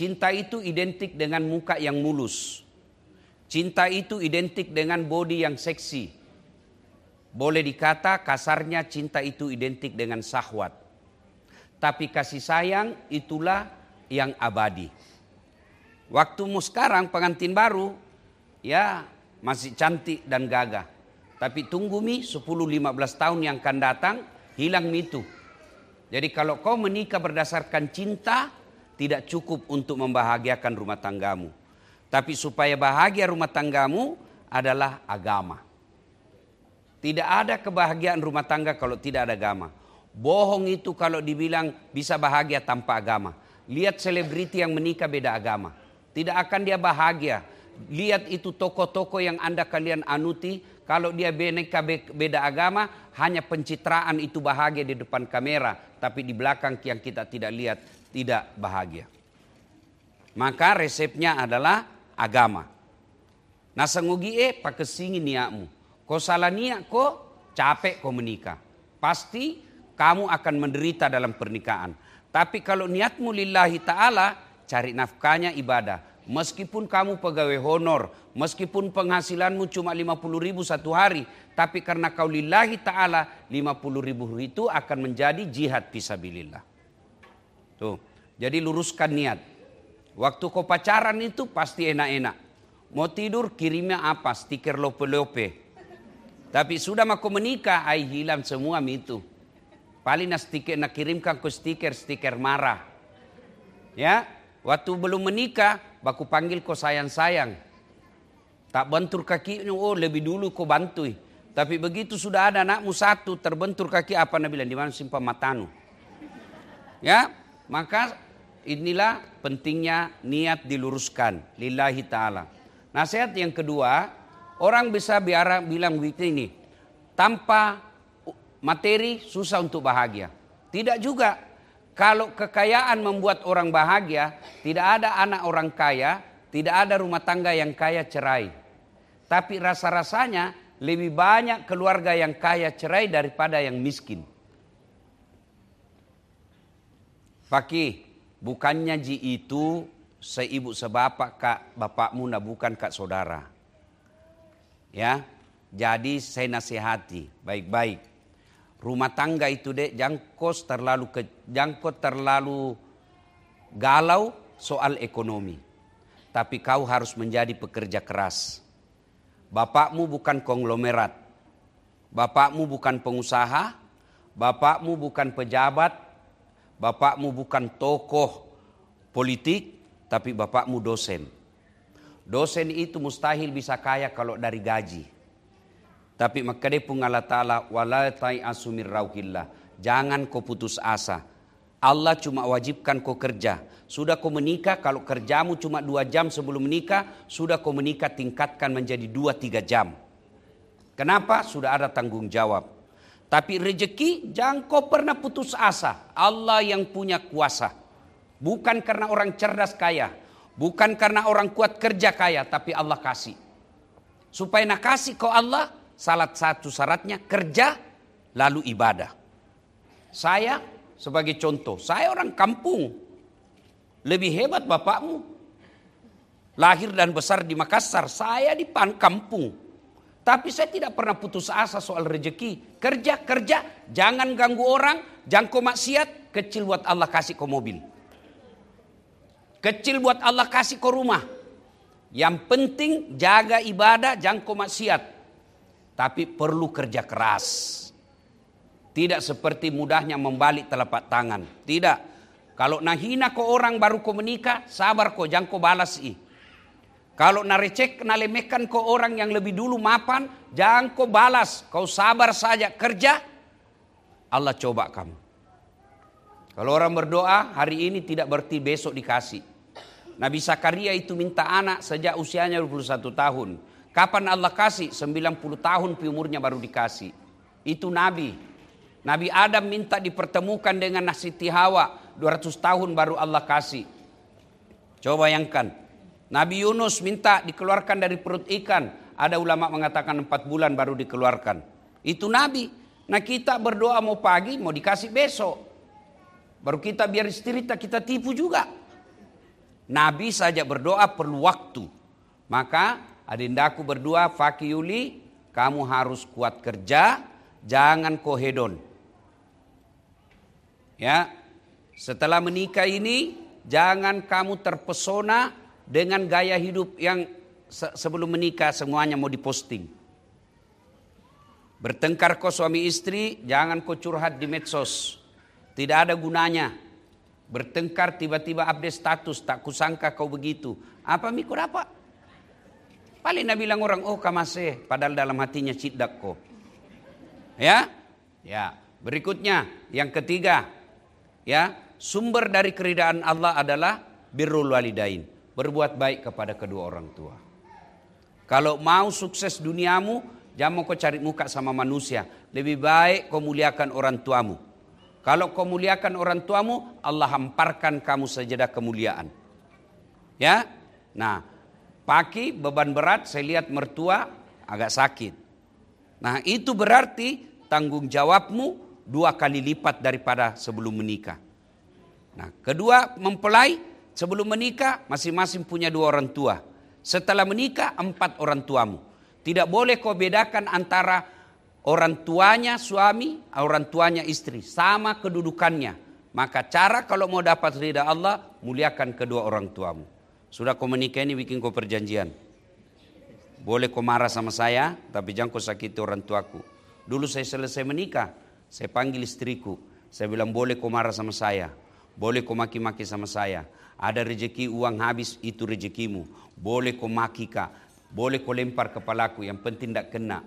cinta itu identik dengan muka yang mulus. Cinta itu identik dengan body yang seksi. Boleh dikata kasarnya cinta itu identik dengan sahwat. Tapi kasih sayang itulah yang abadi. Waktumu sekarang pengantin baru, ya masih cantik dan gagah. Tapi tunggu mi 10-15 tahun yang akan datang, hilang mi itu. Jadi kalau kau menikah berdasarkan cinta, tidak cukup untuk membahagiakan rumah tanggamu. Tapi supaya bahagia rumah tanggamu adalah agama. Tidak ada kebahagiaan rumah tangga kalau tidak ada agama. Bohong itu kalau dibilang bisa bahagia tanpa agama. Lihat selebriti yang menikah beda agama. Tidak akan dia bahagia. Lihat itu toko-toko yang anda kalian anuti. Kalau dia menikah beda agama, hanya pencitraan itu bahagia di depan kamera. Tapi di belakang yang kita tidak lihat, tidak bahagia. Maka resepnya adalah agama. Nasa ngugi e pakai singin niatmu. Kau salah niat kok capek kau menikah. Pasti kamu akan menderita dalam pernikahan. Tapi kalau niatmu lillahi ta'ala, cari nafkahnya ibadah. Meskipun kamu pegawai honor, meskipun penghasilanmu cuma 50 ribu satu hari, tapi karena kau lillahi ta'ala, 50 ribu itu akan menjadi jihad pisabilillah. Tuh, jadi luruskan niat. Waktu kau pacaran itu pasti enak-enak. Mau tidur kirimnya apa? Stiker lope-lope. Tapi sudah mau menikah, ay hilang semua itu. Paling nak stiker nak kirimkan ke stiker, stiker marah. Ya, waktu belum menikah, baku panggil kau sayang-sayang. Tak bentur kaki, oh lebih dulu kau bantui. Tapi begitu sudah ada anakmu satu terbentur kaki apa Nabi bilang di mana simpan matanu. Ya, maka inilah pentingnya niat diluruskan lillahi taala. Nasihat yang kedua, orang bisa biara bilang begini, tanpa materi susah untuk bahagia. Tidak juga. Kalau kekayaan membuat orang bahagia, tidak ada anak orang kaya, tidak ada rumah tangga yang kaya cerai. Tapi rasa-rasanya lebih banyak keluarga yang kaya cerai daripada yang miskin. Fakih, Bukannya ji itu seibu sebapak kak bapakmu nah bukan kak saudara. Ya, jadi saya nasihati baik-baik. Rumah tangga itu dek jangkos terlalu ke, jangkot terlalu galau soal ekonomi. Tapi kau harus menjadi pekerja keras. Bapakmu bukan konglomerat. Bapakmu bukan pengusaha. Bapakmu bukan pejabat Bapakmu bukan tokoh politik, tapi bapakmu dosen. Dosen itu mustahil bisa kaya kalau dari gaji. Tapi maka pun Allah Ta'ala walatai asumir rauhillah. Jangan kau putus asa. Allah cuma wajibkan kau kerja. Sudah kau menikah, kalau kerjamu cuma dua jam sebelum menikah, sudah kau menikah tingkatkan menjadi dua tiga jam. Kenapa? Sudah ada tanggung jawab. Tapi rejeki jangan kau pernah putus asa. Allah yang punya kuasa. Bukan karena orang cerdas kaya. Bukan karena orang kuat kerja kaya. Tapi Allah kasih. Supaya nak kasih kau Allah. Salah satu syaratnya kerja lalu ibadah. Saya sebagai contoh. Saya orang kampung. Lebih hebat bapakmu. Lahir dan besar di Makassar. Saya di pan kampung. Tapi saya tidak pernah putus asa soal rezeki. Kerja, kerja, jangan ganggu orang, jangan kau maksiat, kecil buat Allah kasih kau mobil. Kecil buat Allah kasih kau rumah. Yang penting jaga ibadah, jangan kau maksiat. Tapi perlu kerja keras. Tidak seperti mudahnya membalik telapak tangan. Tidak. Kalau nahina kau orang baru kau menikah, sabar kau, jangan kau balas ih. Kalau narecek nalemekan kau orang yang lebih dulu mapan, jangan kau balas, kau sabar saja kerja, Allah coba kamu. Kalau orang berdoa hari ini tidak berarti besok dikasih. Nabi Sakaria itu minta anak sejak usianya 21 tahun. Kapan Allah kasih? 90 tahun umurnya baru dikasih. Itu Nabi. Nabi Adam minta dipertemukan dengan Siti Hawa. 200 tahun baru Allah kasih. Coba bayangkan. Nabi Yunus minta dikeluarkan dari perut ikan. Ada ulama mengatakan empat bulan baru dikeluarkan. Itu Nabi. Nah kita berdoa mau pagi, mau dikasih besok. Baru kita biar istri kita tipu juga. Nabi saja berdoa perlu waktu. Maka adindaku berdua, Faki Yuli, kamu harus kuat kerja, jangan kohedon. Ya, setelah menikah ini jangan kamu terpesona dengan gaya hidup yang sebelum menikah semuanya mau diposting. Bertengkar kau suami istri, jangan kau curhat di medsos. Tidak ada gunanya. Bertengkar tiba-tiba update status, tak kusangka kau begitu. Apa mikir apa? Paling nak bilang orang, oh kamase, padahal dalam hatinya cidak kau. Ya, ya. Berikutnya, yang ketiga, ya, sumber dari keridaan Allah adalah birrul walidain, berbuat baik kepada kedua orang tua. Kalau mau sukses duniamu, jangan mau kau cari muka sama manusia. Lebih baik kau muliakan orang tuamu. Kalau kau muliakan orang tuamu, Allah hamparkan kamu sajadah kemuliaan. Ya, nah, pagi beban berat, saya lihat mertua agak sakit. Nah, itu berarti tanggung jawabmu dua kali lipat daripada sebelum menikah. Nah, kedua mempelai sebelum menikah masing-masing punya dua orang tua. Setelah menikah empat orang tuamu. Tidak boleh kau bedakan antara Orang tuanya suami, orang tuanya istri, sama kedudukannya. Maka cara kalau mau dapat ridha Allah, muliakan kedua orang tuamu. Sudah kau menikah ini bikin kau perjanjian. Boleh kau marah sama saya, tapi jangan kau sakiti orang tuaku. Dulu saya selesai menikah, saya panggil istriku. Saya bilang boleh kau marah sama saya. Boleh kau maki-maki sama saya. Ada rezeki uang habis, itu rezekimu. Boleh kau maki kak. Boleh kau lempar kepalaku, yang penting tidak kena.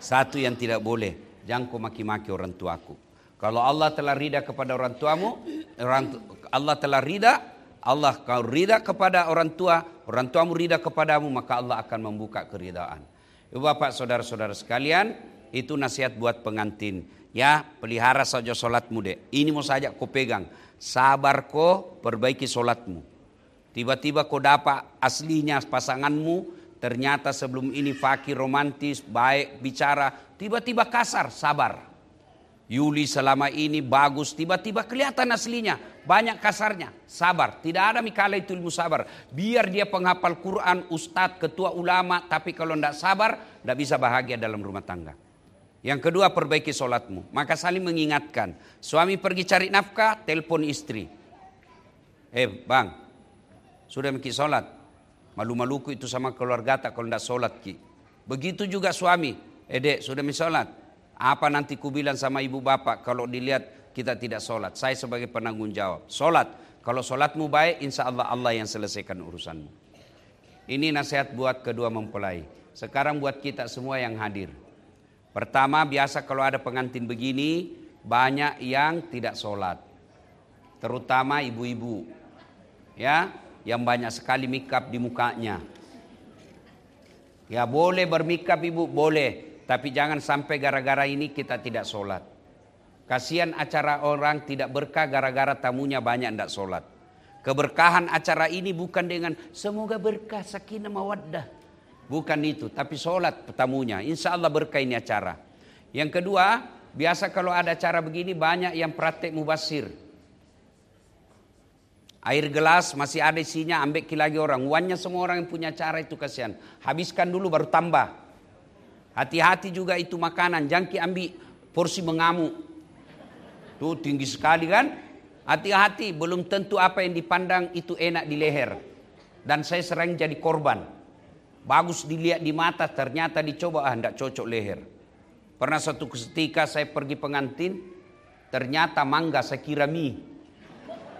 Satu yang tidak boleh, jangan kau maki-maki orang tuaku. Kalau Allah telah rida kepada orang tuamu, orang Allah telah rida, Allah kau rida kepada orang tua, orang tuamu rida kepadamu, maka Allah akan membuka keridaan. Ibu bapak saudara-saudara sekalian, itu nasihat buat pengantin. Ya, pelihara saja solatmu dek. Ini mau saja kau pegang. Sabar kau, perbaiki solatmu. Tiba-tiba kau dapat aslinya pasanganmu, Ternyata sebelum ini fakir romantis, baik bicara, tiba-tiba kasar, sabar. Yuli selama ini bagus, tiba-tiba kelihatan aslinya. Banyak kasarnya, sabar. Tidak ada mikala itu ilmu sabar. Biar dia penghafal Quran, ustadz, ketua ulama, tapi kalau tidak sabar, tidak bisa bahagia dalam rumah tangga. Yang kedua, perbaiki sholatmu. Maka saling mengingatkan. Suami pergi cari nafkah, telepon istri. Eh bang, sudah mikir sholat? Malu-maluku itu sama keluarga tak kalau tidak sholat ki. Begitu juga suami. Eh sudah misolat. Apa nanti ku bilang sama ibu bapak kalau dilihat kita tidak sholat. Saya sebagai penanggung jawab. Sholat. Kalau sholatmu baik insya Allah Allah yang selesaikan urusanmu. Ini nasihat buat kedua mempelai. Sekarang buat kita semua yang hadir. Pertama biasa kalau ada pengantin begini banyak yang tidak sholat. Terutama ibu-ibu. Ya, yang banyak sekali mikap di mukanya. Ya boleh bermikap ibu, boleh. Tapi jangan sampai gara-gara ini kita tidak sholat. Kasihan acara orang tidak berkah gara-gara tamunya banyak tidak sholat. Keberkahan acara ini bukan dengan semoga berkah sakinah mawaddah. Bukan itu, tapi sholat tamunya. Insya Allah berkah ini acara. Yang kedua, biasa kalau ada acara begini banyak yang praktek mubasir. Air gelas masih ada isinya, ambil lagi orang. Uangnya semua orang yang punya cara itu kasihan. Habiskan dulu baru tambah. Hati-hati juga itu makanan. Jangki ambil porsi mengamuk. Tuh tinggi sekali kan. Hati-hati belum tentu apa yang dipandang itu enak di leher. Dan saya sering jadi korban. Bagus dilihat di mata ternyata dicoba ah tidak cocok leher. Pernah satu ketika saya pergi pengantin. Ternyata mangga saya kira mie.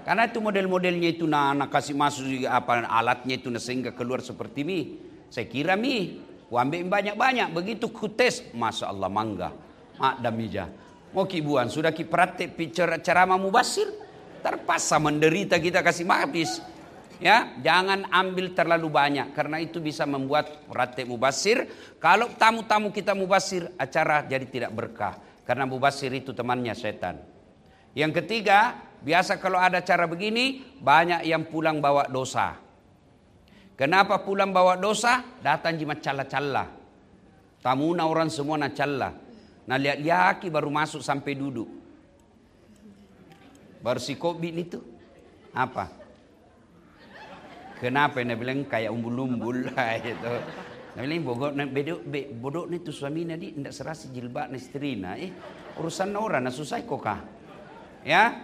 Karena itu model-modelnya itu nah, nah kasih masuk apa alatnya itu nah, sehingga keluar seperti mie. Saya kira mie. Ambil banyak-banyak. Begitu ku tes. Masya Allah mangga. Mak damija. Mau kibuan. Sudah ki praktek ceramah mubasir. Terpaksa menderita kita kasih habis. Ya, jangan ambil terlalu banyak karena itu bisa membuat praktek mubasir. Kalau tamu-tamu kita mubasir, acara jadi tidak berkah karena mubasir itu temannya setan. Yang ketiga, Biasa kalau ada cara begini, banyak yang pulang bawa dosa. Kenapa pulang bawa dosa? Datang jimat calla-calla. Tamuna orang semua na calla. Nah lihat liaki baru masuk sampai duduk. Baru si kobi itu. Apa? Kenapa? Dia bilang kayak umbul-umbul lah itu. Dia bilang bodoh, bodoh, bodoh ni tu suami ni tidak serasi jilbab ni istri na. Eh, urusan orang na susah kok kah? Ya,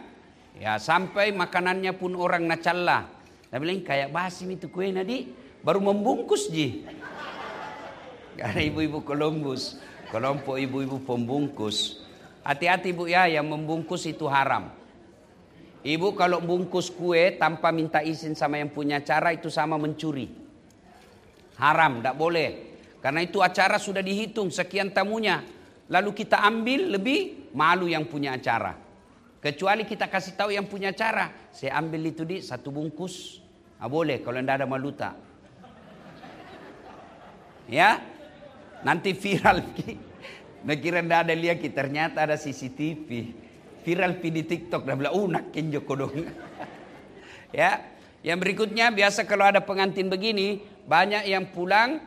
ya sampai makanannya pun orang nacalla. Dia bilang kayak basi itu kue nadi baru membungkus ji. Karena ibu-ibu Columbus, kelompok ibu-ibu pembungkus. Hati-hati bu ya, yang membungkus itu haram. Ibu kalau bungkus kue tanpa minta izin sama yang punya acara itu sama mencuri. Haram, tidak boleh. Karena itu acara sudah dihitung sekian tamunya. Lalu kita ambil lebih malu yang punya acara. Kecuali kita kasih tahu yang punya acara. Saya ambil itu di satu bungkus. Ah, boleh kalau tidak ada malu tak. Ya, nanti viral. Nah kira ndak ada lihat ternyata ada CCTV. Viral di TikTok dah bilang, "Uh, nak kenjo kodong." ya. Yang berikutnya biasa kalau ada pengantin begini, banyak yang pulang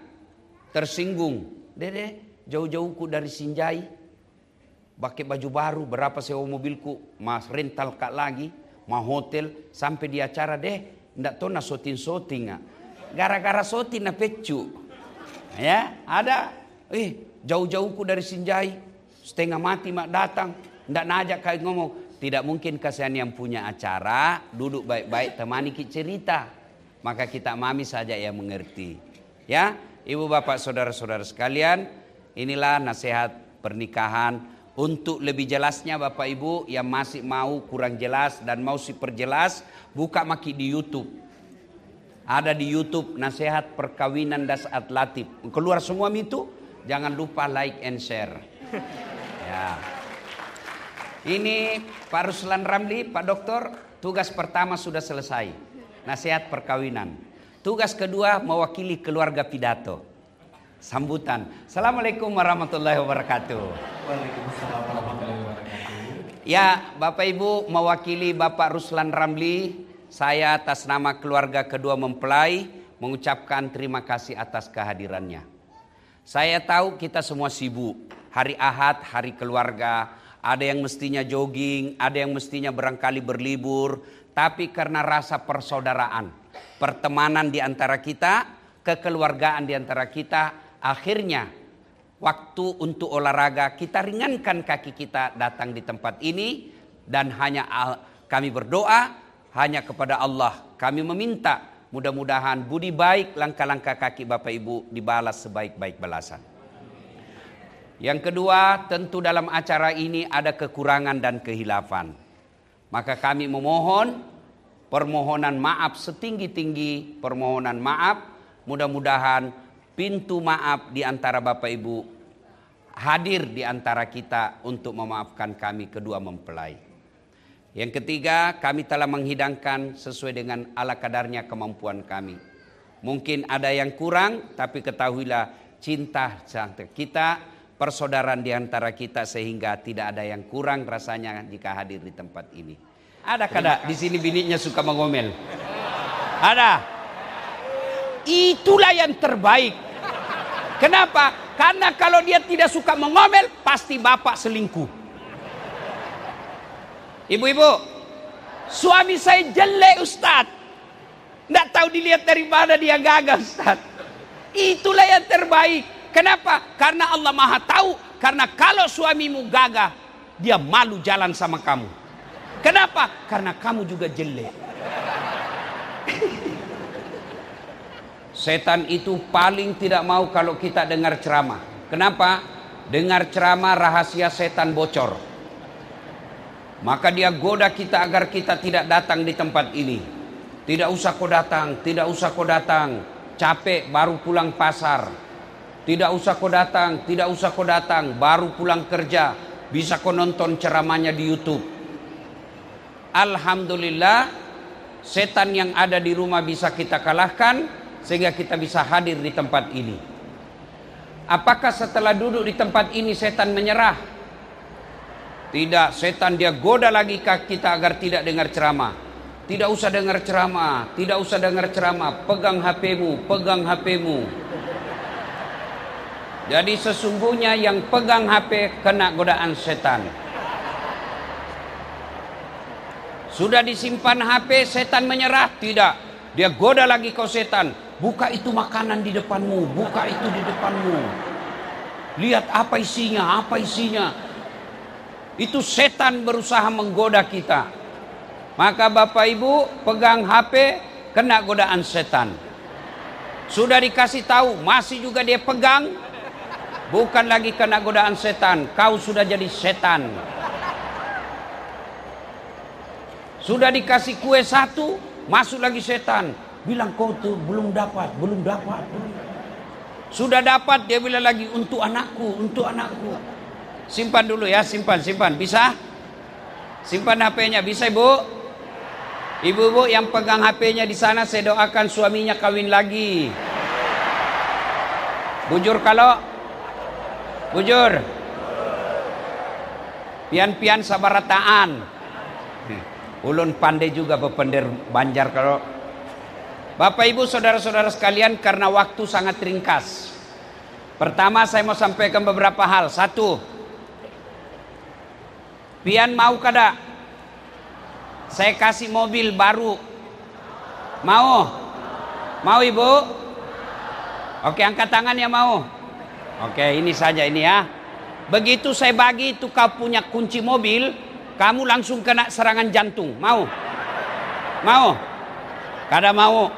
tersinggung. Dede, jauh-jauhku dari Sinjai. Pakai baju baru, berapa sewa mobilku, mas rental kak lagi, mau hotel, sampai di acara deh, ndak tahu na sotin-soting. Gara-gara sotin na pecu. Ya, ada. Eh, Jauh-jauhku dari Sinjai, setengah mati mak datang, ndak najak kayak ngomong. Tidak mungkin kasihan yang punya acara, duduk baik-baik temani kita cerita. Maka kita mami saja yang mengerti. Ya, ibu bapak saudara-saudara sekalian, inilah nasihat pernikahan. Untuk lebih jelasnya Bapak Ibu yang masih mau kurang jelas dan mau si perjelas, buka maki di YouTube. Ada di YouTube nasihat perkawinan das atlatif. Keluar semua itu Jangan lupa like and share. ya. Ini Pak Ruslan Ramli, Pak Dokter, tugas pertama sudah selesai. Nasihat perkawinan. Tugas kedua mewakili keluarga pidato. Sambutan. Assalamualaikum warahmatullahi wabarakatuh. Waalaikumsalam warahmatullahi wabarakatuh. Ya, Bapak Ibu mewakili Bapak Ruslan Ramli, saya atas nama keluarga kedua mempelai mengucapkan terima kasih atas kehadirannya. Saya tahu kita semua sibuk. Hari Ahad, hari keluarga, ada yang mestinya jogging, ada yang mestinya barangkali berlibur, tapi karena rasa persaudaraan, pertemanan di antara kita, kekeluargaan di antara kita, akhirnya waktu untuk olahraga kita ringankan kaki kita datang di tempat ini dan hanya kami berdoa hanya kepada Allah. Kami meminta Mudah-mudahan budi baik langkah-langkah kaki Bapak Ibu dibalas sebaik-baik balasan. Yang kedua, tentu dalam acara ini ada kekurangan dan kehilafan. Maka kami memohon permohonan maaf setinggi-tinggi permohonan maaf. Mudah-mudahan pintu maaf di antara Bapak Ibu hadir di antara kita untuk memaafkan kami kedua mempelai. Yang ketiga, kami telah menghidangkan sesuai dengan ala kadarnya kemampuan kami. Mungkin ada yang kurang, tapi ketahuilah cinta kita, persaudaraan di antara kita sehingga tidak ada yang kurang rasanya jika hadir di tempat ini. Ada kada di sini bininya suka mengomel? Ada. Itulah yang terbaik. Kenapa? Karena kalau dia tidak suka mengomel, pasti bapak selingkuh. Ibu-ibu, suami saya jelek Ustaz. Tidak tahu dilihat dari mana dia gagal Ustaz. Itulah yang terbaik. Kenapa? Karena Allah maha tahu. Karena kalau suamimu gagah, dia malu jalan sama kamu. Kenapa? Karena kamu juga jelek. Setan itu paling tidak mau kalau kita dengar ceramah. Kenapa? Dengar ceramah rahasia setan bocor. Maka dia goda kita agar kita tidak datang di tempat ini. Tidak usah kau datang, tidak usah kau datang. Capek baru pulang pasar. Tidak usah kau datang, tidak usah kau datang, baru pulang kerja. Bisa kau nonton ceramahnya di YouTube. Alhamdulillah, setan yang ada di rumah bisa kita kalahkan sehingga kita bisa hadir di tempat ini. Apakah setelah duduk di tempat ini setan menyerah? Tidak, setan dia goda lagi kita agar tidak dengar ceramah. Tidak usah dengar ceramah, tidak usah dengar ceramah. Pegang HPmu, pegang HPmu. Jadi sesungguhnya yang pegang HP kena godaan setan. Sudah disimpan HP, setan menyerah? Tidak. Dia goda lagi kau setan. Buka itu makanan di depanmu, buka itu di depanmu. Lihat apa isinya, apa isinya. Itu setan berusaha menggoda kita. Maka Bapak Ibu pegang HP kena godaan setan. Sudah dikasih tahu, masih juga dia pegang. Bukan lagi kena godaan setan, kau sudah jadi setan. Sudah dikasih kue satu, masuk lagi setan. Bilang kau tuh belum dapat, belum dapat. Sudah dapat, dia bilang lagi untuk anakku, untuk anakku. Simpan dulu ya, simpan, simpan. Bisa? Simpan HP-nya, bisa ibu? Ibu-ibu yang pegang HP-nya di sana, saya doakan suaminya kawin lagi. Bujur kalau? Bujur. Pian-pian sabarataan. Ulun pandai juga berpender Banjar kalau Bapak Ibu saudara-saudara sekalian karena waktu sangat ringkas. Pertama saya mau sampaikan beberapa hal. Satu, Pian mau kada? Saya kasih mobil baru. Mau? Mau Ibu? Oke, angkat tangan ya mau. Oke, ini saja ini ya. Begitu saya bagi itu kau punya kunci mobil, kamu langsung kena serangan jantung. Mau? Mau? Kada mau?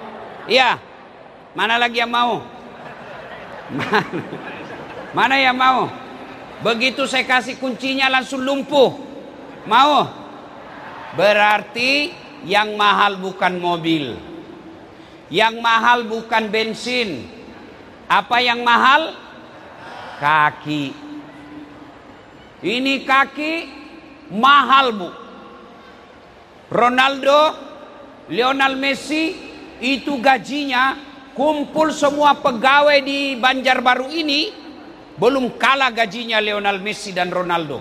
Iya. Mana lagi yang mau? Mana, mana yang mau? Begitu saya kasih kuncinya langsung lumpuh. Mau? Berarti yang mahal bukan mobil. Yang mahal bukan bensin. Apa yang mahal? Kaki. Ini kaki mahal bu. Ronaldo, Lionel Messi itu gajinya kumpul semua pegawai di Banjarbaru ini belum kalah gajinya Lionel Messi dan Ronaldo.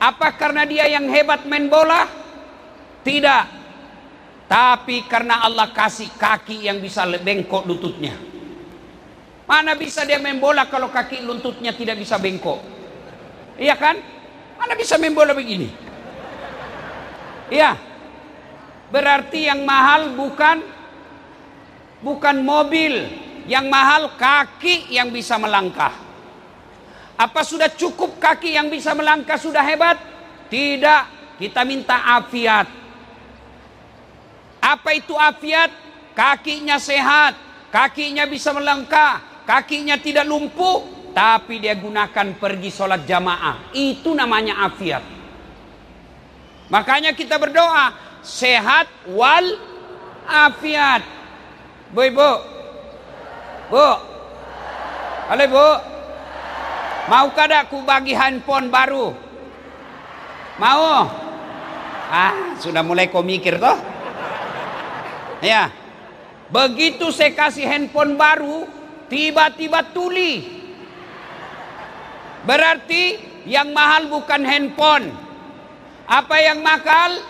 Apa karena dia yang hebat main bola? Tidak. Tapi karena Allah kasih kaki yang bisa bengkok lututnya. Mana bisa dia main bola kalau kaki lututnya tidak bisa bengkok? Iya kan? Mana bisa main bola begini? Iya. Berarti yang mahal bukan bukan mobil, yang mahal kaki yang bisa melangkah. Apa sudah cukup kaki yang bisa melangkah sudah hebat? Tidak, kita minta afiat. Apa itu afiat? Kakinya sehat, kakinya bisa melangkah, kakinya tidak lumpuh, tapi dia gunakan pergi sholat jamaah. Itu namanya afiat. Makanya kita berdoa sehat wal afiat. Bu ibu, bu, halo bu, mau kada ku bagi handphone baru? Mau? Ah, sudah mulai kau mikir toh? Ya, begitu saya kasih handphone baru, tiba-tiba tuli Berarti yang mahal bukan handphone. Apa yang mahal?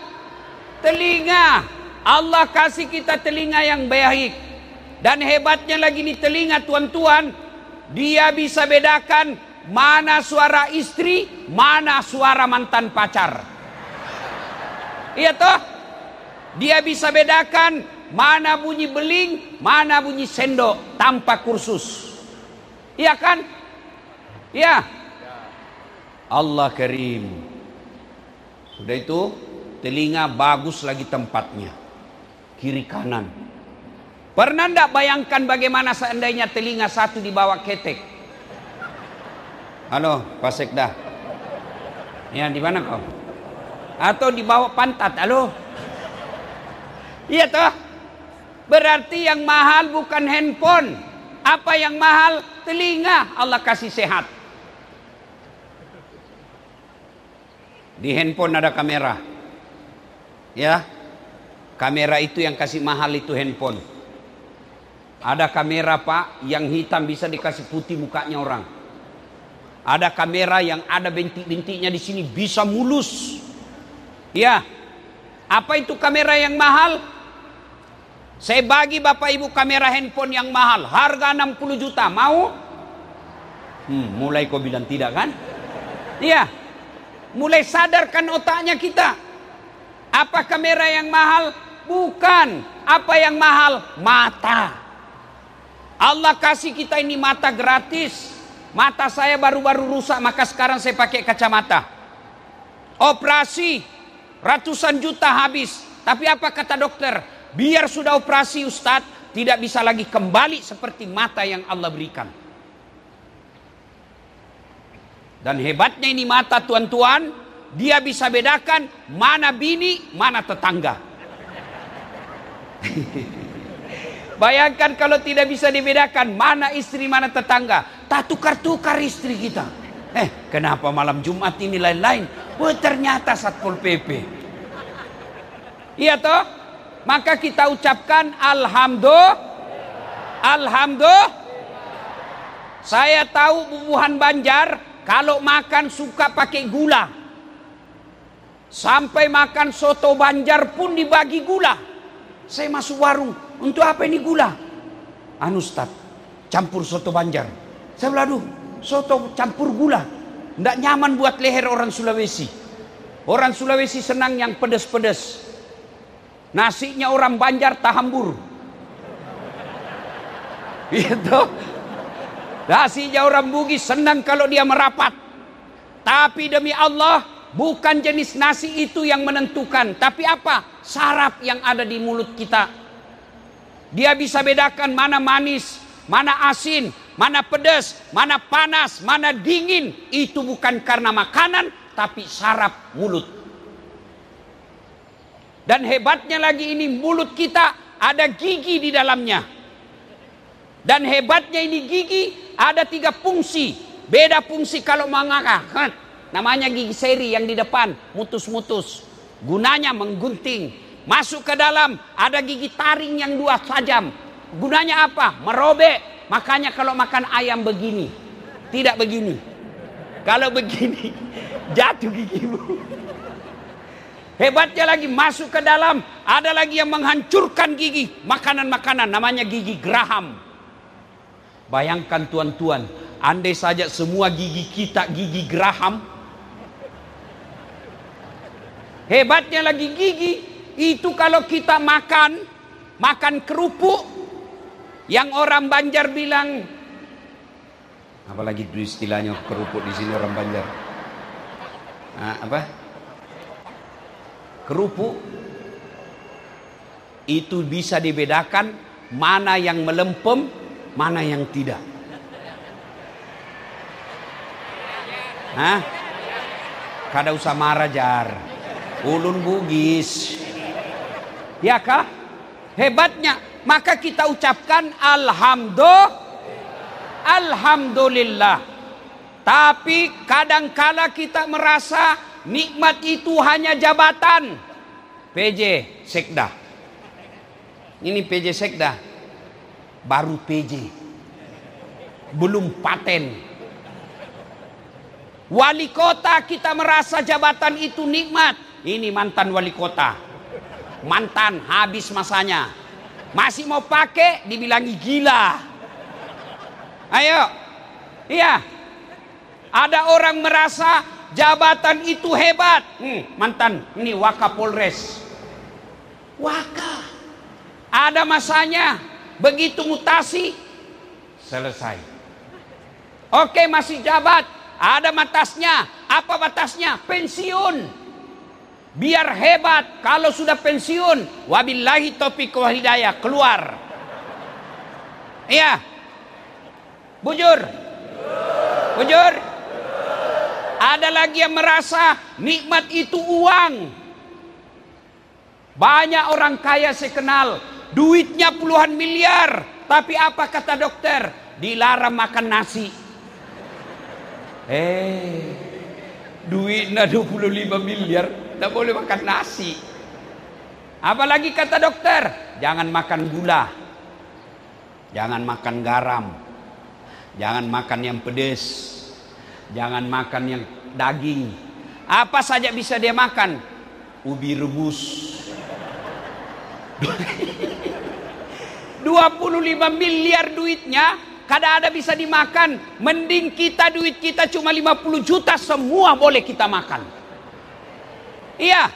Telinga. Allah kasih kita telinga yang baik. Dan hebatnya lagi nih telinga tuan-tuan. Dia bisa bedakan mana suara istri, mana suara mantan pacar. Iya toh? Dia bisa bedakan mana bunyi beling, mana bunyi sendok tanpa kursus. Iya kan? Iya. Allah Karim. Sudah itu telinga bagus lagi tempatnya. Kiri kanan. Pernah ndak bayangkan bagaimana seandainya telinga satu dibawa ketek? Halo, Pak Sekda. Ya, di mana kau? Atau dibawa pantat? Halo. Iya toh? Berarti yang mahal bukan handphone. Apa yang mahal? Telinga. Allah kasih sehat. Di handphone ada kamera. Ya. Kamera itu yang kasih mahal itu handphone. Ada kamera Pak yang hitam bisa dikasih putih mukanya orang. Ada kamera yang ada bintik-bintiknya di sini bisa mulus. Ya. Apa itu kamera yang mahal? Saya bagi Bapak Ibu kamera handphone yang mahal, harga 60 juta. Mau? Hmm, mulai kau bilang tidak kan? Iya. Mulai sadarkan otaknya kita. Apa kamera yang mahal? Bukan. Apa yang mahal? Mata. Allah kasih kita ini mata gratis. Mata saya baru-baru rusak, maka sekarang saya pakai kacamata. Operasi ratusan juta habis. Tapi apa kata dokter? Biar sudah operasi Ustadz, tidak bisa lagi kembali seperti mata yang Allah berikan. Dan hebatnya ini mata tuan-tuan, dia bisa bedakan mana bini, mana tetangga. Bayangkan kalau tidak bisa dibedakan mana istri, mana tetangga. Tak tukar-tukar istri kita. Eh, kenapa malam Jumat ini lain-lain? Oh, ternyata Satpol PP. Iya toh? Maka kita ucapkan Alhamdulillah. Alhamdulillah. Saya tahu bubuhan Banjar kalau makan suka pakai gula. Sampai makan soto banjar pun dibagi gula. Saya masuk warung, untuk apa ini gula? Anu Ustaz, campur soto banjar. Saya bilang, aduh, soto campur gula. Tidak nyaman buat leher orang Sulawesi. Orang Sulawesi senang yang pedas-pedas. Nasinya orang Banjar tahambur. Itu Nasinya orang Bugis senang kalau dia merapat. Tapi demi Allah, bukan jenis nasi itu yang menentukan. Tapi apa? Saraf yang ada di mulut kita. Dia bisa bedakan mana manis, mana asin, mana pedas, mana panas, mana dingin. Itu bukan karena makanan, tapi saraf mulut. Dan hebatnya lagi ini mulut kita ada gigi di dalamnya. Dan hebatnya ini gigi ada tiga fungsi. Beda fungsi kalau mengangkat. Namanya gigi seri yang di depan. Mutus-mutus. Gunanya menggunting. Masuk ke dalam ada gigi taring yang dua tajam. Gunanya apa? Merobek. Makanya kalau makan ayam begini. Tidak begini. Kalau begini jatuh gigimu. Hebatnya lagi masuk ke dalam ada lagi yang menghancurkan gigi makanan-makanan namanya gigi Graham. Bayangkan tuan-tuan, andai saja semua gigi kita gigi geraham. Hebatnya lagi gigi, itu kalau kita makan, makan kerupuk, yang orang Banjar bilang, apalagi istilahnya kerupuk di sini orang Banjar. Nah, apa? Kerupuk itu bisa dibedakan mana yang melempem, mana yang tidak. Hah? Kada usah marah jar. Ulun bugis. Ya kah? Hebatnya. Maka kita ucapkan Alhamdulillah. Alhamdulillah. Tapi kadangkala kita merasa nikmat itu hanya jabatan. PJ Sekda. Ini PJ Sekda baru PJ. Belum paten. Wali kota kita merasa jabatan itu nikmat. Ini mantan wali kota. Mantan habis masanya. Masih mau pakai dibilangi gila. Ayo. Iya. Ada orang merasa jabatan itu hebat. Hmm, mantan ini Wakapolres. Waka. Ada masanya Begitu mutasi, selesai. Oke masih jabat, ada batasnya. Apa batasnya? Pensiun. Biar hebat kalau sudah pensiun. Wabillahi topik wa hidayah. Keluar. Iya. Bujur. Bujur. Ada lagi yang merasa nikmat itu uang. Banyak orang kaya saya kenal Duitnya puluhan miliar. Tapi apa kata dokter? Dilarang makan nasi. Eh, duitnya 25 miliar. Tidak boleh makan nasi. Apalagi kata dokter? Jangan makan gula. Jangan makan garam. Jangan makan yang pedes. Jangan makan yang daging. Apa saja bisa dia makan? Ubi rebus 25 miliar duitnya kada ada bisa dimakan mending kita duit kita cuma 50 juta semua boleh kita makan iya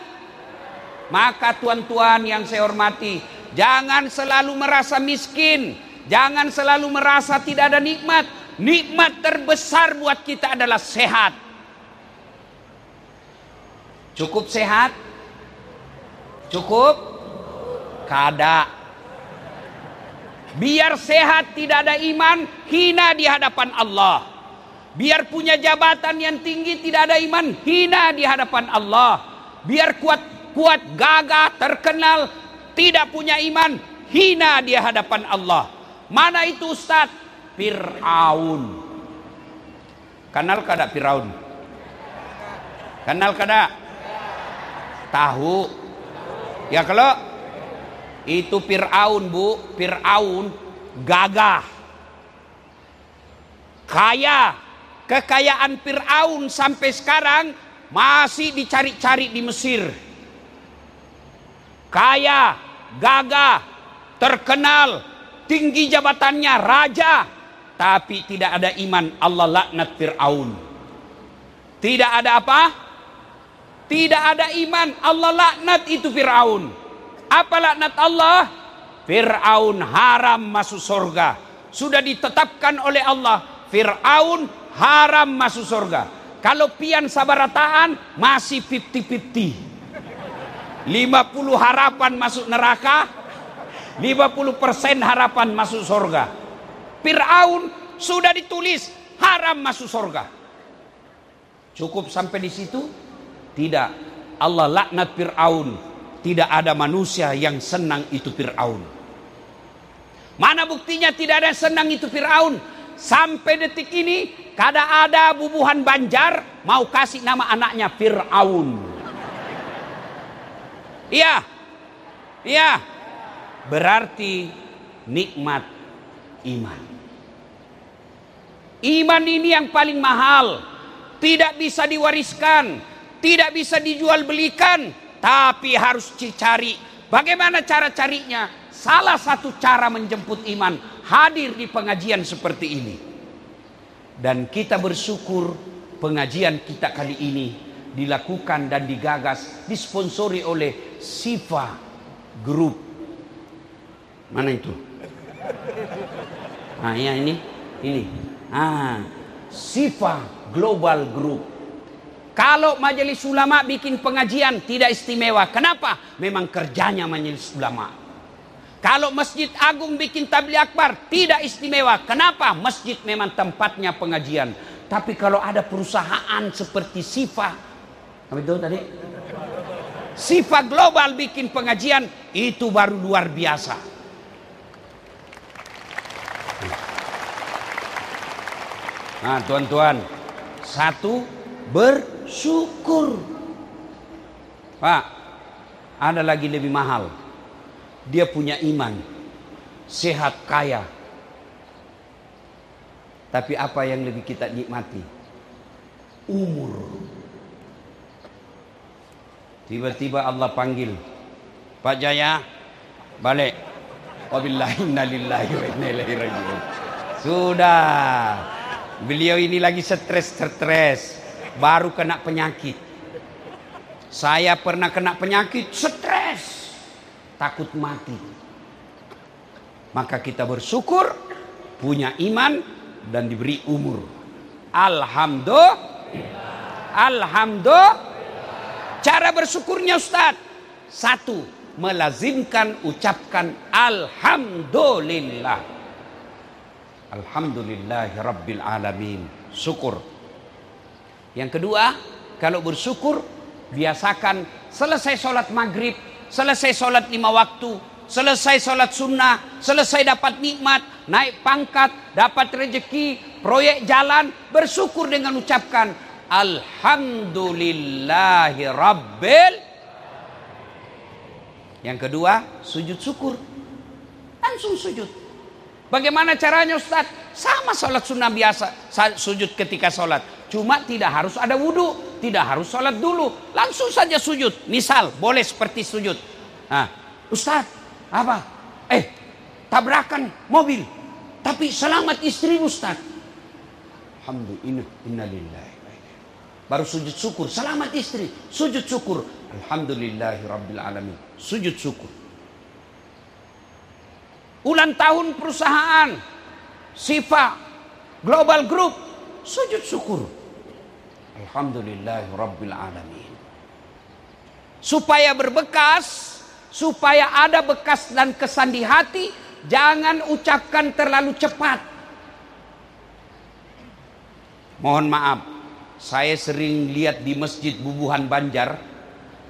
maka tuan-tuan yang saya hormati Jangan selalu merasa miskin. Jangan selalu merasa tidak ada nikmat. Nikmat terbesar buat kita adalah sehat. Cukup sehat? Cukup? Kada. Biar sehat tidak ada iman, hina di hadapan Allah. Biar punya jabatan yang tinggi tidak ada iman, hina di hadapan Allah. Biar kuat kuat gagah terkenal tidak punya iman, hina di hadapan Allah. Mana itu Ustaz? Fir'aun. Kenal kada Fir'aun? Kenal kada? Tahu. Ya kalau itu Fir'aun bu, Fir'aun gagah. Kaya. Kekayaan Fir'aun sampai sekarang masih dicari-cari di Mesir. Kaya, gagah, terkenal, tinggi jabatannya, raja. Tapi tidak ada iman, Allah laknat Fir'aun. Tidak ada apa? Tidak ada iman, Allah laknat itu Fir'aun. Apa laknat Allah? Fir'aun haram masuk surga. Sudah ditetapkan oleh Allah. Fir'aun haram masuk surga. Kalau pian sabarataan masih 50-50. 50 harapan masuk neraka, 50% harapan masuk surga. Fir'aun sudah ditulis haram masuk surga. Cukup sampai di situ? Tidak. Allah laknat Fir'aun tidak ada manusia yang senang itu Fir'aun. Mana buktinya tidak ada senang itu Fir'aun? Sampai detik ini, kada ada bubuhan Banjar mau kasih nama anaknya Fir'aun. Iya, iya, berarti nikmat iman. Iman ini yang paling mahal, tidak bisa diwariskan, tidak bisa dijual belikan, tapi harus dicari. Bagaimana cara carinya? Salah satu cara menjemput iman hadir di pengajian seperti ini. Dan kita bersyukur pengajian kita kali ini dilakukan dan digagas disponsori oleh Sifa Group. Mana itu? Ah ya ini, ini. Ah, Sifa Global Group. Kalau majelis ulama bikin pengajian tidak istimewa. Kenapa? Memang kerjanya majelis ulama. Kalau masjid agung bikin tabligh akbar tidak istimewa. Kenapa? Masjid memang tempatnya pengajian. Tapi kalau ada perusahaan seperti Sifa, apa itu tadi? Sifa global bikin pengajian itu baru luar biasa. Nah, tuan-tuan, satu bersyukur. Pak, ada lagi lebih mahal. Dia punya iman, sehat kaya. Tapi apa yang lebih kita nikmati? Umur. Tiba-tiba Allah panggil, Pak Jaya, balik. Wabillahi innalillahi wa inna ilaihi rajiun. Sudah. Beliau ini lagi stres-stres baru kena penyakit. Saya pernah kena penyakit, stres, takut mati. Maka kita bersyukur, punya iman dan diberi umur. Alhamdulillah. Alhamdulillah. Cara bersyukurnya Ustaz. Satu, melazimkan ucapkan Alhamdulillah. Alhamdulillahi Rabbil Alamin. Syukur yang kedua, kalau bersyukur, biasakan selesai sholat maghrib, selesai sholat lima waktu, selesai sholat sunnah, selesai dapat nikmat, naik pangkat, dapat rezeki, proyek jalan, bersyukur dengan ucapkan Alhamdulillahi Rabbil. Yang kedua, sujud syukur. Langsung sujud. Bagaimana caranya Ustaz? Sama sholat sunnah biasa, sujud ketika sholat. Cuma tidak harus ada wudhu, tidak harus sholat dulu. Langsung saja sujud. Misal, boleh seperti sujud. Nah, Ustaz, apa? Eh, tabrakan mobil. Tapi selamat istri Ustaz. Alhamdulillah, innalillahi. Baru sujud syukur, selamat istri. Sujud syukur. Alhamdulillahi Rabbil Alamin. Sujud syukur. Ulang tahun perusahaan. Sifa. Global Group. Sujud syukur. Alhamdulillah Rabbil Alamin. Supaya berbekas. Supaya ada bekas dan kesan di hati. Jangan ucapkan terlalu cepat. Mohon maaf. Saya sering lihat di masjid Bubuhan Banjar.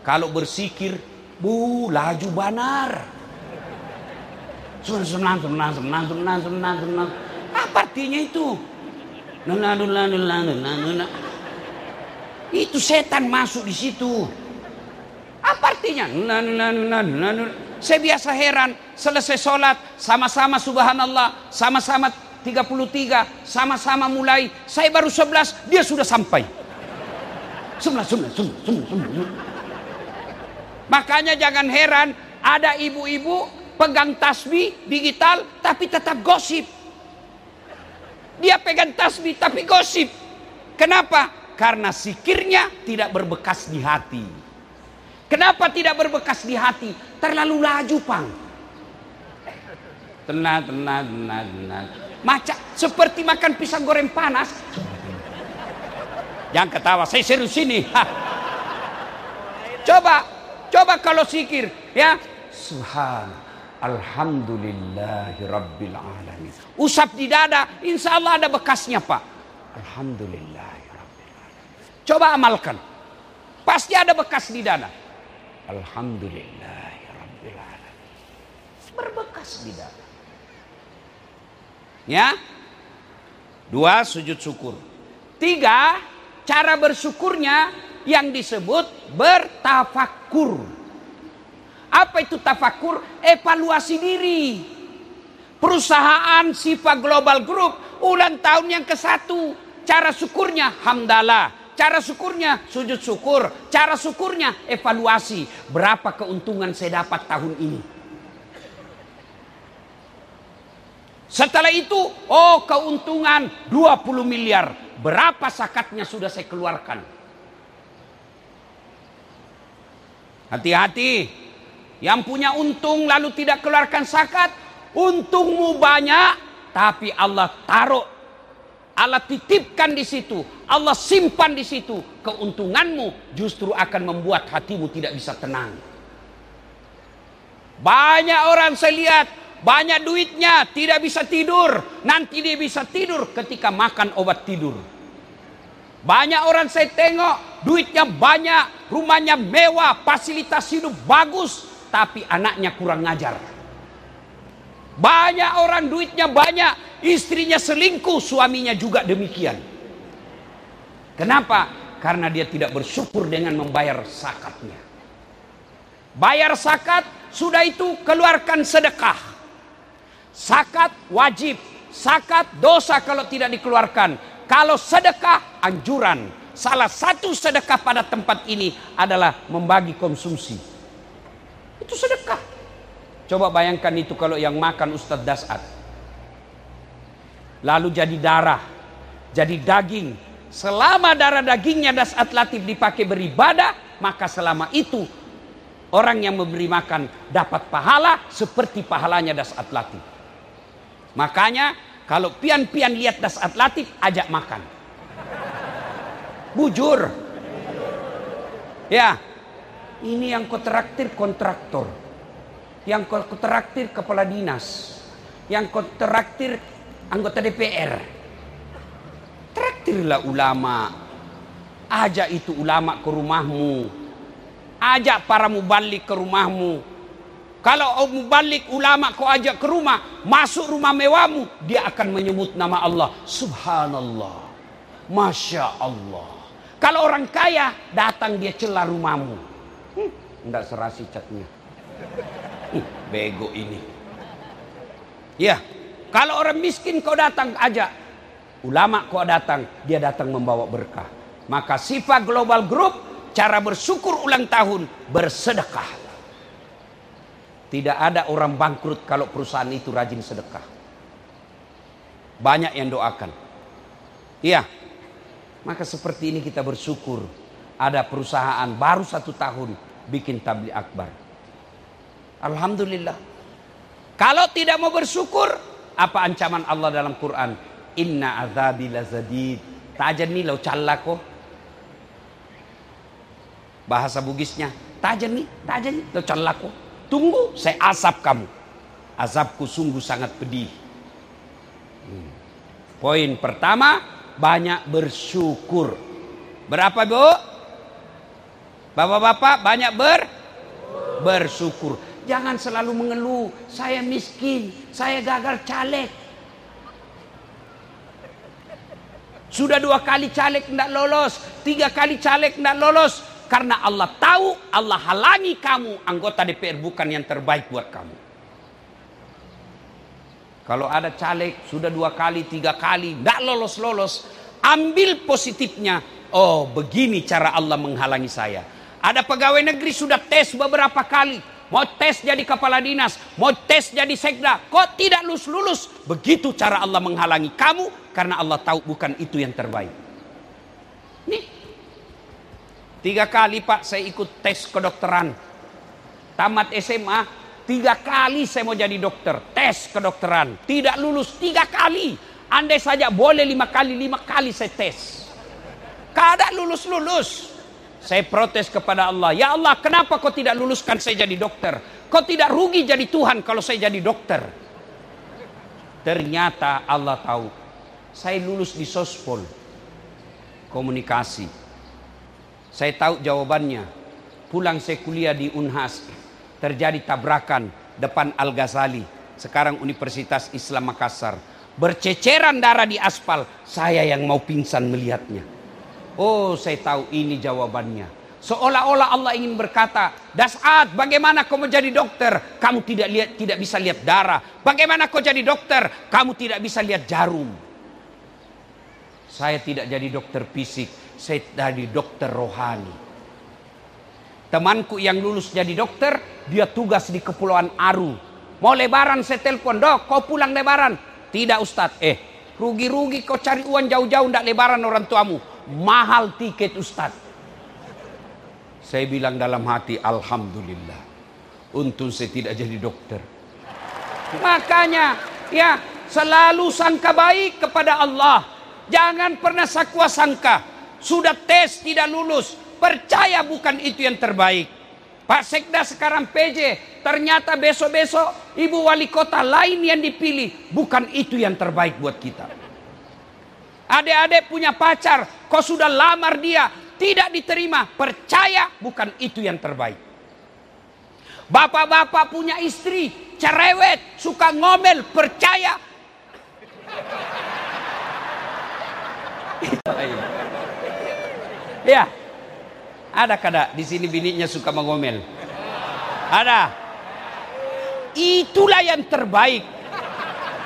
Kalau bersikir. Bu laju banar. Sunah, sunah, sunah, sunah, sunah, sunah. Apa artinya itu? Nuna, nuna, nuna, nuna. Itu setan masuk di situ. Apa artinya? Nuna, nuna, nuna. Saya biasa heran, selesai sholat, sama-sama subhanallah, sama-sama 33, sama-sama mulai. Saya baru 11, dia sudah sampai. Sebelah, sebelah, sebelah, sebelah, sebelah. Makanya jangan heran, ada ibu-ibu pegang tasbih digital tapi tetap gosip. Dia pegang tasbih tapi gosip. Kenapa? Karena sikirnya tidak berbekas di hati. Kenapa tidak berbekas di hati? Terlalu laju, Pang. Tenang, tenang, tenang, tenang. Macam seperti makan pisang goreng panas. Jangan ketawa, saya serius ini. Coba, coba kalau sikir, ya. Subhanallah. Alhamdulillahi Rabbil Alamin. Usap di dada, insya Allah ada bekasnya Pak. Alhamdulillahi Rabbil Alamin. Coba amalkan. Pasti ada bekas di dada. Alhamdulillahi Rabbil Alamin. Berbekas di dada. Ya. Dua, sujud syukur. Tiga, cara bersyukurnya yang disebut bertafakur. Apa itu tafakur? Evaluasi diri. Perusahaan Sifa Global Group ulang tahun yang ke satu. Cara syukurnya hamdalah. Cara syukurnya sujud syukur. Cara syukurnya evaluasi. Berapa keuntungan saya dapat tahun ini. Setelah itu, oh keuntungan 20 miliar. Berapa sakatnya sudah saya keluarkan? Hati-hati. Yang punya untung lalu tidak keluarkan zakat, untungmu banyak, tapi Allah taruh, Allah titipkan di situ, Allah simpan di situ. Keuntunganmu justru akan membuat hatimu tidak bisa tenang. Banyak orang saya lihat, banyak duitnya, tidak bisa tidur. Nanti dia bisa tidur ketika makan obat tidur. Banyak orang saya tengok, duitnya banyak, rumahnya mewah, fasilitas hidup bagus, tapi anaknya kurang ngajar. Banyak orang duitnya banyak, istrinya selingkuh, suaminya juga demikian. Kenapa? Karena dia tidak bersyukur dengan membayar sakatnya. Bayar sakat, sudah itu keluarkan sedekah. Sakat wajib, sakat dosa kalau tidak dikeluarkan. Kalau sedekah anjuran. Salah satu sedekah pada tempat ini adalah membagi konsumsi. Itu sedekah. Coba bayangkan itu kalau yang makan Ustadz Dasat. Lalu jadi darah, jadi daging. Selama darah dagingnya Dasat Latif dipakai beribadah, maka selama itu orang yang memberi makan dapat pahala seperti pahalanya Dasat Latif. Makanya kalau pian-pian lihat Dasat Latif, ajak makan. Bujur. Ya, ini yang kau traktir kontraktor. Yang kau traktir kepala dinas. Yang kau traktir anggota DPR. Traktirlah ulama. Ajak itu ulama ke rumahmu. Ajak para mubalik ke rumahmu. Kalau mubalik ulama kau ajak ke rumah, masuk rumah mewahmu, dia akan menyebut nama Allah. Subhanallah. Masya Allah. Kalau orang kaya, datang dia celah rumahmu. Enggak serasi catnya. Uh, bego ini. Ya, kalau orang miskin kau datang aja. Ulama kau datang, dia datang membawa berkah. Maka sifat global group, cara bersyukur ulang tahun, bersedekah. Tidak ada orang bangkrut kalau perusahaan itu rajin sedekah. Banyak yang doakan. Iya, maka seperti ini kita bersyukur. Ada perusahaan baru satu tahun bikin tabli akbar. Alhamdulillah. Kalau tidak mau bersyukur, apa ancaman Allah dalam Quran? Inna azabi lazadid. Tajan ni lau callako. Bahasa Bugisnya, tajan ni, tajan ni lau callako. Tunggu, saya asap kamu. Azabku sungguh sangat pedih. Hmm. Poin pertama, banyak bersyukur. Berapa bu? Bapak-bapak banyak ber bersyukur. Jangan selalu mengeluh, saya miskin, saya gagal caleg. Sudah dua kali caleg tidak lolos, tiga kali caleg tidak lolos. Karena Allah tahu, Allah halangi kamu, anggota DPR bukan yang terbaik buat kamu. Kalau ada caleg sudah dua kali, tiga kali, tidak lolos-lolos, ambil positifnya. Oh begini cara Allah menghalangi saya. Ada pegawai negeri sudah tes beberapa kali. Mau tes jadi kepala dinas, mau tes jadi sekda. Kok tidak lulus-lulus? Begitu cara Allah menghalangi kamu karena Allah tahu bukan itu yang terbaik. Nih. Tiga kali Pak saya ikut tes kedokteran. Tamat SMA, tiga kali saya mau jadi dokter. Tes kedokteran. Tidak lulus tiga kali. Andai saja boleh lima kali, lima kali saya tes. Kada lulus-lulus. Saya protes kepada Allah. Ya Allah, kenapa kau tidak luluskan saya jadi dokter? Kau tidak rugi jadi Tuhan kalau saya jadi dokter. Ternyata Allah tahu. Saya lulus di sospol. Komunikasi. Saya tahu jawabannya. Pulang saya kuliah di Unhas. Terjadi tabrakan depan Al-Ghazali. Sekarang Universitas Islam Makassar. Berceceran darah di aspal. Saya yang mau pingsan melihatnya. Oh, saya tahu ini jawabannya. Seolah-olah Allah ingin berkata, Das'at, bagaimana kau menjadi dokter? Kamu tidak lihat, tidak bisa lihat darah. Bagaimana kau jadi dokter? Kamu tidak bisa lihat jarum. Saya tidak jadi dokter fisik, saya jadi dokter rohani. Temanku yang lulus jadi dokter, dia tugas di Kepulauan Aru. Mau lebaran saya telepon, dok, kau pulang lebaran. Tidak Ustadz, eh, rugi-rugi kau cari uang jauh-jauh, tidak lebaran orang tuamu mahal tiket Ustadz. Saya bilang dalam hati, Alhamdulillah. Untung saya tidak jadi dokter. Makanya, ya selalu sangka baik kepada Allah. Jangan pernah sakwa sangka. Sudah tes tidak lulus. Percaya bukan itu yang terbaik. Pak Sekda sekarang PJ. Ternyata besok-besok ibu wali kota lain yang dipilih. Bukan itu yang terbaik buat kita. Adik-adik punya pacar, kau sudah lamar dia, tidak diterima, percaya bukan itu yang terbaik. Bapak-bapak punya istri, cerewet, suka ngomel, percaya. ya, ada kada di sini bininya suka mengomel. Ada. Itulah yang terbaik.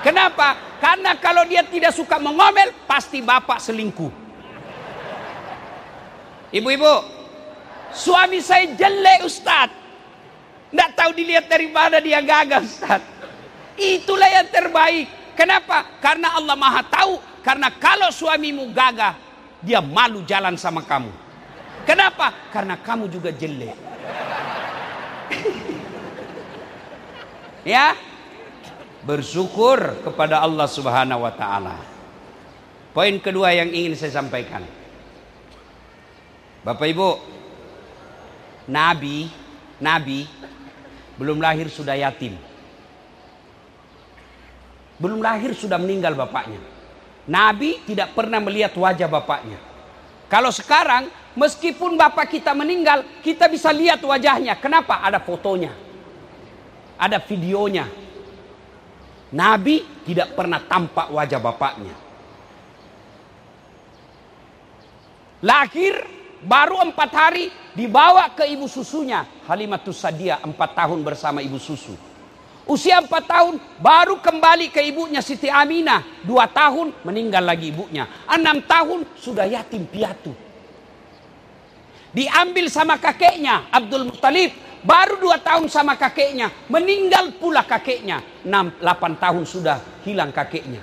Kenapa? Karena kalau dia tidak suka mengomel, pasti bapak selingkuh. Ibu-ibu, suami saya jelek Ustaz. Tidak tahu dilihat dari mana dia gagal Ustaz. Itulah yang terbaik. Kenapa? Karena Allah maha tahu. Karena kalau suamimu gagah, dia malu jalan sama kamu. Kenapa? Karena kamu juga jelek. ya, bersyukur kepada Allah Subhanahu wa taala. Poin kedua yang ingin saya sampaikan. Bapak Ibu, nabi nabi belum lahir sudah yatim. Belum lahir sudah meninggal bapaknya. Nabi tidak pernah melihat wajah bapaknya. Kalau sekarang meskipun bapak kita meninggal, kita bisa lihat wajahnya. Kenapa? Ada fotonya. Ada videonya Nabi tidak pernah tampak wajah bapaknya. Lahir baru empat hari dibawa ke ibu susunya. Halimatus Sadia empat tahun bersama ibu susu. Usia empat tahun baru kembali ke ibunya Siti Aminah. Dua tahun meninggal lagi ibunya. Enam tahun sudah yatim piatu. Diambil sama kakeknya Abdul Muttalib Baru dua tahun sama kakeknya, meninggal pula kakeknya. Enam, delapan tahun sudah hilang kakeknya.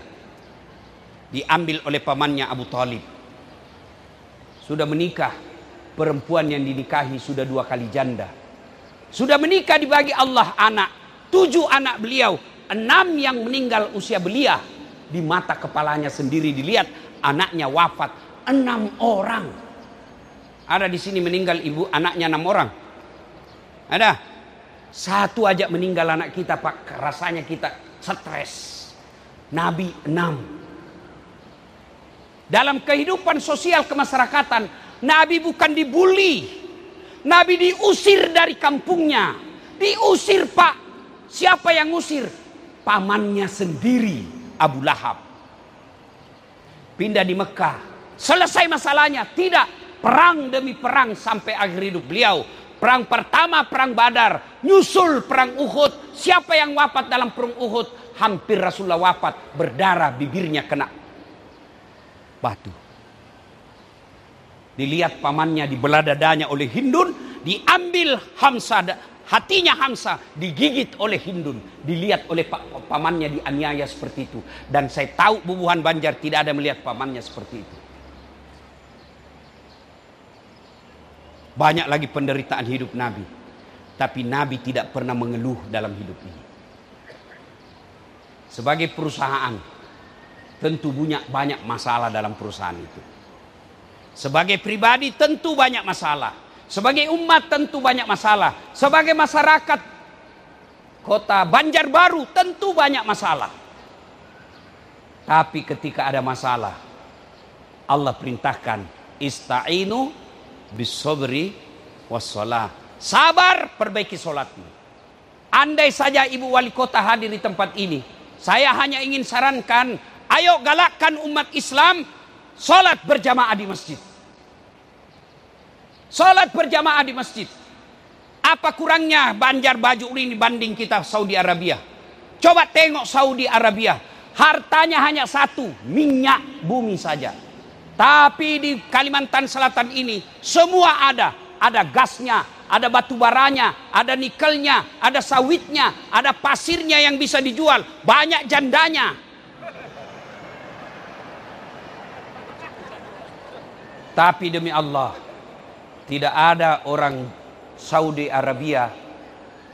Diambil oleh pamannya Abu Talib. Sudah menikah, perempuan yang dinikahi sudah dua kali janda. Sudah menikah dibagi Allah anak. Tujuh anak beliau, enam yang meninggal usia belia. Di mata kepalanya sendiri dilihat anaknya wafat. Enam orang. Ada di sini meninggal ibu anaknya enam orang. Ada. Satu aja meninggal anak kita pak. Rasanya kita stres. Nabi enam. Dalam kehidupan sosial kemasyarakatan. Nabi bukan dibully. Nabi diusir dari kampungnya. Diusir pak. Siapa yang usir? Pamannya sendiri Abu Lahab. Pindah di Mekah. Selesai masalahnya. Tidak. Perang demi perang sampai akhir hidup beliau. Perang pertama perang Badar. Nyusul perang Uhud. Siapa yang wafat dalam perang Uhud? Hampir Rasulullah wafat. Berdarah bibirnya kena batu. Dilihat pamannya dibelah dadanya oleh Hindun, diambil Hamzah hatinya Hamzah digigit oleh Hindun, dilihat oleh pamannya dianiaya seperti itu. Dan saya tahu bubuhan Banjar tidak ada melihat pamannya seperti itu. Banyak lagi penderitaan hidup Nabi. Tapi Nabi tidak pernah mengeluh dalam hidup ini. Sebagai perusahaan, tentu banyak banyak masalah dalam perusahaan itu. Sebagai pribadi tentu banyak masalah. Sebagai umat tentu banyak masalah. Sebagai masyarakat kota Banjarbaru tentu banyak masalah. Tapi ketika ada masalah, Allah perintahkan ista'inu bisobri wassalah. Sabar perbaiki solatmu. Andai saja ibu wali kota hadir di tempat ini, saya hanya ingin sarankan, ayo galakkan umat Islam Sholat berjamaah di masjid. Sholat berjamaah di masjid. Apa kurangnya Banjar Baju ini dibanding kita Saudi Arabia? Coba tengok Saudi Arabia. Hartanya hanya satu, minyak bumi saja. Tapi di Kalimantan Selatan ini semua ada. Ada gasnya, ada batu baranya, ada nikelnya, ada sawitnya, ada pasirnya yang bisa dijual. Banyak jandanya. Tapi demi Allah, tidak ada orang Saudi Arabia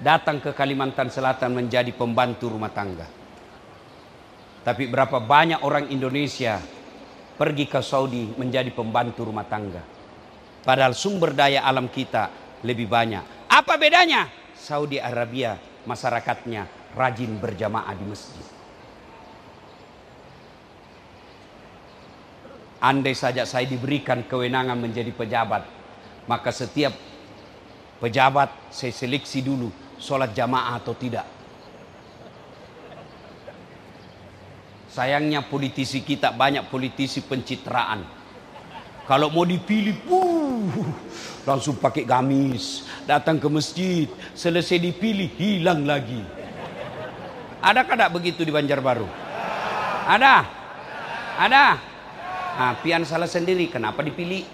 datang ke Kalimantan Selatan menjadi pembantu rumah tangga. Tapi berapa banyak orang Indonesia pergi ke Saudi menjadi pembantu rumah tangga. Padahal sumber daya alam kita lebih banyak. Apa bedanya? Saudi Arabia masyarakatnya rajin berjamaah di masjid. Andai saja saya diberikan kewenangan menjadi pejabat, maka setiap pejabat saya seleksi dulu sholat jamaah atau tidak. Sayangnya politisi kita banyak politisi pencitraan. Kalau mau dipilih, uh, langsung pakai gamis, datang ke masjid, selesai dipilih hilang lagi. Ada tidak begitu di Banjarbaru? Ada? Ada? Nah, pian salah sendiri, kenapa dipilih?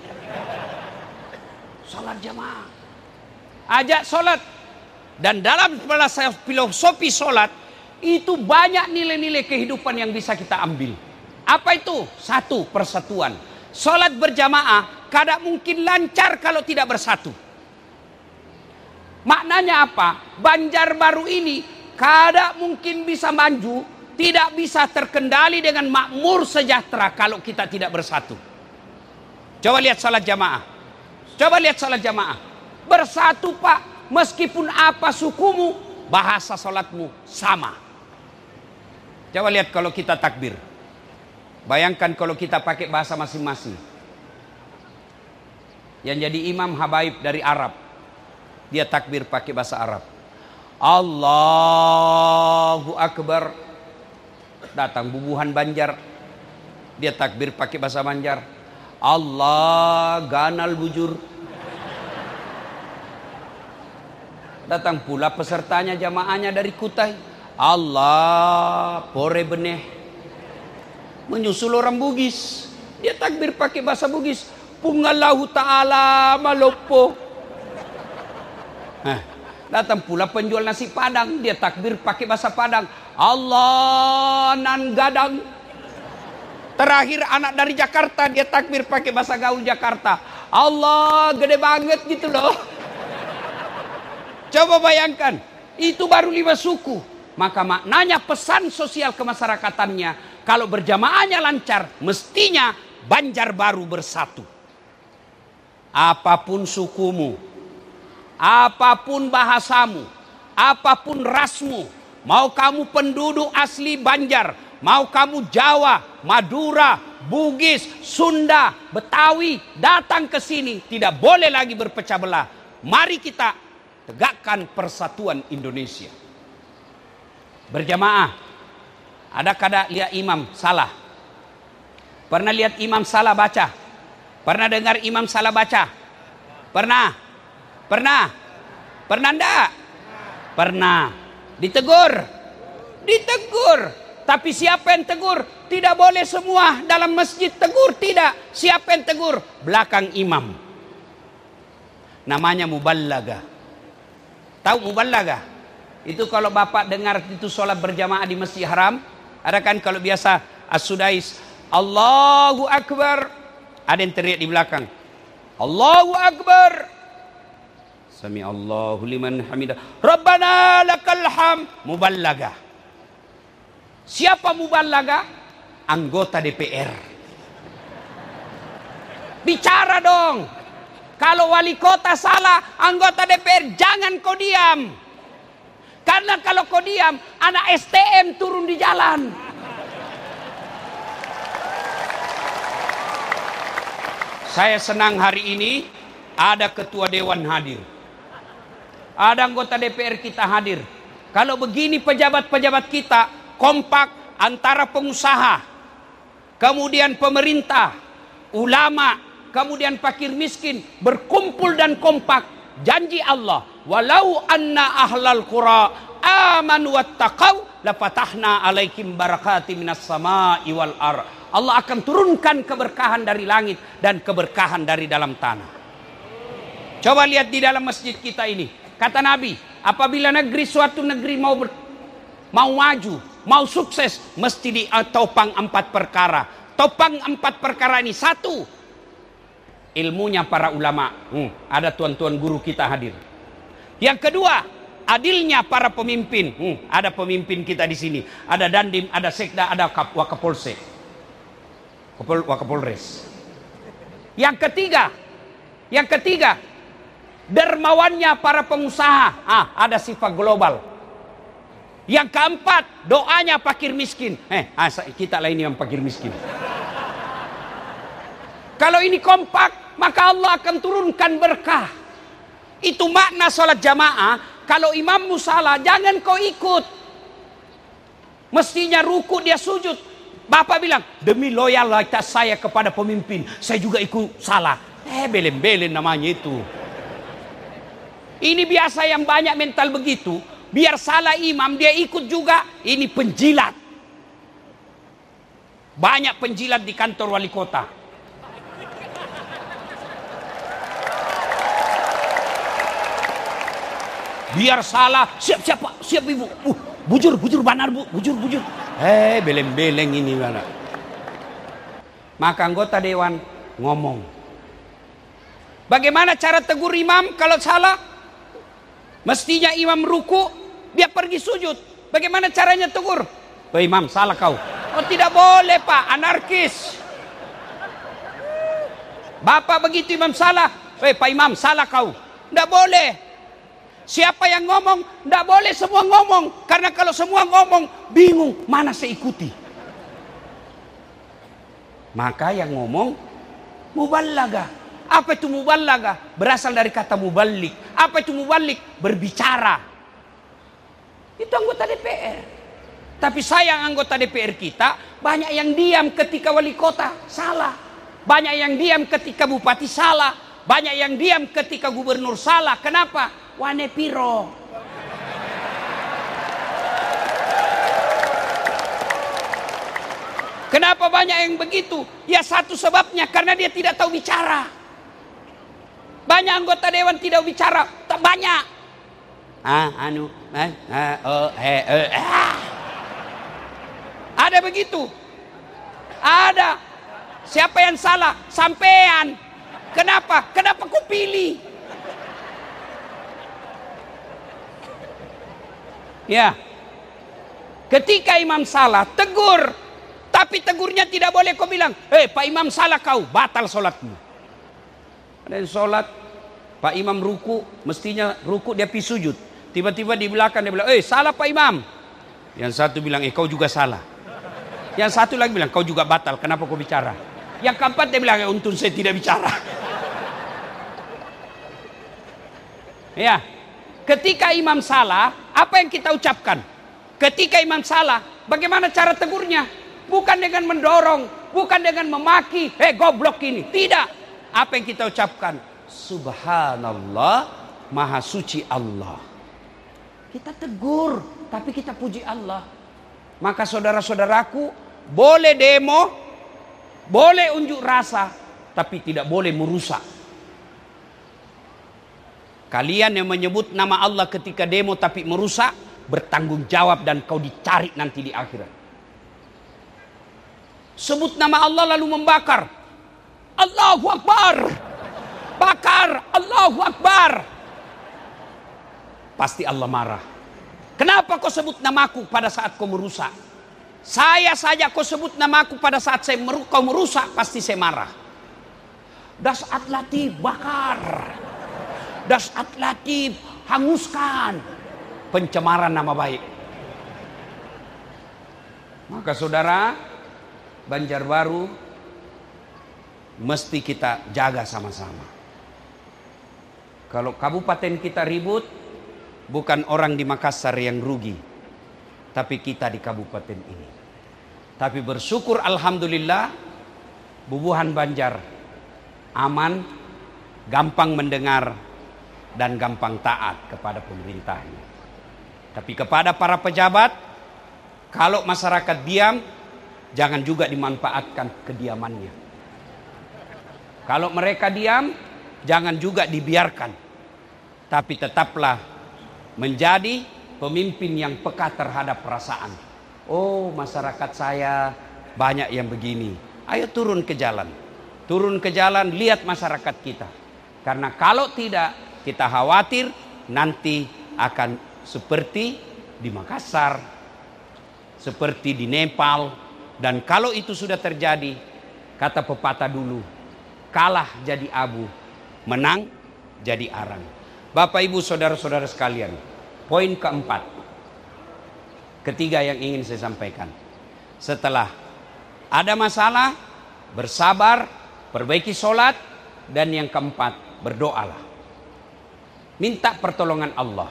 Salat jamaah. Ajak solat. Dan dalam filosofi solat, itu banyak nilai-nilai kehidupan yang bisa kita ambil. Apa itu? Satu, persatuan. Solat berjamaah kadang mungkin lancar kalau tidak bersatu. Maknanya apa? Banjarbaru ini kadang mungkin bisa maju tidak bisa terkendali dengan makmur sejahtera kalau kita tidak bersatu. Coba lihat salat jamaah. Coba lihat salat jamaah. Bersatu pak, meskipun apa sukumu, bahasa salatmu sama. Coba lihat kalau kita takbir. Bayangkan kalau kita pakai bahasa masing-masing. Yang jadi imam habaib dari Arab. Dia takbir pakai bahasa Arab. Allahu Akbar datang bubuhan Banjar. Dia takbir pakai bahasa Banjar. Allah ganal bujur. Datang pula pesertanya jamaahnya dari Kutai. Allah pore beneh. Menyusul orang Bugis. Dia takbir pakai bahasa Bugis. Pungallahu ta'ala malopo. Nah, datang pula penjual nasi padang. Dia takbir pakai bahasa Padang. Allah nan gadang. Terakhir anak dari Jakarta dia takbir pakai bahasa gaul Jakarta. Allah gede banget gitu loh. Coba bayangkan, itu baru lima suku. maka maknanya pesan sosial kemasyarakatannya kalau berjamaahnya lancar mestinya Banjarbaru bersatu. Apa pun sukumu, apa pun bahasamu, apa pun rasmu, mau kamu penduduk asli Banjar, mau kamu Jawa, Madura, Bugis, Sunda, Betawi datang ke sini tidak boleh lagi berpecah belah. Mari kita tegakkan persatuan Indonesia. Berjamaah. Ada kada lihat imam salah? Pernah lihat imam salah baca? Pernah dengar imam salah baca? Pernah? Pernah? Pernah enggak? Pernah. Ditegur. Ditegur. Tapi siapa yang tegur? Tidak boleh semua dalam masjid tegur. Tidak. Siapa yang tegur? Belakang imam. Namanya muballaga. Tahu muballaga? Itu kalau bapak dengar itu sholat berjamaah di masjid haram. Ada kan kalau biasa as-sudais. Allahu Akbar. Ada yang teriak di belakang. Allahu Akbar. Sami Allahu liman hamidah. Rabbana lakal ham. Muballaga. Siapa muballaga? Anggota DPR. Bicara dong. Kalau wali kota salah, anggota DPR jangan kau diam. Karena kalau kau diam, anak STM turun di jalan. Saya senang hari ini ada ketua dewan hadir. Ada anggota DPR kita hadir. Kalau begini pejabat-pejabat kita kompak antara pengusaha, kemudian pemerintah, ulama, kemudian fakir miskin berkumpul dan kompak janji Allah walau anna ahlal qura amanu wattaqau lafatahna alaikum barakati minas sama'i wal ar Allah akan turunkan keberkahan dari langit dan keberkahan dari dalam tanah. Coba lihat di dalam masjid kita ini kata Nabi apabila negeri suatu negeri mau ber, mau maju mau sukses mesti ditopang empat perkara topang empat perkara ini satu ilmunya para ulama. Hmm, ada tuan-tuan guru kita hadir. Yang kedua, adilnya para pemimpin. Hmm, ada pemimpin kita di sini. Ada dandim, ada sekda, ada kap, wakapolsek. Kapol, wakapolres. Yang ketiga, yang ketiga, dermawannya para pengusaha. Ah, ada sifat global. Yang keempat, doanya fakir miskin. Eh, ah, kita lah ini yang fakir miskin. Kalau ini kompak, maka Allah akan turunkan berkah. Itu makna sholat jamaah. Kalau imammu salah, jangan kau ikut. Mestinya ruku dia sujud. Bapak bilang, demi loyalitas saya kepada pemimpin, saya juga ikut salah. Eh, belen-belen namanya itu. Ini biasa yang banyak mental begitu. Biar salah imam, dia ikut juga. Ini penjilat. Banyak penjilat di kantor wali kota. Biar salah, siap siap pak, siap ibu. Uh, bujur, bujur banar bu, bujur, bujur. Eh, beleng-beleng ini mana. Maka anggota dewan ngomong. Bagaimana cara tegur imam kalau salah? Mestinya imam ruku, dia pergi sujud. Bagaimana caranya tegur? Oh, imam salah kau. Oh tidak boleh pak, anarkis. Bapak begitu imam salah. Eh pak imam salah kau. Tidak boleh. Siapa yang ngomong, tidak boleh semua ngomong. Karena kalau semua ngomong, bingung mana saya ikuti. Maka yang ngomong, muballaga. Apa itu muballaga? Berasal dari kata mubalik. Apa itu mubalik? Berbicara. Itu anggota DPR. Tapi sayang anggota DPR kita, banyak yang diam ketika wali kota salah. Banyak yang diam ketika bupati salah. Banyak yang diam ketika gubernur salah. Kenapa? wane piro. Kenapa banyak yang begitu? Ya satu sebabnya karena dia tidak tahu bicara. Banyak anggota dewan tidak bicara, tak banyak. Ah, anu, ah, ah, oh, eh, eh, ah. Ada begitu. Ada. Siapa yang salah? Sampean. Kenapa? Kenapa kau pilih? Ya. Ketika imam salah, tegur. Tapi tegurnya tidak boleh kau bilang, eh Pak Imam salah kau, batal sholatmu. Ada yang sholat, Pak Imam ruku, mestinya ruku dia pergi sujud. Tiba-tiba di belakang dia bilang, eh salah Pak Imam. Yang satu bilang, eh kau juga salah. Yang satu lagi bilang, kau juga batal, kenapa kau bicara? Yang keempat dia bilang, eh, untung saya tidak bicara. Ya, ketika imam salah, apa yang kita ucapkan? Ketika imam salah, bagaimana cara tegurnya? Bukan dengan mendorong, bukan dengan memaki, eh goblok ini. Tidak. Apa yang kita ucapkan? Subhanallah, maha suci Allah. Kita tegur, tapi kita puji Allah. Maka saudara-saudaraku, boleh demo, boleh unjuk rasa, tapi tidak boleh merusak Kalian yang menyebut nama Allah ketika demo tapi merusak, bertanggung jawab dan kau dicari nanti di akhirat. Sebut nama Allah lalu membakar. Allahu Akbar. Bakar. Allahu Akbar. Pasti Allah marah. Kenapa kau sebut namaku pada saat kau merusak? Saya saja kau sebut namaku pada saat saya meru kau merusak, pasti saya marah. Das atlati bakar das atlatif hanguskan pencemaran nama baik. Maka saudara, Banjarbaru mesti kita jaga sama-sama. Kalau kabupaten kita ribut, bukan orang di Makassar yang rugi, tapi kita di kabupaten ini. Tapi bersyukur Alhamdulillah, bubuhan Banjar aman, gampang mendengar dan gampang taat kepada pemerintahnya. Tapi kepada para pejabat, kalau masyarakat diam, jangan juga dimanfaatkan kediamannya. Kalau mereka diam, jangan juga dibiarkan. Tapi tetaplah menjadi pemimpin yang peka terhadap perasaan. Oh, masyarakat saya banyak yang begini. Ayo turun ke jalan. Turun ke jalan, lihat masyarakat kita. Karena kalau tidak, kita khawatir nanti akan seperti di Makassar, seperti di Nepal, dan kalau itu sudah terjadi, kata pepatah dulu, kalah jadi abu, menang jadi arang. Bapak Ibu saudara-saudara sekalian, poin keempat, ketiga yang ingin saya sampaikan. Setelah ada masalah, bersabar, perbaiki sholat, dan yang keempat, berdoalah. Minta pertolongan Allah.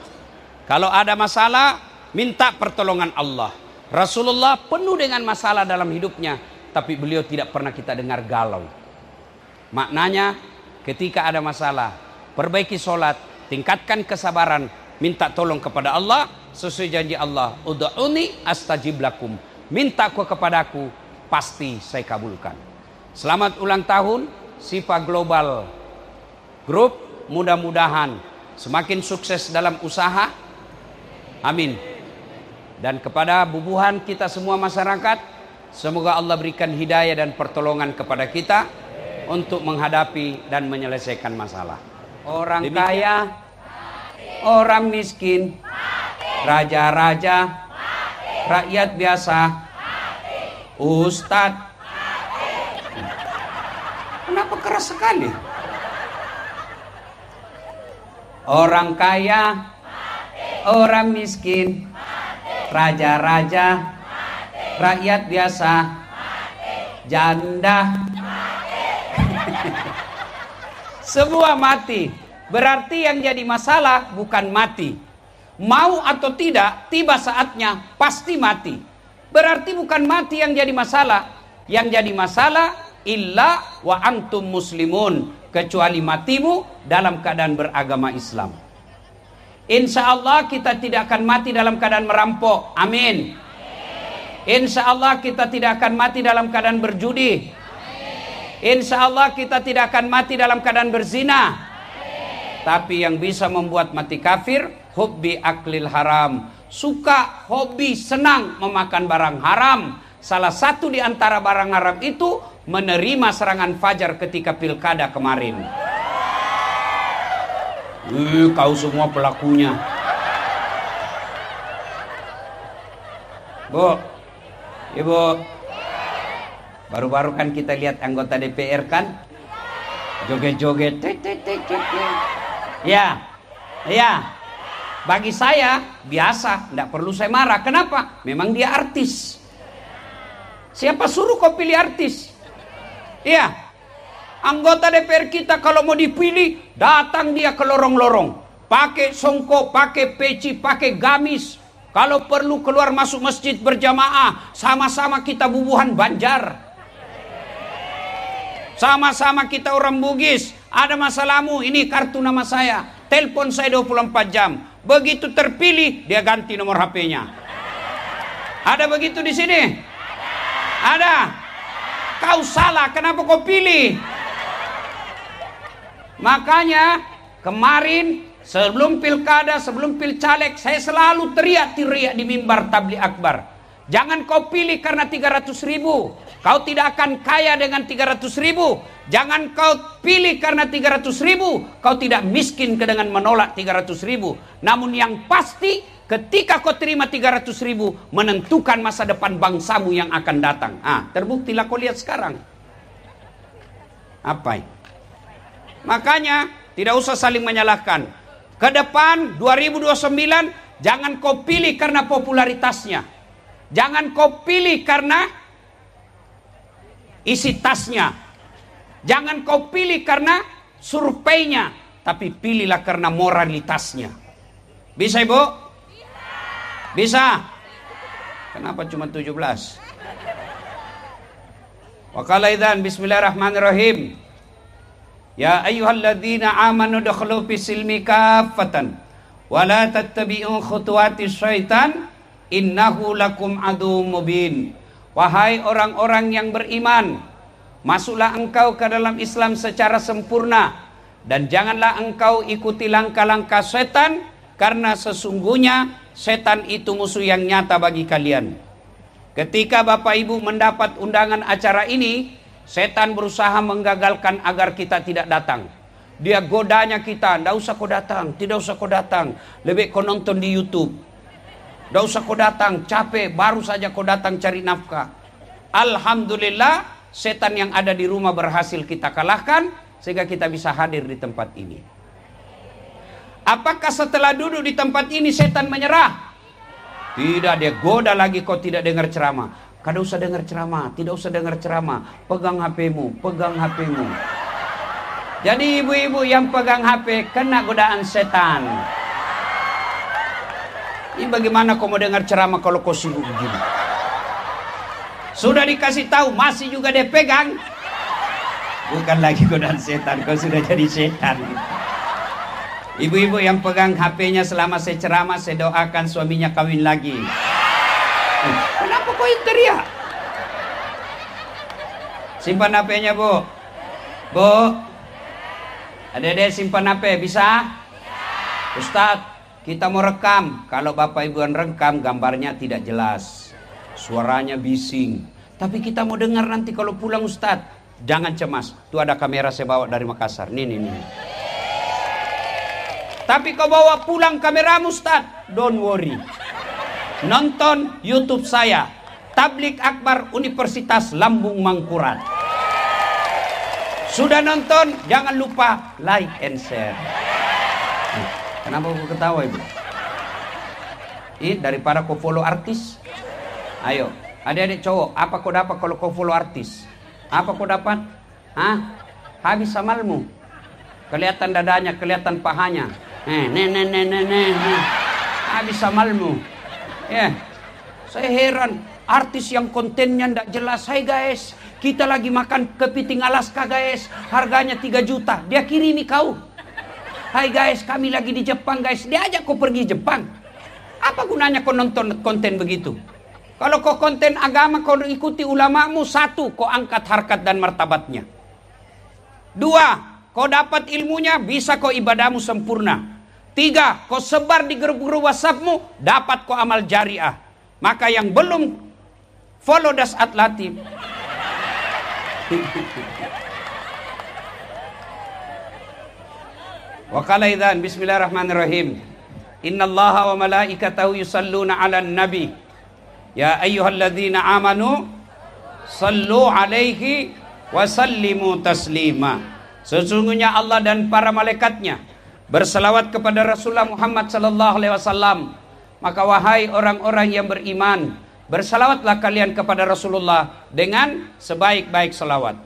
Kalau ada masalah, minta pertolongan Allah. Rasulullah penuh dengan masalah dalam hidupnya, tapi beliau tidak pernah kita dengar galau. Maknanya, ketika ada masalah, perbaiki sholat, tingkatkan kesabaran, minta tolong kepada Allah, sesuai janji Allah. Udu'uni astajib lakum. Minta ku kepadaku, pasti saya kabulkan. Selamat ulang tahun, Sipa Global Group. Mudah-mudahan semakin sukses dalam usaha. Amin. Dan kepada bubuhan kita semua masyarakat, semoga Allah berikan hidayah dan pertolongan kepada kita untuk menghadapi dan menyelesaikan masalah. Orang Demikian. kaya, orang miskin, raja-raja, rakyat biasa, ustadz. Kenapa keras sekali? orang kaya, orang miskin, raja-raja, rakyat biasa, janda, semua mati. Berarti yang jadi masalah bukan mati. Mau atau tidak, tiba saatnya pasti mati. Berarti bukan mati yang jadi masalah. Yang jadi masalah illa wa antum muslimun kecuali matimu dalam keadaan beragama Islam. Insya Allah kita tidak akan mati dalam keadaan merampok. Amin. Insya Allah kita tidak akan mati dalam keadaan berjudi. Insya Allah kita tidak akan mati dalam keadaan berzina. Tapi yang bisa membuat mati kafir, hobi aklil haram. Suka, hobi, senang memakan barang haram. Salah satu di antara barang haram itu menerima serangan fajar ketika pilkada kemarin. Uh, kau semua pelakunya. Bu, Ibu, baru-baru kan kita lihat anggota DPR kan, joget-joget, ya, ya. Bagi saya biasa, tidak perlu saya marah. Kenapa? Memang dia artis. Siapa suruh kau pilih artis? Iya. Anggota DPR kita kalau mau dipilih, datang dia ke lorong-lorong pakai songkok, pakai peci, pakai gamis. Kalau perlu keluar masuk masjid berjamaah, sama-sama kita bubuhan Banjar. Sama-sama kita orang Bugis. Ada masalahmu, ini kartu nama saya. Telepon saya 24 jam. Begitu terpilih, dia ganti nomor HP-nya. Ada begitu di sini? Ada. Kau salah, kenapa kau pilih? Makanya kemarin Sebelum pilkada, sebelum pilcaleg, saya selalu teriak-teriak di mimbar tabli akbar. Jangan kau pilih karena 300 ribu. Kau tidak akan kaya dengan 300 ribu. Jangan kau pilih karena 300 ribu. Kau tidak miskin dengan menolak 300 ribu. Namun yang pasti ketika kau terima 300 ribu. Menentukan masa depan bangsamu yang akan datang. Ah, terbuktilah kau lihat sekarang. Apa? Makanya tidak usah saling menyalahkan. Ke depan 2029 jangan kau pilih karena popularitasnya. Jangan kau pilih karena isi tasnya. Jangan kau pilih karena surveinya, tapi pilihlah karena moralitasnya. Bisa Ibu? Bisa. Kenapa cuma 17? Wakala idan bismillahirrahmanirrahim. Ya ayyuhalladzina amanu dakhulu fi silmi kaffatan wa la tattabi'u khutuwati syaitan innahu lakum adu mubin. Wahai orang-orang yang beriman, masuklah engkau ke dalam Islam secara sempurna dan janganlah engkau ikuti langkah-langkah setan karena sesungguhnya setan itu musuh yang nyata bagi kalian. Ketika Bapak Ibu mendapat undangan acara ini, Setan berusaha menggagalkan agar kita tidak datang. Dia godanya kita, tidak usah kau datang, tidak usah kau datang. Lebih kau nonton di Youtube. Tidak usah kau datang, capek, baru saja kau datang cari nafkah. Alhamdulillah, setan yang ada di rumah berhasil kita kalahkan, sehingga kita bisa hadir di tempat ini. Apakah setelah duduk di tempat ini setan menyerah? Tidak, dia goda lagi kau tidak dengar ceramah. Kada usah dengar ceramah, tidak usah dengar ceramah. Pegang HPmu, pegang HPmu. Jadi ibu-ibu yang pegang HP kena godaan setan. Ini bagaimana kau mau dengar ceramah kalau kau sibuk begini? Sudah dikasih tahu, masih juga dia pegang. Bukan lagi godaan setan, kau sudah jadi setan. Ibu-ibu yang pegang HP-nya selama saya ceramah, saya doakan suaminya kawin lagi. Kenapa kau yang teriak? Simpan HP-nya, Bu. Bu. Ada-ada simpan HP, bisa? Ustadz, kita mau rekam. Kalau Bapak Ibu yang rekam, gambarnya tidak jelas. Suaranya bising. Tapi kita mau dengar nanti kalau pulang Ustadz. Jangan cemas. Tuh ada kamera saya bawa dari Makassar. Nih, nih, nih. Tapi kau bawa pulang kameramu Ustadz. Don't worry. Nonton YouTube saya, Tablik Akbar Universitas Lambung Mangkurat. Sudah nonton? Jangan lupa like and share. Kenapa kau ketawa ibu? Ih, daripada kau follow artis. Ayo, adik-adik cowok, apa kau dapat kalau kau follow artis? Apa kau dapat? Hah? Habis samalmu. Kelihatan dadanya, kelihatan pahanya. Eh, ne, ne, ne, ne, ne. Habis samalmu. Ya, saya heran artis yang kontennya tidak jelas. Hai guys, kita lagi makan kepiting Alaska guys, harganya 3 juta. Dia kirimi kau. Hai guys, kami lagi di Jepang guys. Dia ajak kau pergi Jepang. Apa gunanya kau nonton konten begitu? Kalau kau konten agama kau ikuti ulamamu satu, kau angkat harkat dan martabatnya. Dua, kau dapat ilmunya, bisa kau ibadahmu sempurna. Tiga, kau sebar di grup-grup WhatsAppmu, dapat kau amal jariah. Maka yang belum follow das atlatif. Wakala idan bismillahirrahmanirrahim. Inna Allah wa malaikatahu yusalluna ala nabi. Ya ayyuhalladzina amanu sallu alaihi wa sallimu taslima. Sesungguhnya Allah dan para malaikatnya berselawat kepada Rasulullah Muhammad sallallahu alaihi wasallam. Maka wahai orang-orang yang beriman, bersalawatlah kalian kepada Rasulullah dengan sebaik-baik salawat.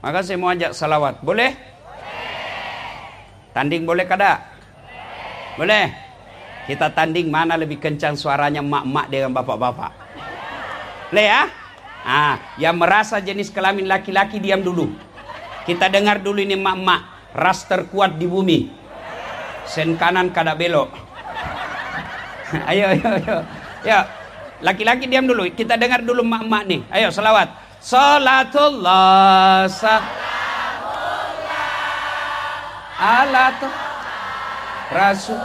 Maka saya mau ajak salawat. Boleh? Tanding boleh kada? Boleh? Kita tanding mana lebih kencang suaranya mak-mak dengan bapak-bapak. Le ya? Ah, yang merasa jenis kelamin laki-laki diam dulu. Kita dengar dulu ini mak-mak. Ras terkuat di bumi. Sen kanan kada belok. ayo, ayo, ayo. Ya, laki-laki diam dulu. Kita dengar dulu mak-mak nih. Ayo, selawat. Salatullah. Salatullah. Rasul.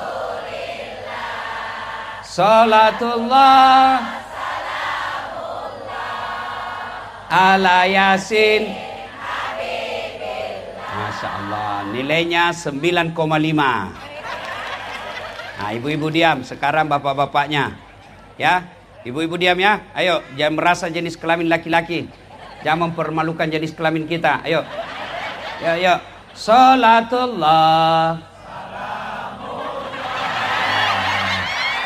Salatullah. Ala Yasin. Masya Allah. Nilainya 9,5 Nah ibu-ibu diam. Sekarang bapak-bapaknya. Ya Ibu-ibu diam ya. Ayo Jangan merasa jenis kelamin laki-laki. Jangan mempermalukan jenis kelamin kita. Ayo. Ya ya Salatullah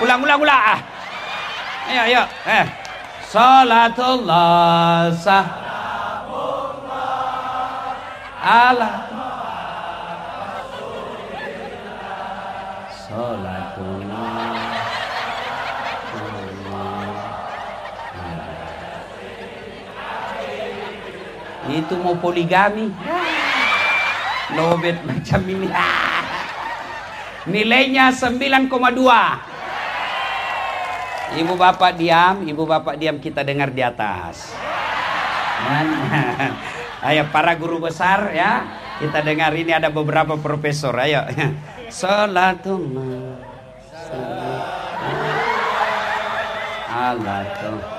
Ulang, ulang, ulang. Ah. Ayo, ayo. Eh. Salatullah ala Salatullah Itu mau poligami. Lobet macam ini. Nilainya 9,2. Ibu bapak diam, ibu bapak diam kita dengar di atas. Ayo para guru besar ya, kita dengar ini ada beberapa profesor. Ayo. Salatullah. Salatullah.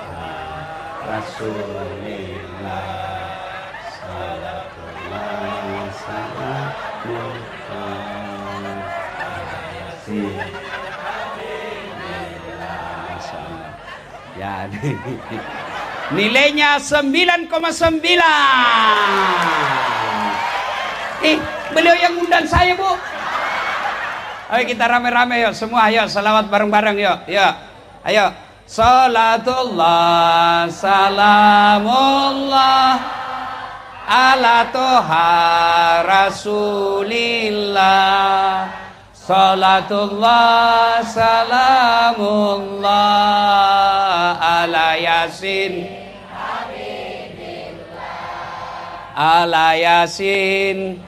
Rasulillah. nilainya 9,9. Eh, beliau yang undang saya, Bu. Ayo kita rame-rame yuk, semua ayo salawat bareng-bareng yuk. Yuk. Ayo. Salatullah salamullah ala toha rasulillah Salatullah salamullah ala yasin. Ala yasin.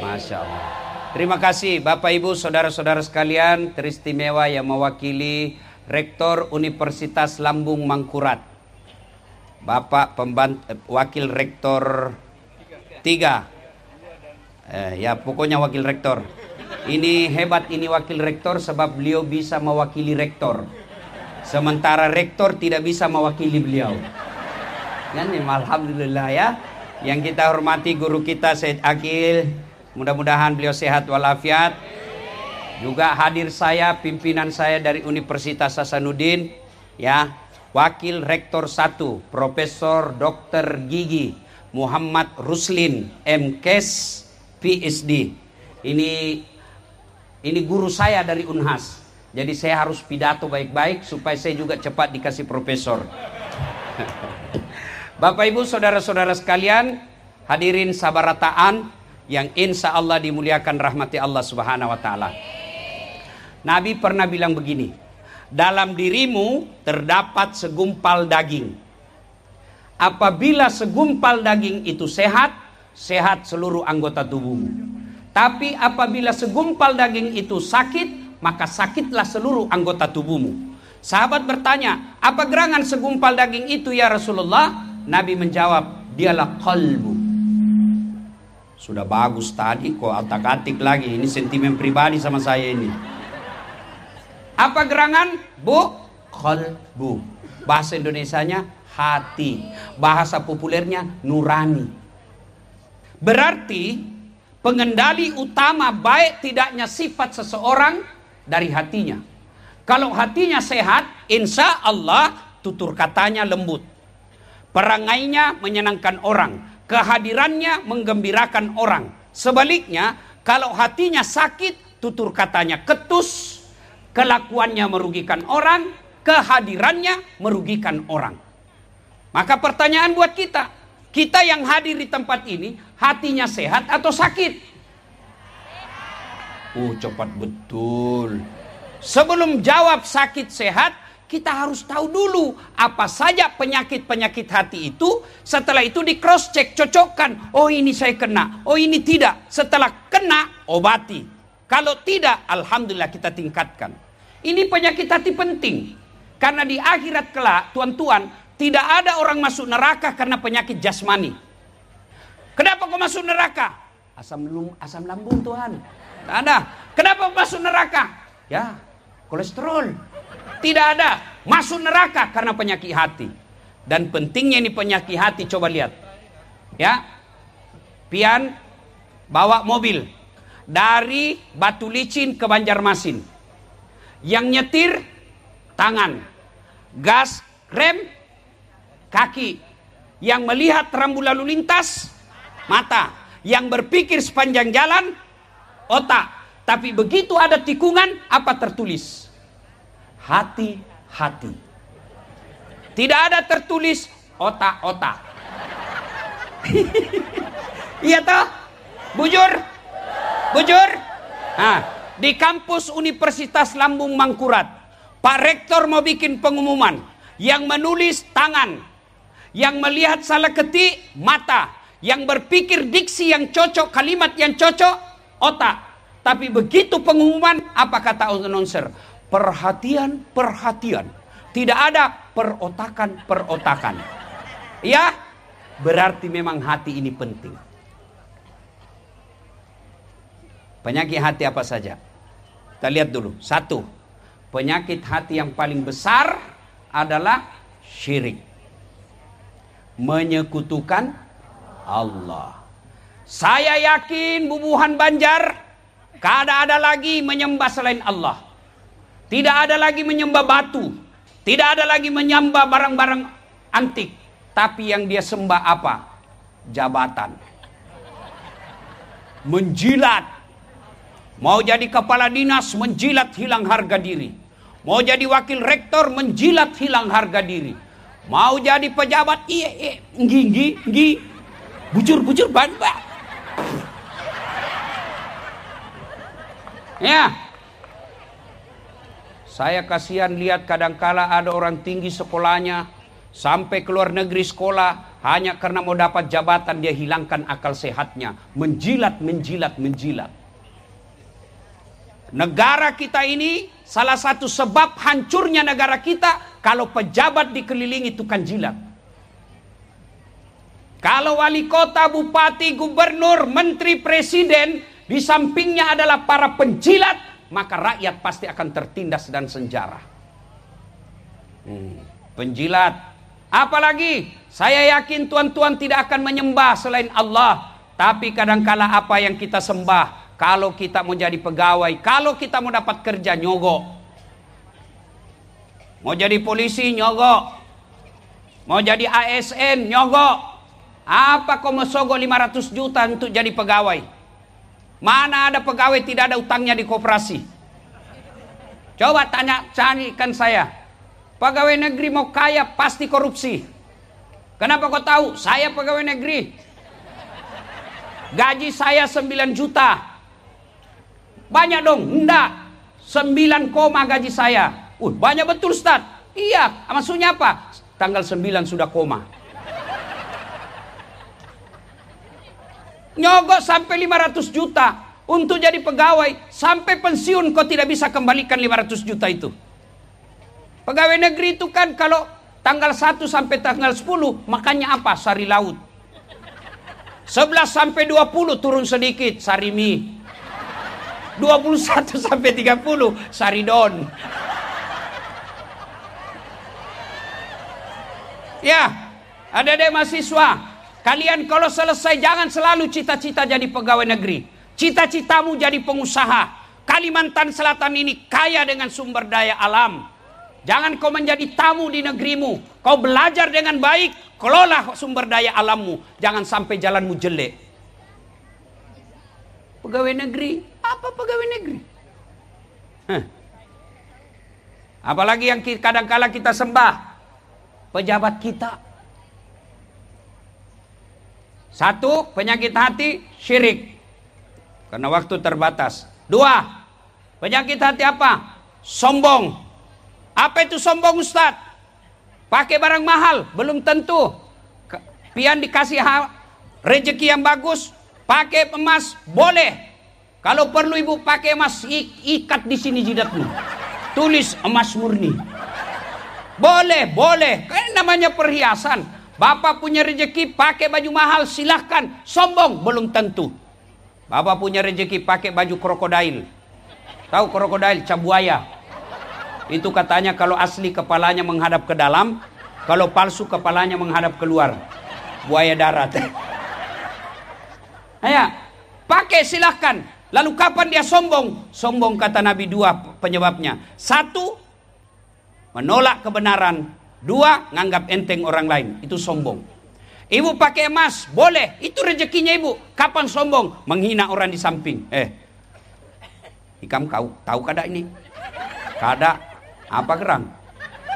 Masya Allah Terima kasih Bapak Ibu Saudara-saudara sekalian teristimewa yang mewakili Rektor Universitas Lambung Mangkurat. Bapak pembant eh, Wakil Rektor tiga. Eh, ya pokoknya Wakil Rektor ini hebat ini wakil rektor sebab beliau bisa mewakili rektor. Sementara rektor tidak bisa mewakili beliau. Kan alhamdulillah ya. Yang kita hormati guru kita Said Akil. Mudah-mudahan beliau sehat walafiat. Juga hadir saya pimpinan saya dari Universitas Hasanuddin ya. Wakil Rektor 1 Profesor Dr. Gigi Muhammad Ruslin MKes PhD. Ini ini guru saya dari Unhas. Jadi saya harus pidato baik-baik supaya saya juga cepat dikasih profesor. Bapak Ibu saudara-saudara sekalian, hadirin sabarataan yang insya Allah dimuliakan rahmati Allah Subhanahu wa taala. Nabi pernah bilang begini, dalam dirimu terdapat segumpal daging. Apabila segumpal daging itu sehat, sehat seluruh anggota tubuhmu. Tapi apabila segumpal daging itu sakit, maka sakitlah seluruh anggota tubuhmu. Sahabat bertanya, apa gerangan segumpal daging itu ya Rasulullah? Nabi menjawab, dialah kalbu. Sudah bagus tadi kok atak-atik lagi. Ini sentimen pribadi sama saya ini. Apa gerangan? Bu, kalbu. Bahasa Indonesianya hati. Bahasa populernya nurani. Berarti pengendali utama baik tidaknya sifat seseorang dari hatinya. Kalau hatinya sehat, insya Allah tutur katanya lembut. Perangainya menyenangkan orang. Kehadirannya menggembirakan orang. Sebaliknya, kalau hatinya sakit, tutur katanya ketus, kelakuannya merugikan orang, kehadirannya merugikan orang. Maka pertanyaan buat kita, kita yang hadir di tempat ini, hatinya sehat atau sakit? Oh, cepat betul. Sebelum jawab sakit sehat, kita harus tahu dulu apa saja penyakit-penyakit hati itu. Setelah itu di cross check, cocokkan. Oh ini saya kena, oh ini tidak. Setelah kena, obati. Kalau tidak, alhamdulillah kita tingkatkan. Ini penyakit hati penting. Karena di akhirat kelak, tuan-tuan, tidak ada orang masuk neraka karena penyakit jasmani. Kenapa kau masuk neraka? Asam lambung, asam lambung Tuhan. Tak ada. Kenapa masuk neraka? Ya, kolesterol. Tidak ada. Masuk neraka karena penyakit hati. Dan pentingnya ini penyakit hati coba lihat. Ya. Pian bawa mobil dari Batu Licin ke Banjarmasin. Yang nyetir tangan. Gas rem kaki. Yang melihat rambu lalu lintas mata. Yang berpikir sepanjang jalan otak. Tapi begitu ada tikungan, apa tertulis? Hati-hati. Tidak ada tertulis otak-otak. iya toh? Bujur? Bujur? Nah, di kampus Universitas Lambung Mangkurat, Pak Rektor mau bikin pengumuman. Yang menulis tangan. Yang melihat salah ketik mata. Yang berpikir diksi yang cocok, kalimat yang cocok, otak. Tapi begitu pengumuman, apa kata announcer? Perhatian, perhatian. Tidak ada perotakan, perotakan. Ya, berarti memang hati ini penting. Penyakit hati apa saja? Kita lihat dulu. Satu, penyakit hati yang paling besar adalah syirik. Menyekutukan Allah. Saya yakin bubuhan Banjar Kada ada lagi menyembah selain Allah. Tidak ada lagi menyembah batu. Tidak ada lagi menyembah barang-barang antik. Tapi yang dia sembah apa? Jabatan. Menjilat. Mau jadi kepala dinas menjilat hilang harga diri. Mau jadi wakil rektor menjilat hilang harga diri. Mau jadi pejabat iya iya nggi nggi bujur bujur ban Ya. Saya kasihan lihat kadangkala ada orang tinggi sekolahnya sampai ke luar negeri sekolah hanya karena mau dapat jabatan dia hilangkan akal sehatnya, menjilat, menjilat, menjilat. Negara kita ini salah satu sebab hancurnya negara kita kalau pejabat dikelilingi tukang jilat. Kalau wali kota, bupati, gubernur, menteri, presiden di sampingnya adalah para penjilat, maka rakyat pasti akan tertindas dan senjara. Hmm, penjilat. Apalagi saya yakin tuan-tuan tidak akan menyembah selain Allah. Tapi kadangkala apa yang kita sembah, kalau kita mau jadi pegawai, kalau kita mau dapat kerja nyogok. Mau jadi polisi nyogok. Mau jadi ASN nyogok. Apa kau mau sogok 500 juta untuk jadi pegawai? Mana ada pegawai tidak ada utangnya di koperasi? Coba tanya, carikan saya. Pegawai negeri mau kaya pasti korupsi. Kenapa kau tahu? Saya pegawai negeri. Gaji saya 9 juta. Banyak dong? Enggak. 9 koma gaji saya. Uh, banyak betul Ustaz. Iya, maksudnya apa? Tanggal 9 sudah koma. nyogok sampai 500 juta untuk jadi pegawai sampai pensiun kau tidak bisa kembalikan 500 juta itu. Pegawai negeri itu kan kalau tanggal 1 sampai tanggal 10 makannya apa? Sari laut. 11 sampai 20 turun sedikit sari mie. 21 sampai 30 sari don. Ya, ada deh mahasiswa Kalian kalau selesai jangan selalu cita-cita jadi pegawai negeri. Cita-citamu jadi pengusaha. Kalimantan Selatan ini kaya dengan sumber daya alam. Jangan kau menjadi tamu di negerimu. Kau belajar dengan baik, kelola sumber daya alammu. Jangan sampai jalanmu jelek. Pegawai negeri, apa pegawai negeri? Apalagi yang kadang-kala kita sembah, pejabat kita. Satu, penyakit hati, syirik. Karena waktu terbatas. Dua, penyakit hati apa? Sombong. Apa itu sombong Ustaz? Pakai barang mahal, belum tentu. Pian dikasih rezeki yang bagus, pakai emas, boleh. Kalau perlu ibu pakai emas, ikat di sini jidatmu. Tulis emas murni. Boleh, boleh. Kan namanya perhiasan. Bapak punya rezeki pakai baju mahal, silahkan. Sombong, belum tentu. Bapak punya rezeki pakai baju krokodil. Tahu krokodil, cabuaya. Itu katanya kalau asli kepalanya menghadap ke dalam, kalau palsu kepalanya menghadap keluar. Buaya darat. Ayo, pakai silahkan. Lalu kapan dia sombong? Sombong kata Nabi dua penyebabnya. Satu, menolak kebenaran. Dua, nganggap enteng orang lain. Itu sombong. Ibu pakai emas, boleh. Itu rezekinya ibu. Kapan sombong? Menghina orang di samping. Eh, ikam kau tahu kada ini? Kada. Apa gerang?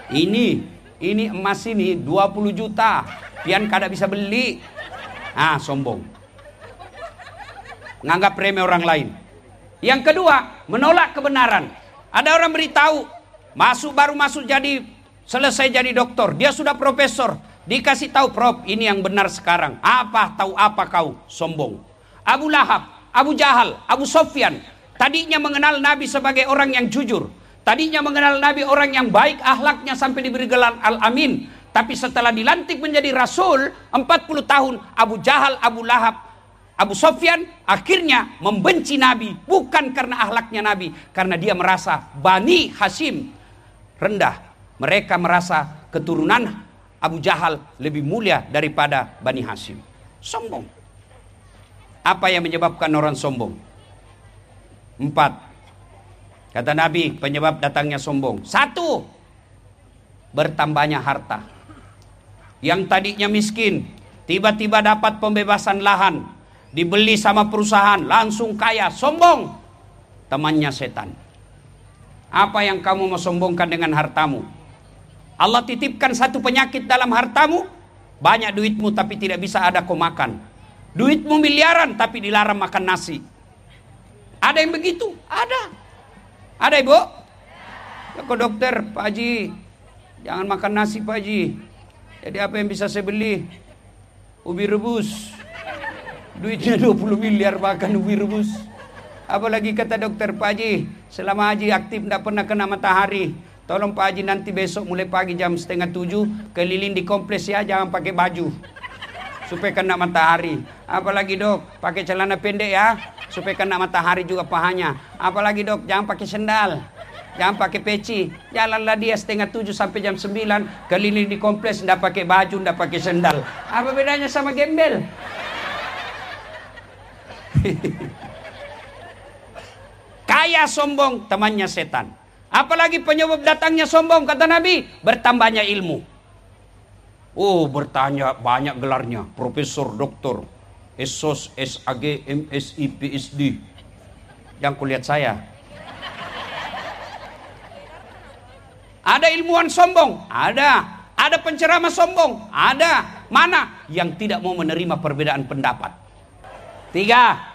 Ini, ini emas ini 20 juta. Pian kada bisa beli. Ah, sombong. Nganggap remeh orang lain. Yang kedua, menolak kebenaran. Ada orang beritahu, masuk baru masuk jadi selesai jadi dokter. Dia sudah profesor Dikasih tahu Prof, ini yang benar sekarang. Apa tahu apa kau? Sombong. Abu Lahab, Abu Jahal, Abu Sofyan. Tadinya mengenal Nabi sebagai orang yang jujur. Tadinya mengenal Nabi orang yang baik ahlaknya sampai diberi gelar Al-Amin. Tapi setelah dilantik menjadi Rasul 40 tahun Abu Jahal, Abu Lahab, Abu Sofyan akhirnya membenci Nabi. Bukan karena ahlaknya Nabi. Karena dia merasa Bani Hasim rendah. Mereka merasa keturunan Abu Jahal lebih mulia daripada Bani Hashim. Sombong. Apa yang menyebabkan orang sombong? Empat. Kata Nabi, penyebab datangnya sombong. Satu, bertambahnya harta. Yang tadinya miskin, tiba-tiba dapat pembebasan lahan, dibeli sama perusahaan, langsung kaya, sombong. Temannya setan. Apa yang kamu mau sombongkan dengan hartamu? Allah titipkan satu penyakit dalam hartamu, banyak duitmu tapi tidak bisa ada kau makan. Duitmu miliaran tapi dilarang makan nasi. Ada yang begitu? Ada. Ada ibu? Ya ke dokter, Pak Haji, jangan makan nasi Pak Haji. Jadi apa yang bisa saya beli? Ubi rebus. Duitnya 20 miliar makan ubi rebus. Apalagi kata dokter Pak Haji, selama Haji aktif tidak pernah kena matahari. Tolong Pak Haji nanti besok mulai pagi jam setengah tujuh keliling di kompleks ya jangan pakai baju supaya kena matahari. Apalagi dok pakai celana pendek ya supaya kena matahari juga pahanya. Apalagi dok jangan pakai sendal. Jangan pakai peci. Jalanlah dia setengah tujuh sampai jam sembilan. Keliling di kompleks, ndak pakai baju, ndak pakai sendal. Apa bedanya sama gembel? Kaya sombong, temannya setan. Apalagi penyebab datangnya sombong kata Nabi, bertambahnya ilmu. Oh, bertanya banyak gelarnya, profesor, doktor, SOS, SAG, MSI, PSD. Yang kulihat saya. Ada ilmuwan sombong? Ada. Ada penceramah sombong? Ada. Mana? Yang tidak mau menerima perbedaan pendapat. Tiga.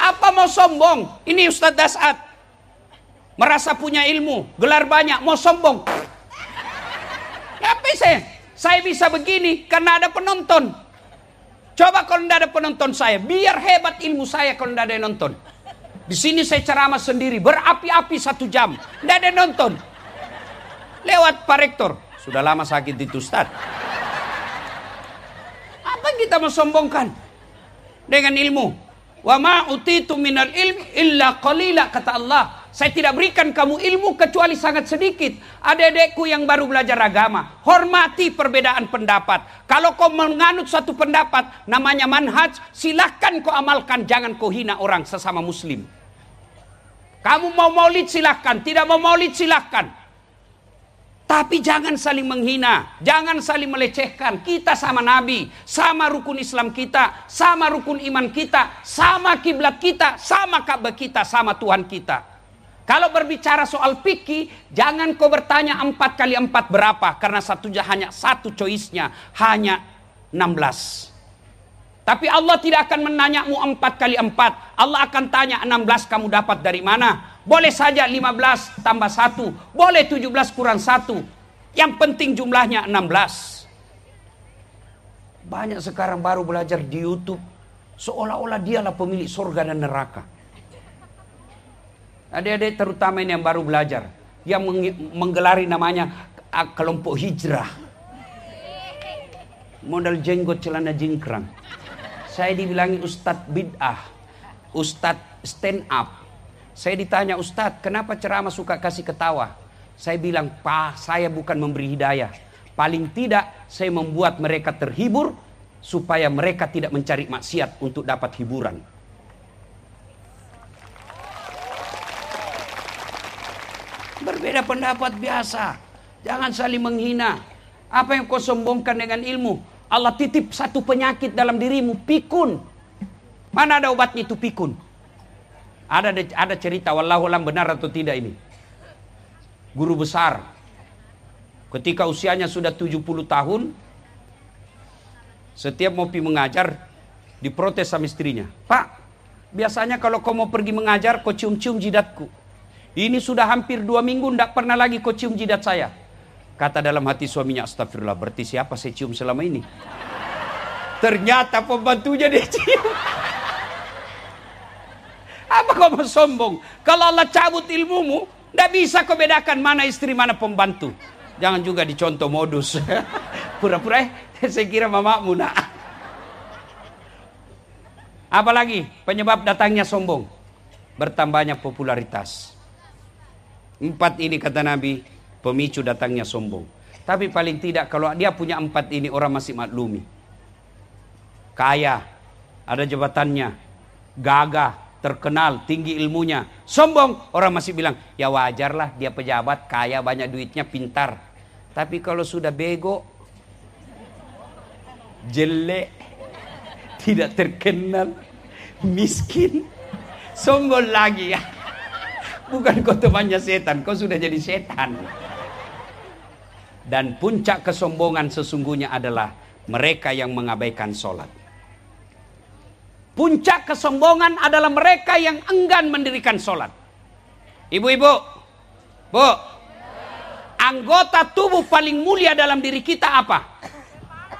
Apa mau sombong? Ini Ustadz Dasat merasa punya ilmu, gelar banyak, mau sombong. Apa saya? Saya bisa begini karena ada penonton. Coba kalau tidak ada penonton saya, biar hebat ilmu saya kalau tidak ada yang nonton. Di sini saya ceramah sendiri, berapi-api satu jam, tidak ada yang nonton. Lewat Pak Rektor, sudah lama sakit itu Ustaz. Apa yang kita mau sombongkan dengan ilmu? Wa ma utitu minal ilmi illa qalila kata Allah. Saya tidak berikan kamu ilmu kecuali sangat sedikit. Adik-adikku yang baru belajar agama, hormati perbedaan pendapat. Kalau kau menganut satu pendapat, namanya manhaj, silahkan kau amalkan, jangan kau hina orang sesama muslim. Kamu mau maulid silahkan, tidak mau maulid silahkan. Tapi jangan saling menghina, jangan saling melecehkan. Kita sama Nabi, sama rukun Islam kita, sama rukun iman kita, sama kiblat kita, sama Ka'bah kita, sama Tuhan kita. Kalau berbicara soal fikih, jangan kau bertanya empat kali empat berapa, karena satu hanya satu choice-nya hanya 16. Tapi Allah tidak akan menanyamu empat kali empat. Allah akan tanya 16 kamu dapat dari mana. Boleh saja 15 tambah satu. Boleh 17 kurang satu. Yang penting jumlahnya 16. Banyak sekarang baru belajar di Youtube. Seolah-olah dialah pemilik surga dan neraka. Adik-adik terutama ini yang baru belajar. Yang menggelari namanya kelompok hijrah. Modal jenggot celana jingkrang. Saya dibilangi Ustadz bid'ah, Ustadz stand up. Saya ditanya Ustadz, kenapa ceramah suka kasih ketawa? Saya bilang, Pak, saya bukan memberi hidayah. Paling tidak saya membuat mereka terhibur supaya mereka tidak mencari maksiat untuk dapat hiburan. Berbeda pendapat biasa. Jangan saling menghina. Apa yang kau sombongkan dengan ilmu? Allah titip satu penyakit dalam dirimu, pikun. Mana ada obatnya itu pikun? Ada ada cerita wallahu alam benar atau tidak ini. Guru besar ketika usianya sudah 70 tahun setiap mau pergi mengajar diprotes sama istrinya. Pak, biasanya kalau kau mau pergi mengajar kau cium-cium jidatku. Ini sudah hampir dua minggu tidak pernah lagi kau cium jidat saya. Kata dalam hati suaminya, astagfirullah, berarti siapa saya cium selama ini? Ternyata pembantunya dia cium. Apa kau mau sombong? Kalau Allah cabut ilmumu, tidak bisa kau bedakan mana istri, mana pembantu. Jangan juga dicontoh modus. Pura-pura eh, saya kira mamamu nak. Apalagi penyebab datangnya sombong? Bertambahnya popularitas. Empat ini kata Nabi, pemicu datangnya sombong. Tapi paling tidak kalau dia punya empat ini orang masih maklumi. Kaya, ada jabatannya, gagah, terkenal, tinggi ilmunya. Sombong, orang masih bilang, ya wajarlah dia pejabat, kaya, banyak duitnya, pintar. Tapi kalau sudah bego, jelek, tidak terkenal, miskin, sombong lagi ya. Bukan kau temannya setan, kau sudah jadi setan. Dan puncak kesombongan sesungguhnya adalah mereka yang mengabaikan sholat. Puncak kesombongan adalah mereka yang enggan mendirikan sholat. Ibu-ibu, bu, anggota tubuh paling mulia dalam diri kita apa?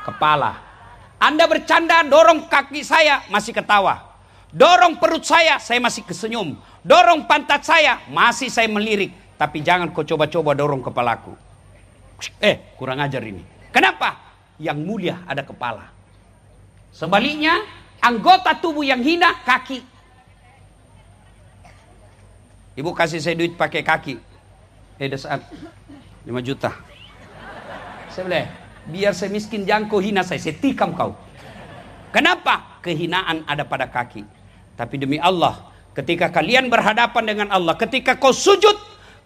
Kepala. Anda bercanda dorong kaki saya masih ketawa. Dorong perut saya, saya masih kesenyum. Dorong pantat saya, masih saya melirik. Tapi jangan kau coba-coba dorong kepalaku. Eh, kurang ajar ini. Kenapa? Yang mulia ada kepala. Sebaliknya, anggota tubuh yang hina kaki. Ibu kasih saya duit pakai kaki. Eh, dah saat 5 juta. Saya boleh, biar saya miskin jangan kau hina saya, saya tikam kau. Kenapa? Kehinaan ada pada kaki. Tapi demi Allah, ketika kalian berhadapan dengan Allah, ketika kau sujud,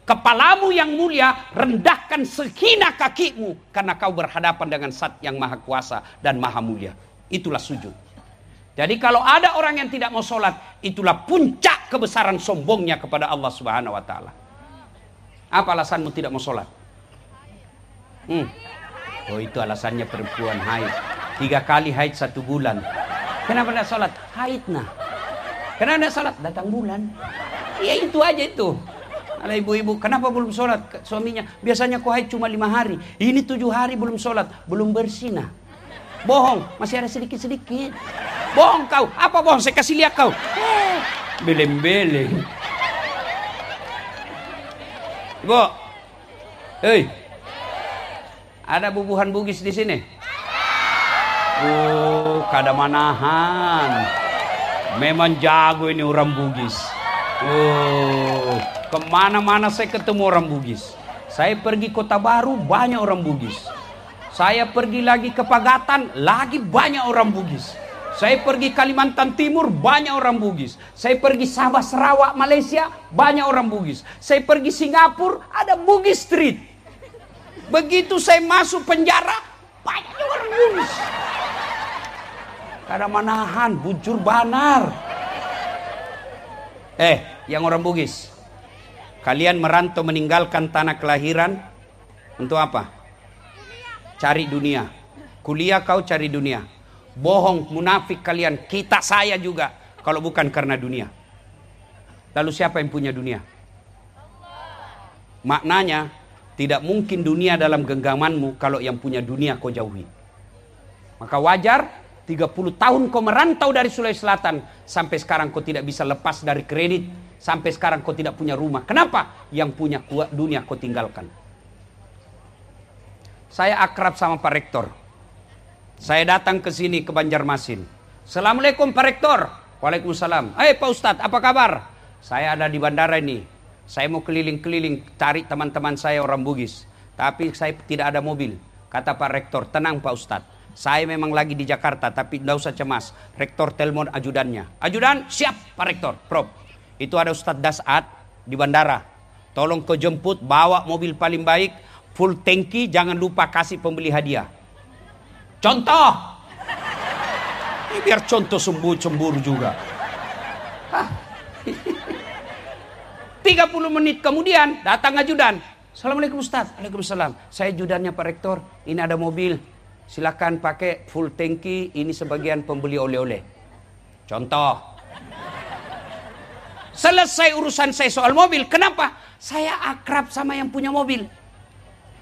Kepalamu yang mulia rendahkan sehina kakimu karena kau berhadapan dengan Sat yang maha kuasa dan maha mulia. Itulah sujud. Jadi kalau ada orang yang tidak mau sholat, itulah puncak kebesaran sombongnya kepada Allah Subhanahu Wa Taala. Apa alasanmu tidak mau sholat? Hmm. Oh itu alasannya perempuan haid. Tiga kali haid satu bulan. Kenapa tidak sholat? Haid nah. Kenapa tidak sholat? Datang bulan. Ya itu aja itu. Ada ibu-ibu, kenapa belum sholat suaminya? Biasanya kau haid cuma lima hari. Ini tujuh hari belum sholat, belum bersih nah. Bohong, masih ada sedikit-sedikit. Bohong kau, apa bohong? Saya kasih lihat kau. Eh, beleng-beleng. Ibu, hei, ada bubuhan bugis di sini? Oh, kada manahan. Memang jago ini orang bugis. Oh, Ke mana-mana saya ketemu orang Bugis. Saya pergi kota baru, banyak orang Bugis. Saya pergi lagi ke Pagatan, lagi banyak orang Bugis. Saya pergi Kalimantan Timur, banyak orang Bugis. Saya pergi Sabah, Sarawak, Malaysia, banyak orang Bugis. Saya pergi Singapura, ada Bugis Street. Begitu saya masuk penjara, banyak orang Bugis. Kada manahan, bujur banar. Eh, yang orang Bugis. Kalian merantau meninggalkan tanah kelahiran untuk apa? Cari dunia. Kuliah kau cari dunia bohong, munafik kalian, kita saya juga kalau bukan karena dunia. Lalu siapa yang punya dunia? Maknanya tidak mungkin dunia dalam genggamanmu kalau yang punya dunia kau jauhi. Maka wajar 30 tahun kau merantau dari Sulawesi Selatan sampai sekarang kau tidak bisa lepas dari kredit, sampai sekarang kau tidak punya rumah. Kenapa? Yang punya dunia kau tinggalkan. Saya akrab sama Pak Rektor. Saya datang ke sini ke Banjarmasin. Assalamualaikum Pak Rektor. Waalaikumsalam. Eh Pak Ustadz, apa kabar? Saya ada di bandara ini. Saya mau keliling-keliling cari teman-teman saya orang Bugis. Tapi saya tidak ada mobil. Kata Pak Rektor, tenang Pak Ustadz. Saya memang lagi di Jakarta, tapi tidak usah cemas. Rektor telepon ajudannya. Ajudan, siap Pak Rektor. Prof, itu ada Ustadz Dasat di bandara. Tolong kau jemput, bawa mobil paling baik, full tanki, jangan lupa kasih pembeli hadiah. Contoh. Ini biar contoh sembuh cemburu juga. Hah? 30 menit kemudian datang ajudan. Assalamualaikum Ustaz. Waalaikumsalam. Saya ajudannya Pak Rektor. Ini ada mobil. Silakan pakai full tanki. Ini sebagian pembeli oleh-oleh. Contoh. Selesai urusan saya soal mobil. Kenapa? Saya akrab sama yang punya mobil.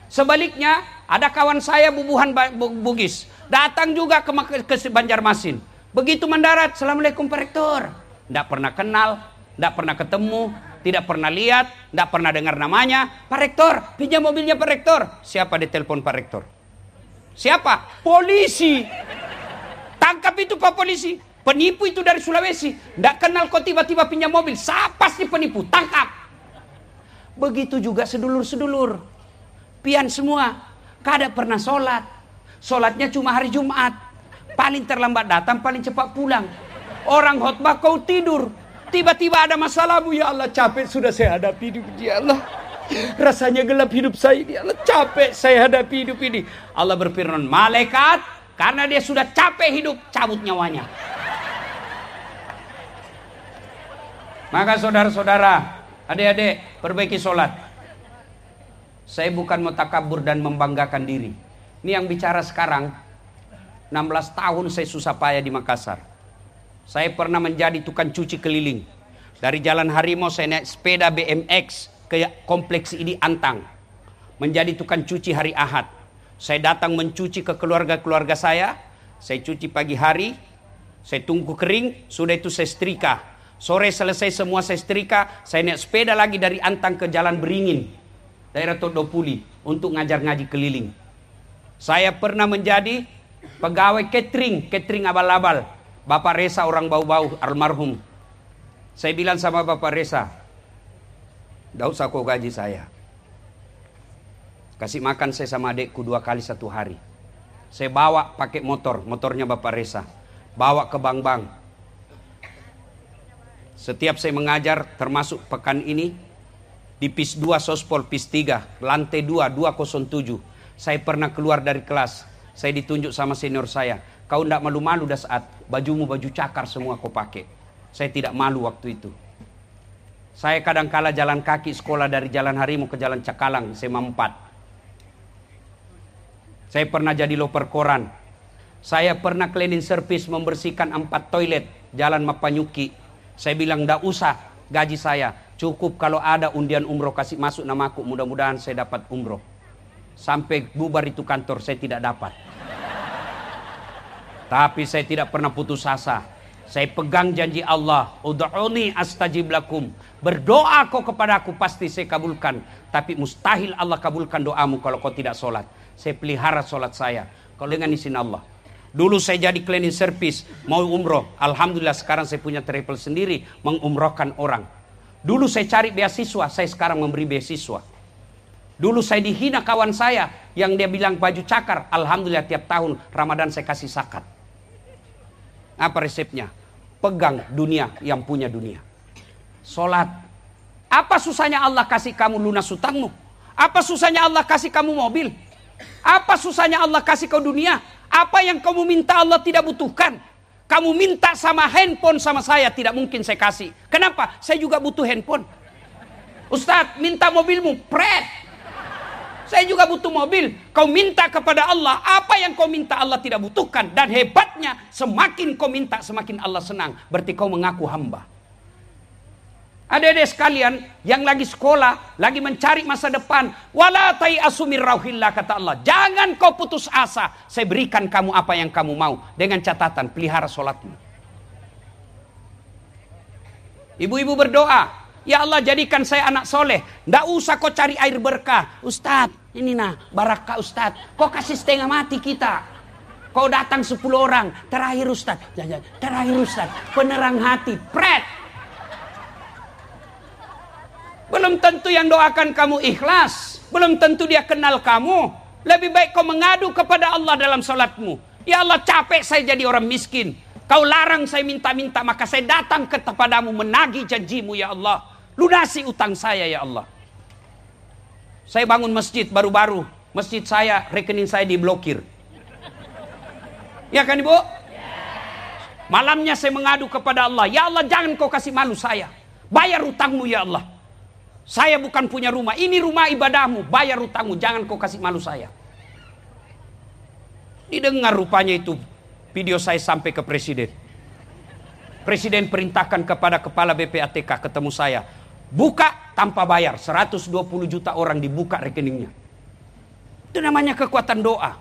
Sebaliknya, ada kawan saya bubuhan Bugis. Datang juga ke, ke Banjarmasin. Begitu mendarat, Assalamualaikum Pak Rektor. Tidak pernah kenal, tidak pernah ketemu, tidak pernah lihat, tidak pernah dengar namanya. Pak Rektor, pinjam mobilnya Pak Rektor. Siapa di telepon Pak Rektor? Siapa? Polisi. Tangkap itu Pak Polisi. Penipu itu dari Sulawesi. Tidak kenal kok tiba-tiba pinjam mobil. Siapa sih penipu? Tangkap. Begitu juga sedulur-sedulur pian semua. Kada pernah sholat. Sholatnya cuma hari Jumat. Paling terlambat datang, paling cepat pulang. Orang khotbah kau tidur. Tiba-tiba ada masalah bu ya Allah capek sudah saya hadapi hidup ya Allah. Rasanya gelap hidup saya ya Allah capek saya hadapi hidup ini. Allah berfirman malaikat karena dia sudah capek hidup cabut nyawanya. Maka saudara-saudara, adik-adik perbaiki sholat. Saya bukan mau takabur dan membanggakan diri. Ini yang bicara sekarang, 16 tahun saya susah payah di Makassar. Saya pernah menjadi tukang cuci keliling. Dari Jalan Harimau saya naik sepeda BMX ke kompleks ini Antang. Menjadi tukang cuci hari Ahad. Saya datang mencuci ke keluarga-keluarga saya. Saya cuci pagi hari. Saya tunggu kering. Sudah itu saya setrika. Sore selesai semua saya setrika. Saya naik sepeda lagi dari Antang ke Jalan Beringin daerah Todopuli untuk ngajar ngaji keliling. Saya pernah menjadi pegawai catering, catering abal-abal. Bapak Resa orang bau-bau almarhum. Saya bilang sama Bapak Resa, tidak usah kau gaji saya. Kasih makan saya sama adekku dua kali satu hari. Saya bawa pakai motor, motornya Bapak Resa. Bawa ke bank-bank. Setiap saya mengajar, termasuk pekan ini, di PIS 2 Sospol PIS 3 lantai 2 207 saya pernah keluar dari kelas. Saya ditunjuk sama senior saya kau tidak malu-malu dah saat bajumu baju cakar semua kau pakai. Saya tidak malu waktu itu. Saya kadang kala jalan kaki sekolah dari jalan Harimau ke jalan Cakalang SMA 4 saya pernah jadi loper koran. Saya pernah cleaning service membersihkan empat toilet jalan Mapanyuki saya bilang tidak usah gaji saya Cukup kalau ada undian umroh kasih masuk namaku. Mudah-mudahan saya dapat umroh. Sampai bubar itu kantor saya tidak dapat. Tapi saya tidak pernah putus asa. Saya pegang janji Allah. Udu'uni astajib lakum. Berdoa kau kepada aku pasti saya kabulkan. Tapi mustahil Allah kabulkan doamu kalau kau tidak sholat. Saya pelihara sholat saya. Kalau dengan izin Allah. Dulu saya jadi cleaning service, mau umroh. Alhamdulillah sekarang saya punya travel sendiri, mengumrohkan orang. Dulu saya cari beasiswa, saya sekarang memberi beasiswa. Dulu saya dihina kawan saya yang dia bilang baju cakar. Alhamdulillah tiap tahun Ramadan saya kasih sakat. Apa resepnya? Pegang dunia yang punya dunia. Sholat. Apa susahnya Allah kasih kamu lunas hutangmu? Apa susahnya Allah kasih kamu mobil? Apa susahnya Allah kasih kau dunia? Apa yang kamu minta Allah tidak butuhkan? Kamu minta sama handphone sama saya tidak mungkin saya kasih. Kenapa? Saya juga butuh handphone. Ustadz minta mobilmu, pret. Saya juga butuh mobil. Kau minta kepada Allah apa yang kau minta Allah tidak butuhkan. Dan hebatnya semakin kau minta semakin Allah senang. Berarti kau mengaku hamba. Adik-adik sekalian yang lagi sekolah, lagi mencari masa depan. Wala asumir rauhillah kata Allah. Jangan kau putus asa. Saya berikan kamu apa yang kamu mau. Dengan catatan pelihara sholatmu. Ibu-ibu berdoa. Ya Allah jadikan saya anak soleh. Tidak usah kau cari air berkah. Ustadz ini nah barakah Ustadz. Kau kasih setengah mati kita. Kau datang 10 orang. Terakhir Ustadz. Terakhir Ustadz. Penerang hati. Pret. Belum tentu yang doakan kamu ikhlas. Belum tentu dia kenal kamu. Lebih baik kau mengadu kepada Allah dalam salatmu. Ya Allah capek saya jadi orang miskin. Kau larang saya minta-minta maka saya datang kepadamu menagih janjimu ya Allah. Lunasi utang saya ya Allah. Saya bangun masjid baru-baru. Masjid saya, rekening saya diblokir. Ya kan ibu? Malamnya saya mengadu kepada Allah. Ya Allah jangan kau kasih malu saya. Bayar utangmu ya Allah. Saya bukan punya rumah. Ini rumah ibadahmu. Bayar utangmu. Jangan kau kasih malu saya. Didengar rupanya itu video saya sampai ke presiden. Presiden perintahkan kepada kepala BPATK ketemu saya. Buka tanpa bayar. 120 juta orang dibuka rekeningnya. Itu namanya kekuatan doa.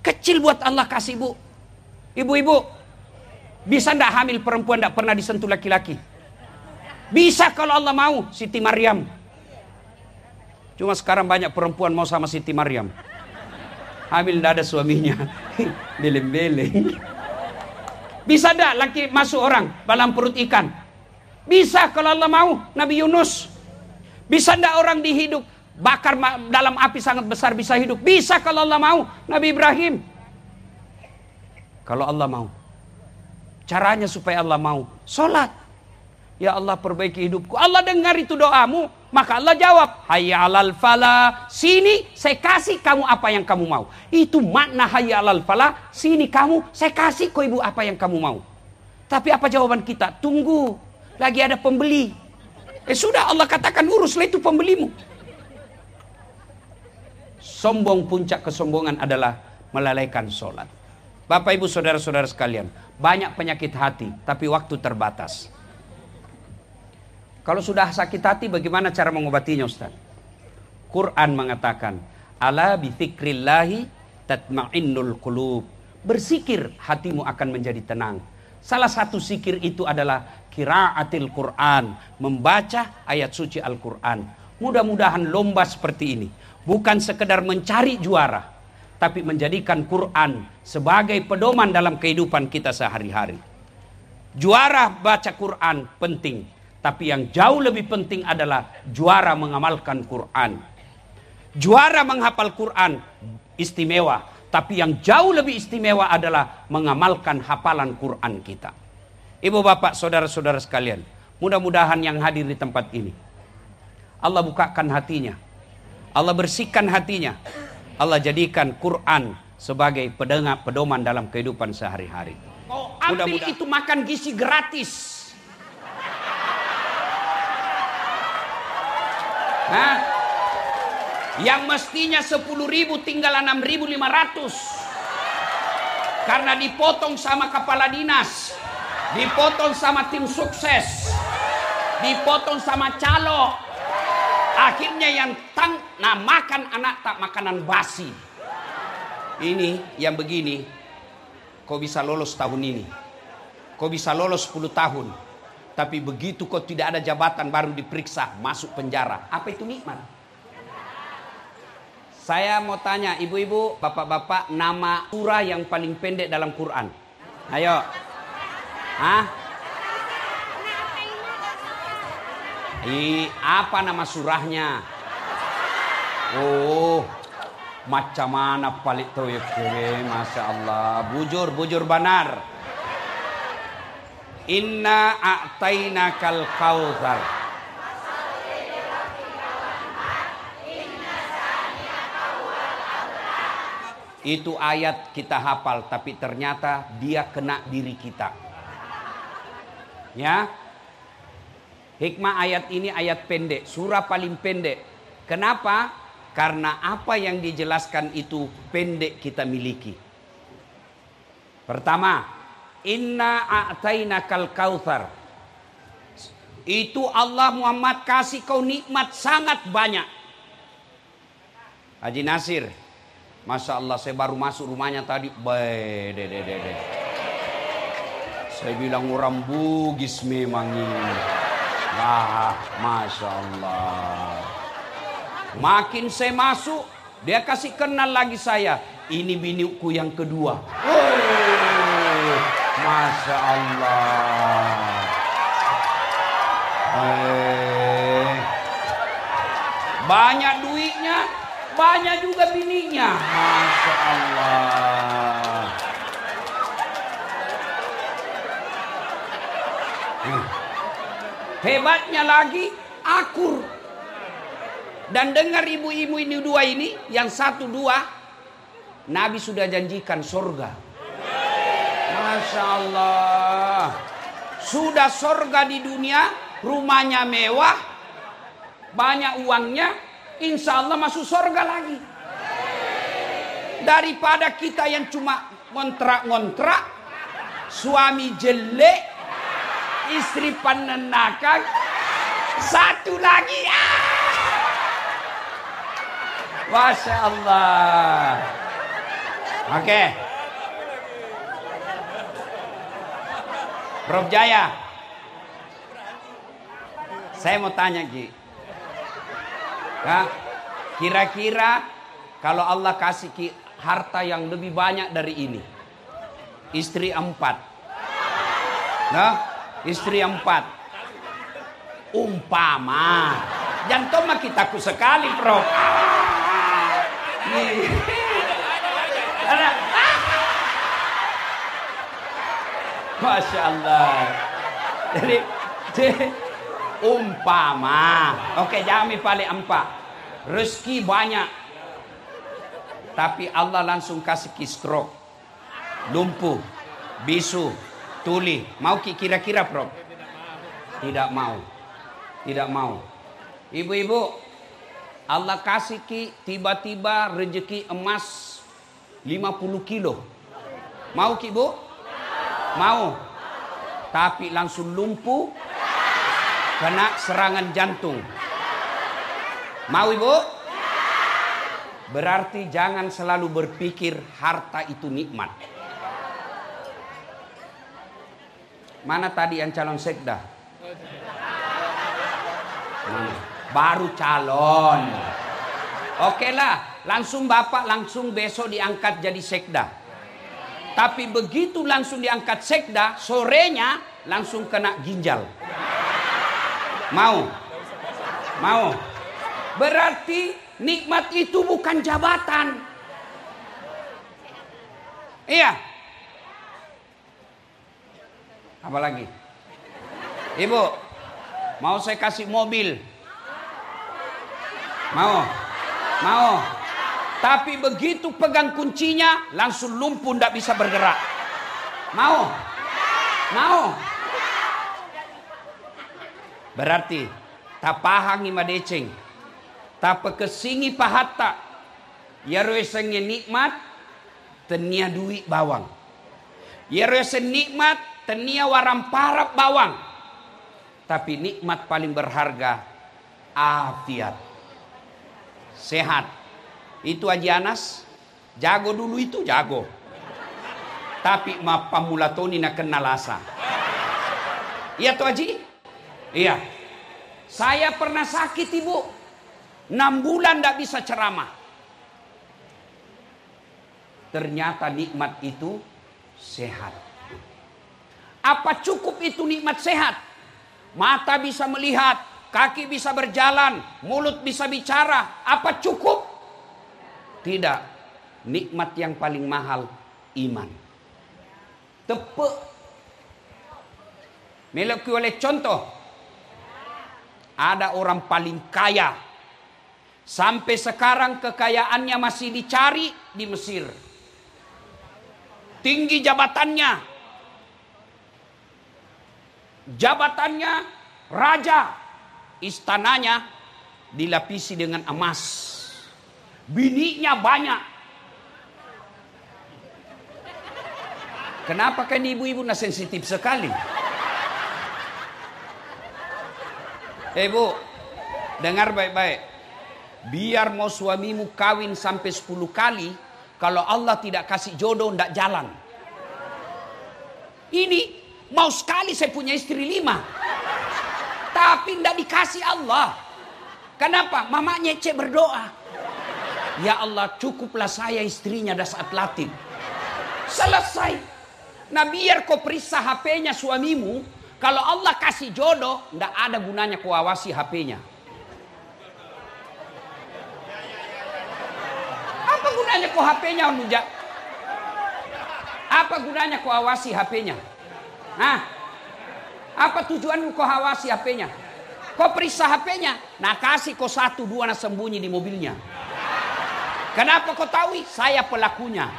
Kecil buat Allah kasih bu. Ibu-ibu. Bisa ndak hamil perempuan ndak pernah disentuh laki-laki? Bisa kalau Allah mau. Siti Maryam Cuma sekarang banyak perempuan mau sama Siti Maryam. Hamil tidak ada suaminya. Beleng-beleng. Bisa tidak laki masuk orang dalam perut ikan? Bisa kalau Allah mau. Nabi Yunus. Bisa tidak orang dihidup bakar dalam api sangat besar bisa hidup? Bisa kalau Allah mau. Nabi Ibrahim. Kalau Allah mau. Caranya supaya Allah mau. Sholat. Ya Allah perbaiki hidupku. Allah dengar itu doamu. Maka Allah jawab, Hayya alal fala, sini saya kasih kamu apa yang kamu mau. Itu makna hayya alal fala, sini kamu, saya kasih kau ibu apa yang kamu mau. Tapi apa jawaban kita? Tunggu, lagi ada pembeli. Eh sudah Allah katakan uruslah itu pembelimu. Sombong puncak kesombongan adalah melalaikan sholat. Bapak ibu saudara-saudara sekalian, banyak penyakit hati, tapi waktu terbatas. Kalau sudah sakit hati bagaimana cara mengobatinya Ustaz? Quran mengatakan, Ala bidzikrillahi tatma'innul qulub. Bersikir hatimu akan menjadi tenang. Salah satu sikir itu adalah kiraatil Quran, membaca ayat suci Al-Quran. Mudah-mudahan lomba seperti ini bukan sekedar mencari juara, tapi menjadikan Quran sebagai pedoman dalam kehidupan kita sehari-hari. Juara baca Quran penting, tapi yang jauh lebih penting adalah juara mengamalkan Quran. Juara menghafal Quran istimewa, tapi yang jauh lebih istimewa adalah mengamalkan hafalan Quran kita. Ibu bapak, saudara-saudara sekalian, mudah-mudahan yang hadir di tempat ini Allah bukakan hatinya. Allah bersihkan hatinya. Allah jadikan Quran sebagai pedoman dalam kehidupan sehari-hari. Oh, ambil itu makan gizi gratis. Hah? Yang mestinya 10 ribu tinggal 6 ribu 500. Karena dipotong sama kepala dinas. Dipotong sama tim sukses. Dipotong sama calo. Akhirnya yang tang, nah makan anak tak makanan basi. Ini yang begini, kau bisa lolos tahun ini. Kau bisa lolos 10 tahun tapi begitu kau tidak ada jabatan baru diperiksa, masuk penjara. Apa itu nikmat? Saya mau tanya ibu-ibu, bapak-bapak, nama surah yang paling pendek dalam Quran. Ayo. Hah? I, apa nama surahnya? Oh, macam mana paling tuh ya Masya Allah. Bujur, bujur banar. Inna a'tainakal kautsar. Itu ayat kita hafal tapi ternyata dia kena diri kita. Ya. Hikmah ayat ini ayat pendek, surah paling pendek. Kenapa? Karena apa yang dijelaskan itu pendek kita miliki. Pertama, Inna a'tainakal kautsar. Itu Allah Muhammad kasih kau nikmat sangat banyak. Haji Nasir, Masya Allah saya baru masuk rumahnya tadi. Baik, de, de, de. Saya bilang orang bugis memang ini. Wah, Masya Allah. Makin saya masuk, dia kasih kenal lagi saya. Ini biniku yang kedua. Oh. Masya Allah. Eh. Banyak duitnya, banyak juga bininya. Masya Allah. Hmm. Hebatnya lagi, akur. Dan dengar ibu-ibu ini dua ini, yang satu dua, Nabi sudah janjikan surga. Masya Allah. Sudah sorga di dunia, rumahnya mewah, banyak uangnya, insya Allah masuk sorga lagi. Daripada kita yang cuma ngontrak-ngontrak, suami jelek, istri penenakan, satu lagi. Ah! Masya Allah. Oke. Okay. Prof Jaya. Saya mau tanya Ki. Kira-kira kalau Allah kasih Ki harta yang lebih banyak dari ini. Istri empat. Nah, istri empat. Umpama. Jantung mah kita ku sekali, Prof. Ah, Masya Allah. Jadi, umpama. Oke, jami paling empat. Rezeki banyak. Tapi Allah langsung kasih ki stroke. Lumpuh. Bisu. Tuli. Mau ki kira-kira, Prof? Tidak mau. Tidak mau. Ibu-ibu, Allah kasih ki tiba-tiba rezeki emas 50 kilo. Mau ki, Bu? Mau. Tapi langsung lumpuh. Kena serangan jantung. Mau ibu? Berarti jangan selalu berpikir harta itu nikmat. Mana tadi yang calon sekda? Baru calon. Oke lah, langsung bapak langsung besok diangkat jadi sekda. Tapi begitu langsung diangkat sekda, sorenya langsung kena ginjal. Mau? Mau? Berarti nikmat itu bukan jabatan. Iya. Apa lagi? Ibu, mau saya kasih mobil? Mau? Mau? Tapi begitu pegang kuncinya langsung lumpuh tidak bisa bergerak. Mau? Mau? Berarti tapahangi madeceng. Tapa kesingi pahata. Ya sengi nikmat tenia duit bawang. Ya nikmat tenia waram parap bawang. Tapi nikmat paling berharga afiat. Sehat itu Haji Anas, jago dulu itu jago. Tapi ma pamulatoni nak kenal asa. Iya tuh Haji? Iya. Saya pernah sakit ibu. Enam bulan tidak bisa ceramah. Ternyata nikmat itu sehat. Apa cukup itu nikmat sehat? Mata bisa melihat, kaki bisa berjalan, mulut bisa bicara. Apa cukup? Tidak. Nikmat yang paling mahal iman. Tepuk. Meleki oleh contoh. Ada orang paling kaya. Sampai sekarang kekayaannya masih dicari di Mesir. Tinggi jabatannya. Jabatannya raja. Istananya dilapisi dengan emas. Bininya banyak. Kenapa kan ibu-ibu nah sensitif sekali? Eh bu, dengar baik-baik. Biar mau suamimu kawin sampai 10 kali, kalau Allah tidak kasih jodoh, tidak jalan. Ini mau sekali saya punya istri lima. Tapi tidak dikasih Allah. Kenapa? Mamanya cek berdoa. Ya Allah cukuplah saya istrinya dah saat latih. Selesai. Nah biar kau periksa HP-nya suamimu, kalau Allah kasih jodoh, tidak ada gunanya kau awasi HP-nya. Apa gunanya kau HP-nya, Nuja? Apa gunanya kau awasi HP-nya? Nah, apa tujuan kau awasi HP-nya? Kau periksa HP-nya, nah kasih kau satu dua nak sembunyi di mobilnya. Kenapa kau tahu? Saya pelakunya.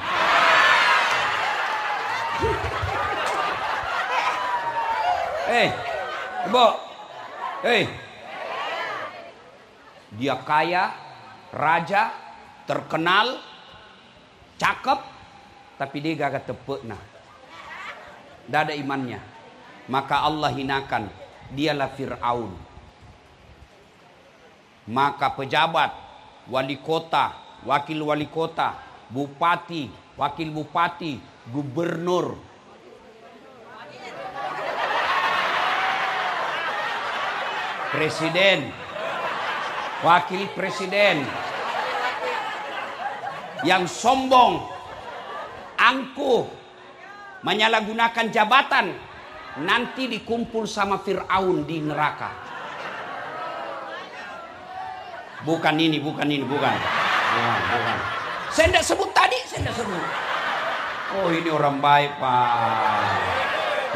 Eh, Ibu. Eh. Dia kaya, raja, terkenal, cakep, tapi dia gak tepuk nah. Tidak ada imannya. Maka Allah hinakan. Dialah Fir'aun. Maka pejabat, wali kota, wakil wali kota, bupati, wakil bupati, gubernur, presiden, wakil presiden yang sombong, angkuh, menyalahgunakan jabatan, nanti dikumpul sama Fir'aun di neraka. Bukan ini, bukan ini, bukan. Bukan. Saya tidak sebut tadi, saya tidak sebut. Oh ini orang baik pak.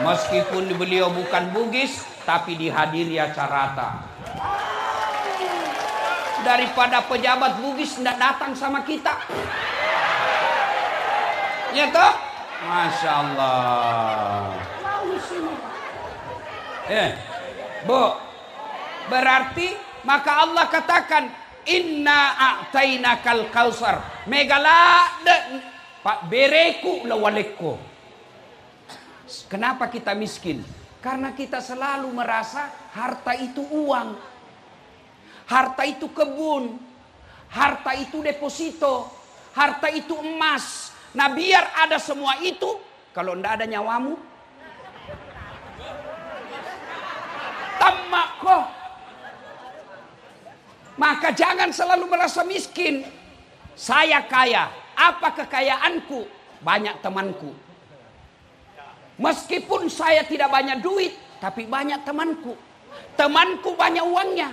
Meskipun beliau bukan Bugis, tapi dihadiri acara Daripada pejabat Bugis tidak datang sama kita. Ya toh? Masya Allah. Eh, Bu, berarti maka Allah katakan Inna a'tainakal kausar. Megala Pak bereku lawaleko. Kenapa kita miskin? Karena kita selalu merasa harta itu uang. Harta itu kebun. Harta itu deposito. Harta itu emas. Nah biar ada semua itu. Kalau tidak ada nyawamu. Tamak kok. Maka jangan selalu merasa miskin. Saya kaya. Apa kekayaanku? Banyak temanku. Meskipun saya tidak banyak duit, tapi banyak temanku. Temanku banyak uangnya.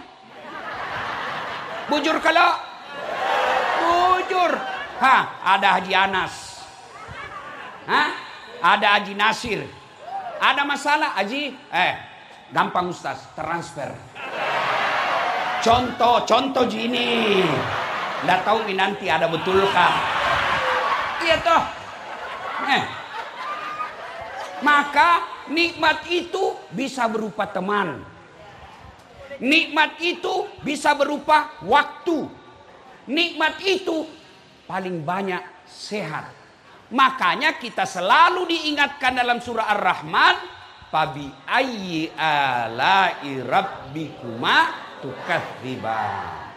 Bujur kalau bujur. Hah, ada Haji Anas. Hah? Ada Haji Nasir. Ada masalah Haji? Eh, gampang Ustaz, transfer. Contoh, contoh gini. Nggak tahu ini nanti ada betulkah? Iya toh. Eh, maka nikmat itu bisa berupa teman. Nikmat itu bisa berupa waktu. Nikmat itu paling banyak sehat. Makanya kita selalu diingatkan dalam surah Ar-Rahman, "Fabi ayyi ala'i rabbikuma tukadziban."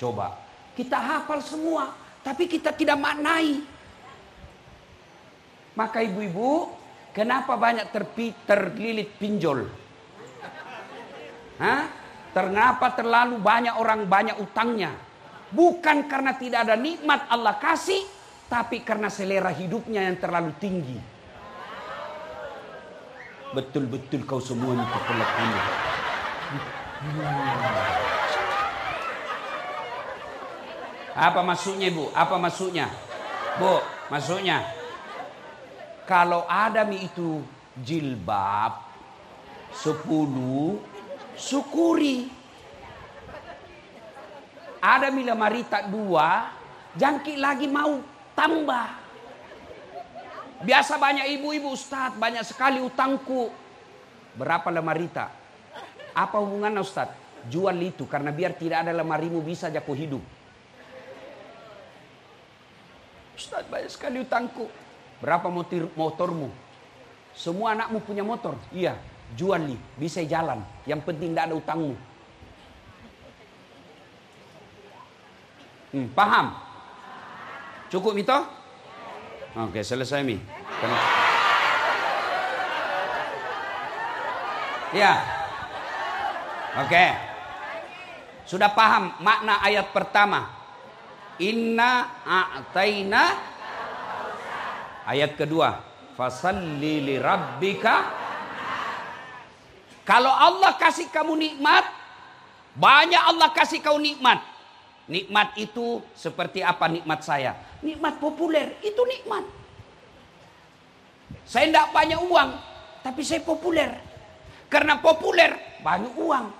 Coba, kita hafal semua, tapi kita tidak maknai. Maka ibu-ibu, Kenapa banyak terpi, terlilit pinjol? Hah? Kenapa terlalu banyak orang banyak utangnya? Bukan karena tidak ada nikmat Allah kasih, tapi karena selera hidupnya yang terlalu tinggi. Betul-betul kau semua ini pelakunya. Apa maksudnya ibu? Apa maksudnya? Bu, maksudnya kalau Adam itu jilbab, Sepuluh, syukuri. Ada mila marita dua, jangkit lagi mau tambah. Biasa banyak ibu-ibu Ustadz, banyak sekali utangku. Berapa lemarita? Apa hubungan Ustadz? Jual itu karena biar tidak ada lemarimu bisa jago hidup. Ustadz banyak sekali utangku. Berapa motor motormu? Semua anakmu punya motor? Iya, jual nih, bisa jalan. Yang penting tidak ada utangmu. Hmm, paham? Cukup itu? Oke, selesai mi. Ya. Oke. Sudah paham makna ayat pertama? Inna a'taina Ayat kedua, fasalli li rabbika. Kalau Allah kasih kamu nikmat, banyak Allah kasih kau nikmat. Nikmat itu seperti apa nikmat saya? Nikmat populer, itu nikmat. Saya tidak banyak uang, tapi saya populer. Karena populer, banyak uang.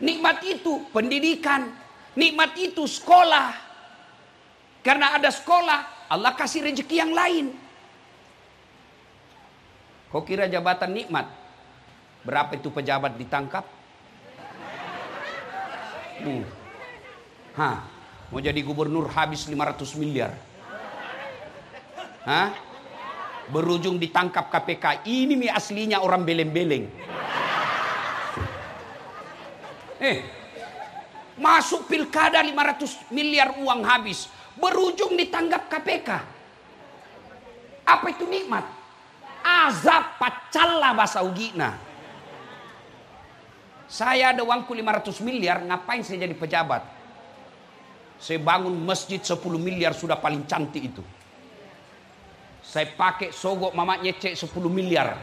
Nikmat itu pendidikan, nikmat itu sekolah. Karena ada sekolah, Allah kasih rezeki yang lain. Kau kira jabatan nikmat? Berapa itu pejabat ditangkap? Hmm. Hah, mau jadi gubernur habis 500 miliar. Hah? Berujung ditangkap KPK. Ini nih aslinya orang beleng-beleng. Eh, masuk pilkada 500 miliar uang habis. Berujung ditangkap KPK. Apa itu nikmat? Azab pacalla bahasa ugina. Saya ada uangku 500 miliar, ngapain saya jadi pejabat? Saya bangun masjid 10 miliar sudah paling cantik itu. Saya pakai sogok mama nyecek 10 miliar.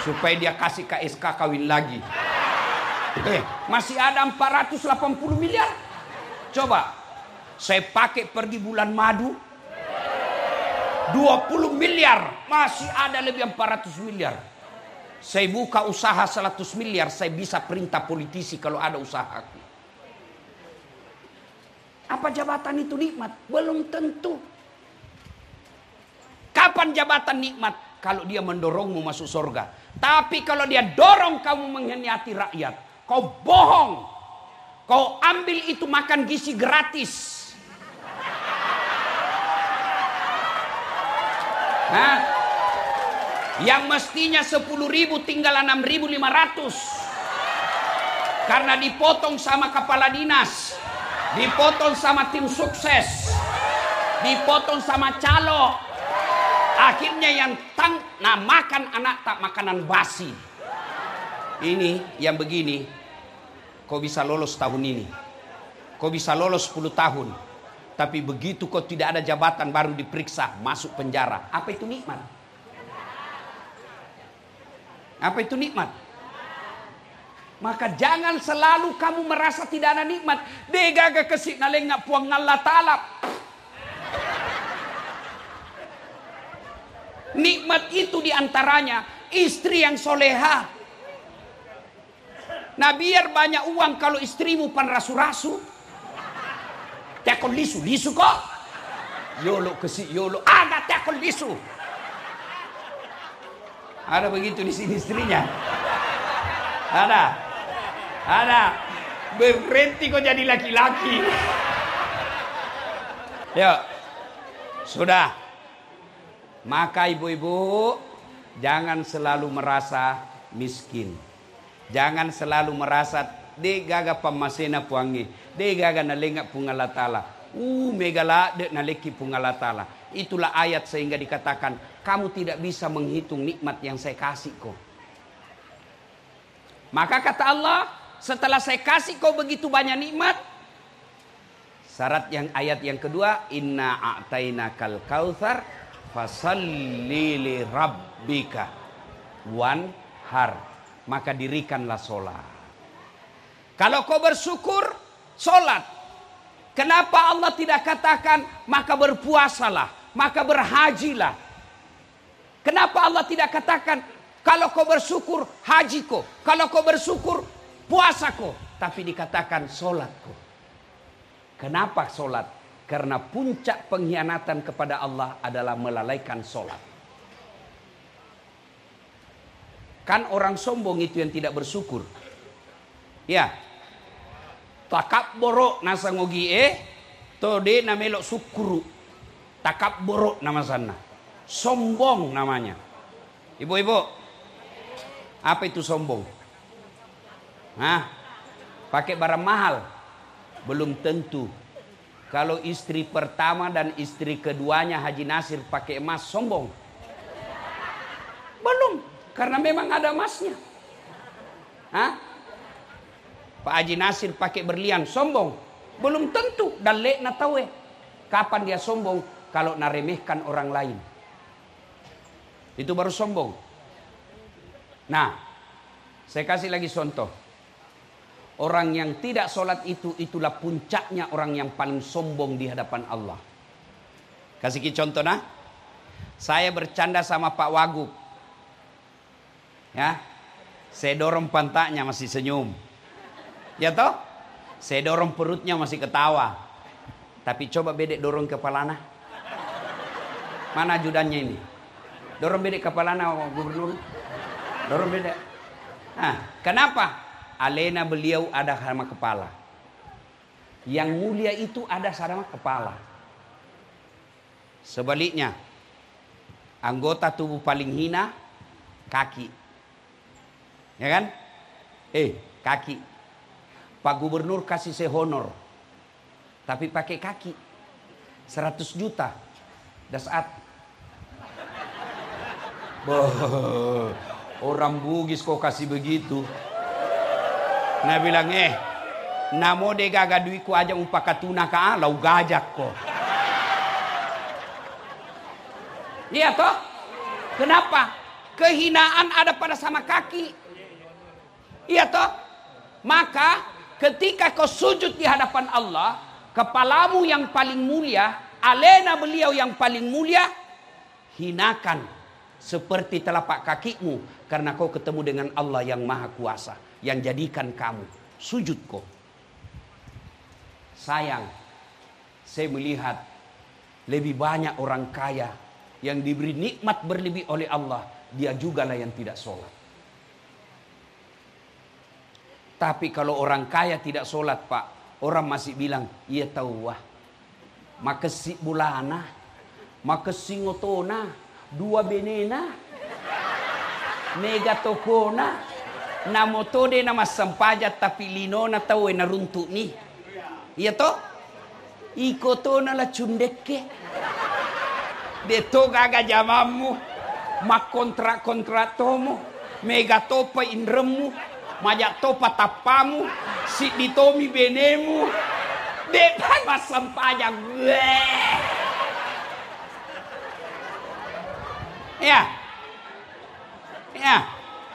Supaya dia kasih KSK kawin lagi. Eh, masih ada 480 miliar. Coba, saya pakai pergi bulan madu. 20 miliar. Masih ada lebih 400 miliar. Saya buka usaha 100 miliar. Saya bisa perintah politisi kalau ada usahaku. Apa jabatan itu nikmat? Belum tentu. Kapan jabatan nikmat? Kalau dia mendorongmu masuk surga. Tapi kalau dia dorong kamu mengkhianati rakyat. Kau bohong. Kau ambil itu makan gizi gratis. Hah? Yang mestinya 10 ribu tinggal 6 ribu 500. Karena dipotong sama kepala dinas dipotong sama tim sukses, dipotong sama calo. Akhirnya yang tang, nah makan anak tak makanan basi. Ini yang begini, kau bisa lolos tahun ini. Kau bisa lolos 10 tahun. Tapi begitu kau tidak ada jabatan baru diperiksa, masuk penjara. Apa itu nikmat? Apa itu nikmat? Maka jangan selalu kamu merasa tidak ada nikmat. Degaga kesik nalengak puang Allah Ta'ala. Nikmat itu di antaranya istri yang soleha. Nah biar banyak uang kalau istrimu pan rasu-rasu. Tekon lisu, lisu kok. Yolo kesik yolo, agak tekon lisu. Ada begitu di sini istrinya. Ada. Ada. Berhenti kok jadi laki-laki. Ya. Sudah. Maka ibu-ibu jangan selalu merasa miskin. Jangan selalu merasa de gaga pamasena puangi. De gaga nalenga pungalatala. Uh megala de naleki pungalatala. Itulah ayat sehingga dikatakan kamu tidak bisa menghitung nikmat yang saya kasih kok. Maka kata Allah, setelah saya kasih kau begitu banyak nikmat. Syarat yang ayat yang kedua, inna a'taina kal kautsar fasalli li rabbika wan har. Maka dirikanlah sholat. Kalau kau bersyukur, sholat. Kenapa Allah tidak katakan maka berpuasalah, maka berhajilah. Kenapa Allah tidak katakan Kalau kau bersyukur haji ko. Kalau kau bersyukur puasa ko. Tapi dikatakan sholat ko. Kenapa sholat? Karena puncak pengkhianatan kepada Allah adalah melalaikan sholat. Kan orang sombong itu yang tidak bersyukur. Ya. Takap borok nasa ngogi eh. Tode namelok sukuru. Takap borok nama sana. Sombong namanya. Ibu-ibu. Apa itu sombong? Hah? Pakai barang mahal? Belum tentu. Kalau istri pertama dan istri keduanya Haji Nasir pakai emas sombong. Belum. Karena memang ada emasnya. Hah? Pak Haji Nasir pakai berlian sombong. Belum tentu. Dan lek na tahu. Kapan dia sombong? Kalau naremehkan orang lain. Itu baru sombong. Nah, saya kasih lagi contoh. Orang yang tidak sholat itu, itulah puncaknya orang yang paling sombong di hadapan Allah. Kasih contoh nah. Saya bercanda sama Pak Wagub. Ya, saya dorong pantatnya masih senyum. Ya toh? Saya dorong perutnya masih ketawa. Tapi coba bedek dorong kepalanya. Mana ajudannya ini? Dorong bedek kepalanya gubernur. Dorong bedek. Nah, kenapa? Alena beliau ada sama kepala. Yang mulia itu ada sama kepala. Sebaliknya, anggota tubuh paling hina kaki. Ya kan? Eh, kaki. Pak Gubernur kasih saya honor. Tapi pakai kaki. 100 juta. Dasat. Boh, orang bugis kok kasih begitu. Nah bilang eh, namo de gaga duiku aja umpakatuna ka lau gajak ko. Iya toh? Kenapa? Kehinaan ada pada sama kaki. Iya toh? Maka ketika kau sujud di hadapan Allah, kepalamu yang paling mulia, alena beliau yang paling mulia, hinakan seperti telapak kakimu karena kau ketemu dengan Allah yang maha kuasa yang jadikan kamu sujud kau. Sayang, saya melihat lebih banyak orang kaya yang diberi nikmat berlebih oleh Allah, dia juga lah yang tidak sholat. Tapi kalau orang kaya tidak sholat pak, orang masih bilang, iya tahu wah. Maka si bulana, maka si ngotona, dua benena, megatokona, na motode na masampajat tapi lino na tahu na runtu ni. Iya toh? Iko to na la cundekke. Deto gaga jamamu, mak kontrak kontratomu, megatopa indremu, majak topa tapamu, si ditomi benemu, depan masampajak. Ya, ya,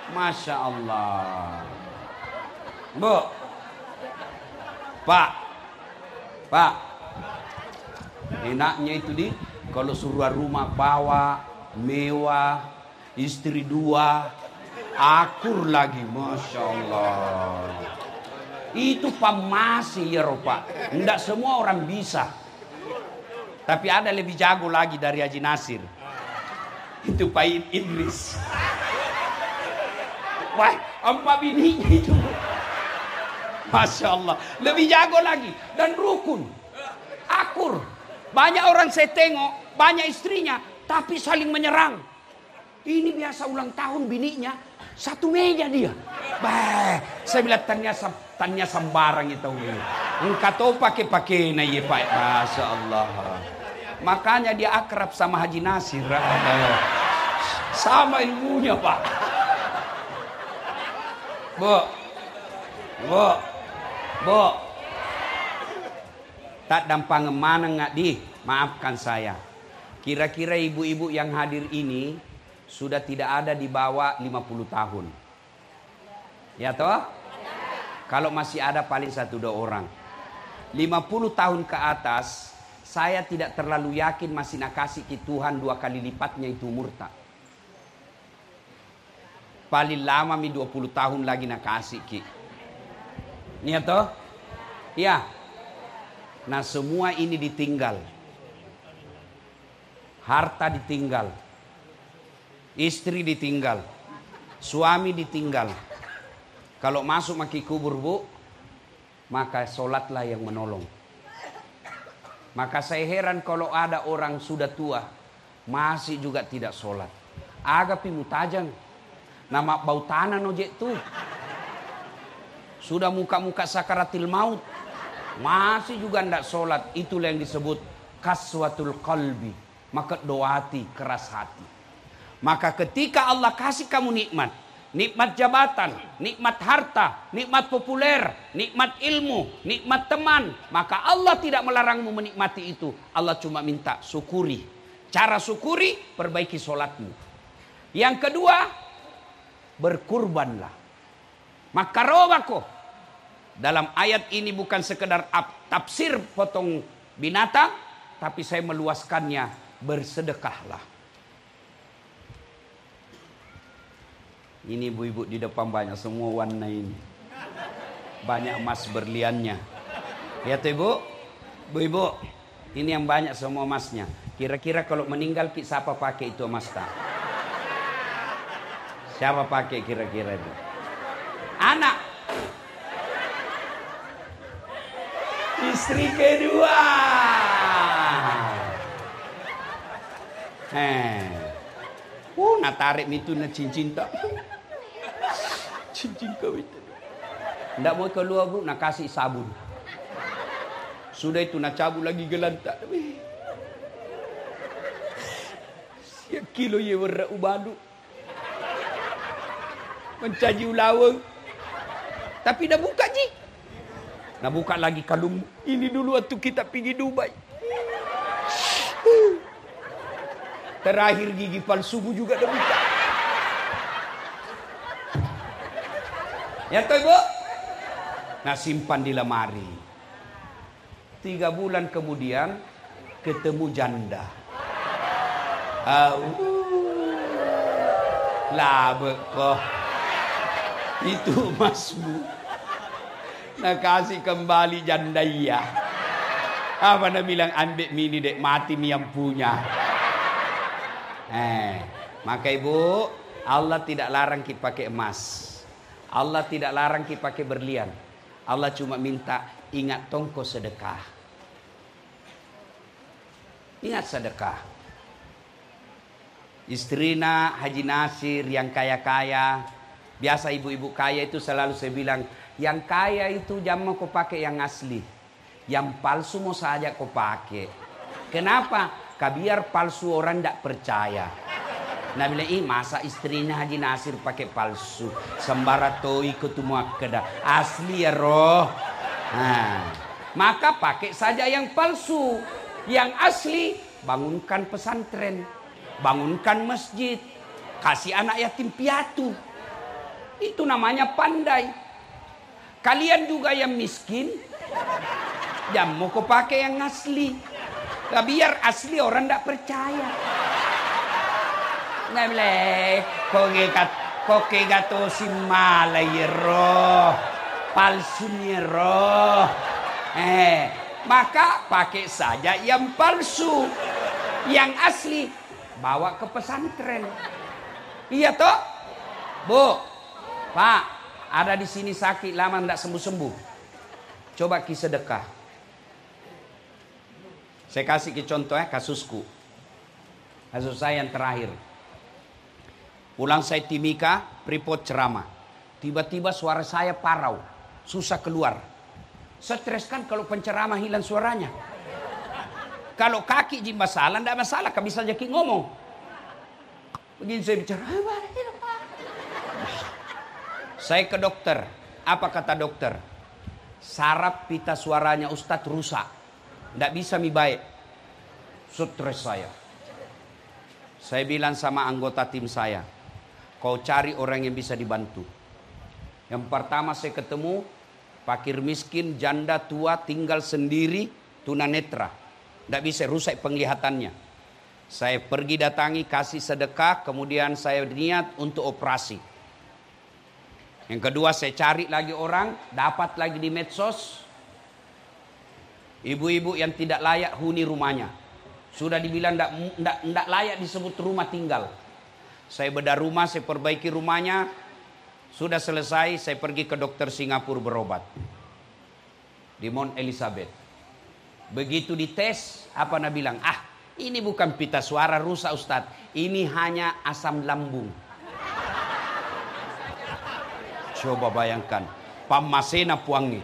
masya Allah. Bu, Pak, Pak, enaknya itu di kalau suruh rumah bawa mewah, istri dua, akur lagi, masya Allah. Itu pamasi ya Pak. Tidak semua orang bisa. Tapi ada lebih jago lagi dari Haji Nasir. Itu Pak Idris. Wah, empat bininya itu. Masya Allah. Lebih jago lagi. Dan rukun. Akur. Banyak orang saya tengok. Banyak istrinya. Tapi saling menyerang. Ini biasa ulang tahun bininya. Satu meja dia. Bah, saya bilang ternyata tanya sembarang itu. Engkau tahu pakai-pakai na ye Pak. Masya Allah. Makanya dia akrab sama Haji Nasir. Sama ilmunya Pak. Bu. Bu. Bu. Tak dampang mana nggak di? Maafkan saya. Kira-kira ibu-ibu yang hadir ini sudah tidak ada di bawah 50 tahun. Ya toh? Kalau masih ada paling satu dua orang. 50 tahun ke atas, saya tidak terlalu yakin masih nak kasih ke Tuhan dua kali lipatnya itu murtad. Paling lama mi 20 tahun lagi nak kasih ki. Nih toh? Ya. Nah semua ini ditinggal. Harta ditinggal. Istri ditinggal. Suami ditinggal. Kalau masuk maki kubur bu, maka sholatlah yang menolong. Maka saya heran kalau ada orang sudah tua, masih juga tidak sholat. Agapi mutajang. Nama bau tanah nojek tuh. Sudah muka-muka sakaratil maut. Masih juga tidak sholat. Itulah yang disebut kaswatul qalbi. Maka doati keras hati. Maka ketika Allah kasih kamu nikmat. Nikmat jabatan, nikmat harta, nikmat populer, nikmat ilmu, nikmat teman. Maka Allah tidak melarangmu menikmati itu. Allah cuma minta syukuri. Cara syukuri, perbaiki sholatmu. Yang kedua, berkurbanlah. Maka robako. Dalam ayat ini bukan sekedar tafsir potong binatang, tapi saya meluaskannya bersedekahlah. Ini ibu-ibu di depan banyak semua warna ini. Banyak emas berliannya. Lihat ibu, ibu-ibu, ini yang banyak semua emasnya. Kira-kira kalau meninggal siapa pakai itu emas tak? Siapa pakai kira-kira itu? Anak. Istri kedua. Eh. Oh, nak tarik itu nak cincin tak? Cincin itu. Tidak mau keluar bu, nak kasih sabun. Sudah itu nak cabut lagi gelantak. Siap kilo ye berat ubadu mencaji ulawang. Tapi dah buka ji. Nak buka lagi kalung. Ini dulu waktu kita pergi Dubai. Terakhir gigi palsu juga dah buka. Ya toh ibu? Nah simpan di lemari. Tiga bulan kemudian ketemu janda. Uh, lah bekoh itu emasmu. Nak kasih kembali jandaya. Apa nak bilang ambil mini dek mati mi yang punya. Eh, maka ibu Allah tidak larang kita pakai emas. Allah tidak larang kita pakai berlian. Allah cuma minta ingat tongko sedekah. Ingat sedekah. Istrina Haji Nasir yang kaya-kaya Biasa ibu-ibu kaya itu selalu saya bilang, yang kaya itu jangan kau pakai yang asli. Yang palsu mau saja kau pakai. Kenapa? Kabiar palsu orang tidak percaya. Nah bilang, ih masa istrinya Haji Nasir pakai palsu. Sembara toi ketemu akeda. Asli ya roh. Nah, maka pakai saja yang palsu. Yang asli, bangunkan pesantren. Bangunkan masjid. Kasih anak yatim piatu. Itu namanya pandai. Kalian juga yang miskin, jangan mau kau pakai yang asli. Gak biar asli orang tidak percaya. Nah boleh, kau ngekat, kau kegato si malay roh, palsunya roh. Eh, maka pakai saja yang palsu, yang asli bawa ke pesantren. Iya toh, bu. Pak, ada di sini sakit lama tidak sembuh-sembuh. Coba ki sedekah. Saya kasih ke contoh ya kasusku. Kasus saya yang terakhir. Pulang saya timika, pripot ceramah. Tiba-tiba suara saya parau. Susah keluar. Stres kan kalau penceramah hilang suaranya. Kalau kaki di masalah, tidak masalah. Kan bisa jadi ngomong. Begini saya bicara. Saya ke dokter. Apa kata dokter? Sarap pita suaranya Ustadz rusak. Tidak bisa mi baik. Stres saya. Saya bilang sama anggota tim saya. Kau cari orang yang bisa dibantu. Yang pertama saya ketemu. Pakir miskin, janda tua, tinggal sendiri, tunanetra. Tidak bisa rusak penglihatannya. Saya pergi datangi, kasih sedekah, kemudian saya niat untuk operasi. Yang kedua saya cari lagi orang, dapat lagi di medsos. Ibu-ibu yang tidak layak huni rumahnya. Sudah dibilang tidak layak disebut rumah tinggal. Saya bedah rumah, saya perbaiki rumahnya. Sudah selesai, saya pergi ke dokter Singapura berobat. Di Mount Elizabeth. Begitu dites, apa Nabi bilang? Ah, ini bukan pita suara rusak Ustadz. Ini hanya asam lambung. Coba bayangkan, pamasena puangi.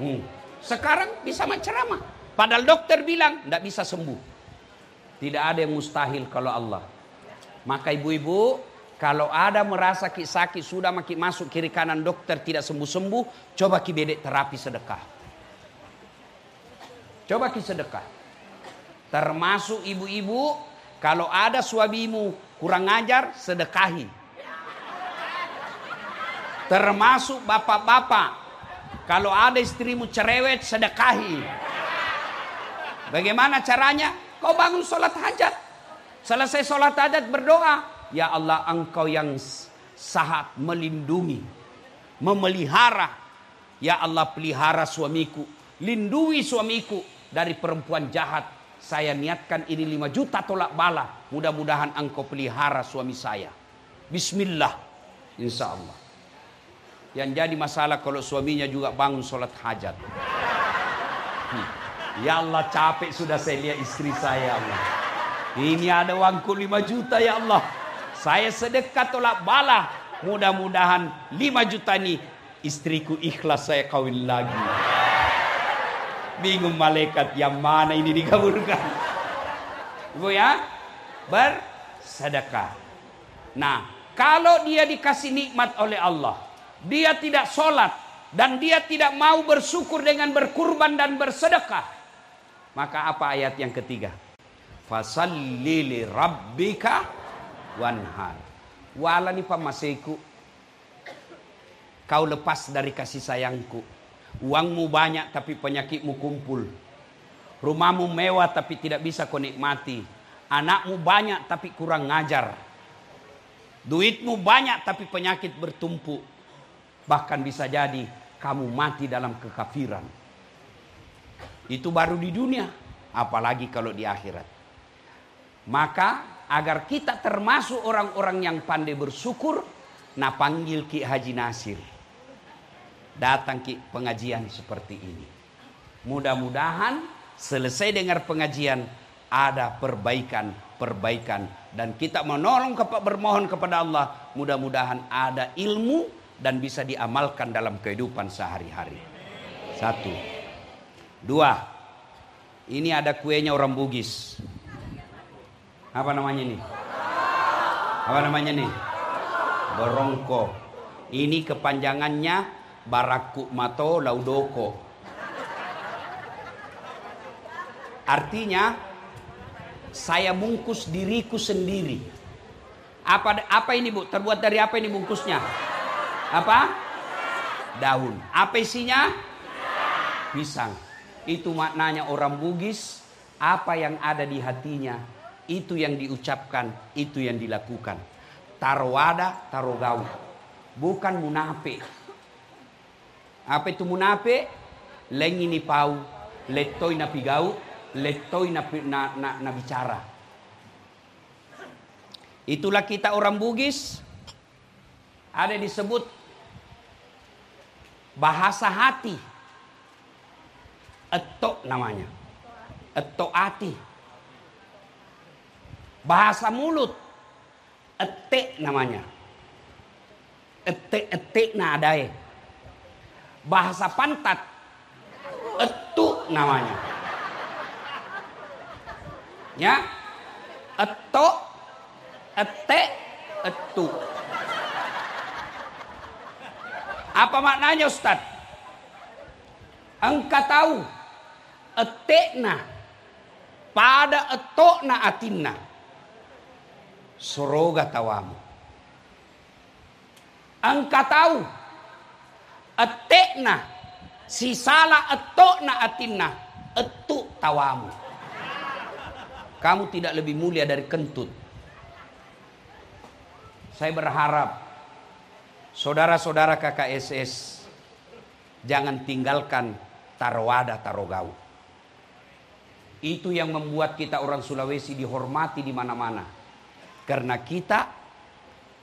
Hmm. Sekarang bisa menceramah. Padahal dokter bilang tidak bisa sembuh. Tidak ada yang mustahil kalau Allah. Maka ibu-ibu, kalau ada merasa sakit sudah makin masuk kiri kanan dokter tidak sembuh-sembuh, coba ki bedek terapi sedekah. Coba ki sedekah. Termasuk ibu-ibu, kalau ada suamimu kurang ajar, sedekahi. Termasuk bapak-bapak. Kalau ada istrimu cerewet, sedekahi. Bagaimana caranya? Kau bangun sholat hajat. Selesai sholat hajat berdoa. Ya Allah engkau yang sahat melindungi. Memelihara. Ya Allah pelihara suamiku. Lindungi suamiku dari perempuan jahat. Saya niatkan ini lima juta tolak bala. Mudah-mudahan engkau pelihara suami saya. Bismillah. Insya Allah. Yang jadi masalah kalau suaminya juga bangun sholat hajat. Hmm. Ya Allah capek sudah saya lihat istri saya Allah. Ini ada uangku 5 juta ya Allah. Saya sedekah tolak bala. Mudah-mudahan 5 juta ini istriku ikhlas saya kawin lagi. Bingung malaikat yang mana ini dikabulkan. Ibu ya, bersedekah. Nah, kalau dia dikasih nikmat oleh Allah, dia tidak sholat dan dia tidak mau bersyukur dengan berkurban dan bersedekah. Maka apa ayat yang ketiga? Fasalli rabbika wanhar. Wala ni pamaseku. Kau lepas dari kasih sayangku. Uangmu banyak tapi penyakitmu kumpul. Rumahmu mewah tapi tidak bisa kau nikmati. Anakmu banyak tapi kurang ngajar. Duitmu banyak tapi penyakit bertumpuk. Bahkan bisa jadi kamu mati dalam kekafiran. Itu baru di dunia, apalagi kalau di akhirat. Maka agar kita termasuk orang-orang yang pandai bersyukur, nah panggil Ki Haji Nasir. Datang Ki pengajian seperti ini. Mudah-mudahan selesai dengar pengajian ada perbaikan-perbaikan dan kita menolong kepada bermohon kepada Allah mudah-mudahan ada ilmu dan bisa diamalkan dalam kehidupan sehari-hari. Satu. Dua. Ini ada kuenya orang Bugis. Apa namanya ini? Apa namanya nih? Berongko. Ini kepanjangannya Baraku Mato Laudoko. Artinya saya bungkus diriku sendiri. Apa apa ini Bu? Terbuat dari apa ini bungkusnya? Apa? Daun. Apa isinya? Pisang. Itu maknanya orang Bugis. Apa yang ada di hatinya. Itu yang diucapkan. Itu yang dilakukan. Tarwada, tarogau. Bukan munafik. Apa itu munafik? Lengi ni pau. Letoi na pigau. Letoi na, na, na, na bicara. Itulah kita orang Bugis. Ada disebut bahasa hati. Etok namanya. Etok hati. Bahasa mulut. Etek namanya. Etek-etek nadai. Bahasa pantat. Etuk namanya. Ya. Etok, etek, etuk. Apa maknanya Ustaz? Engkau tahu etekna pada etokna atinna soroga tawamu. Engkau tahu etekna si salah etokna atinna etuk tawamu. Kamu tidak lebih mulia dari kentut. Saya berharap Saudara-saudara KKSS, jangan tinggalkan tarwada tarogau. Itu yang membuat kita orang Sulawesi dihormati di mana-mana. Karena kita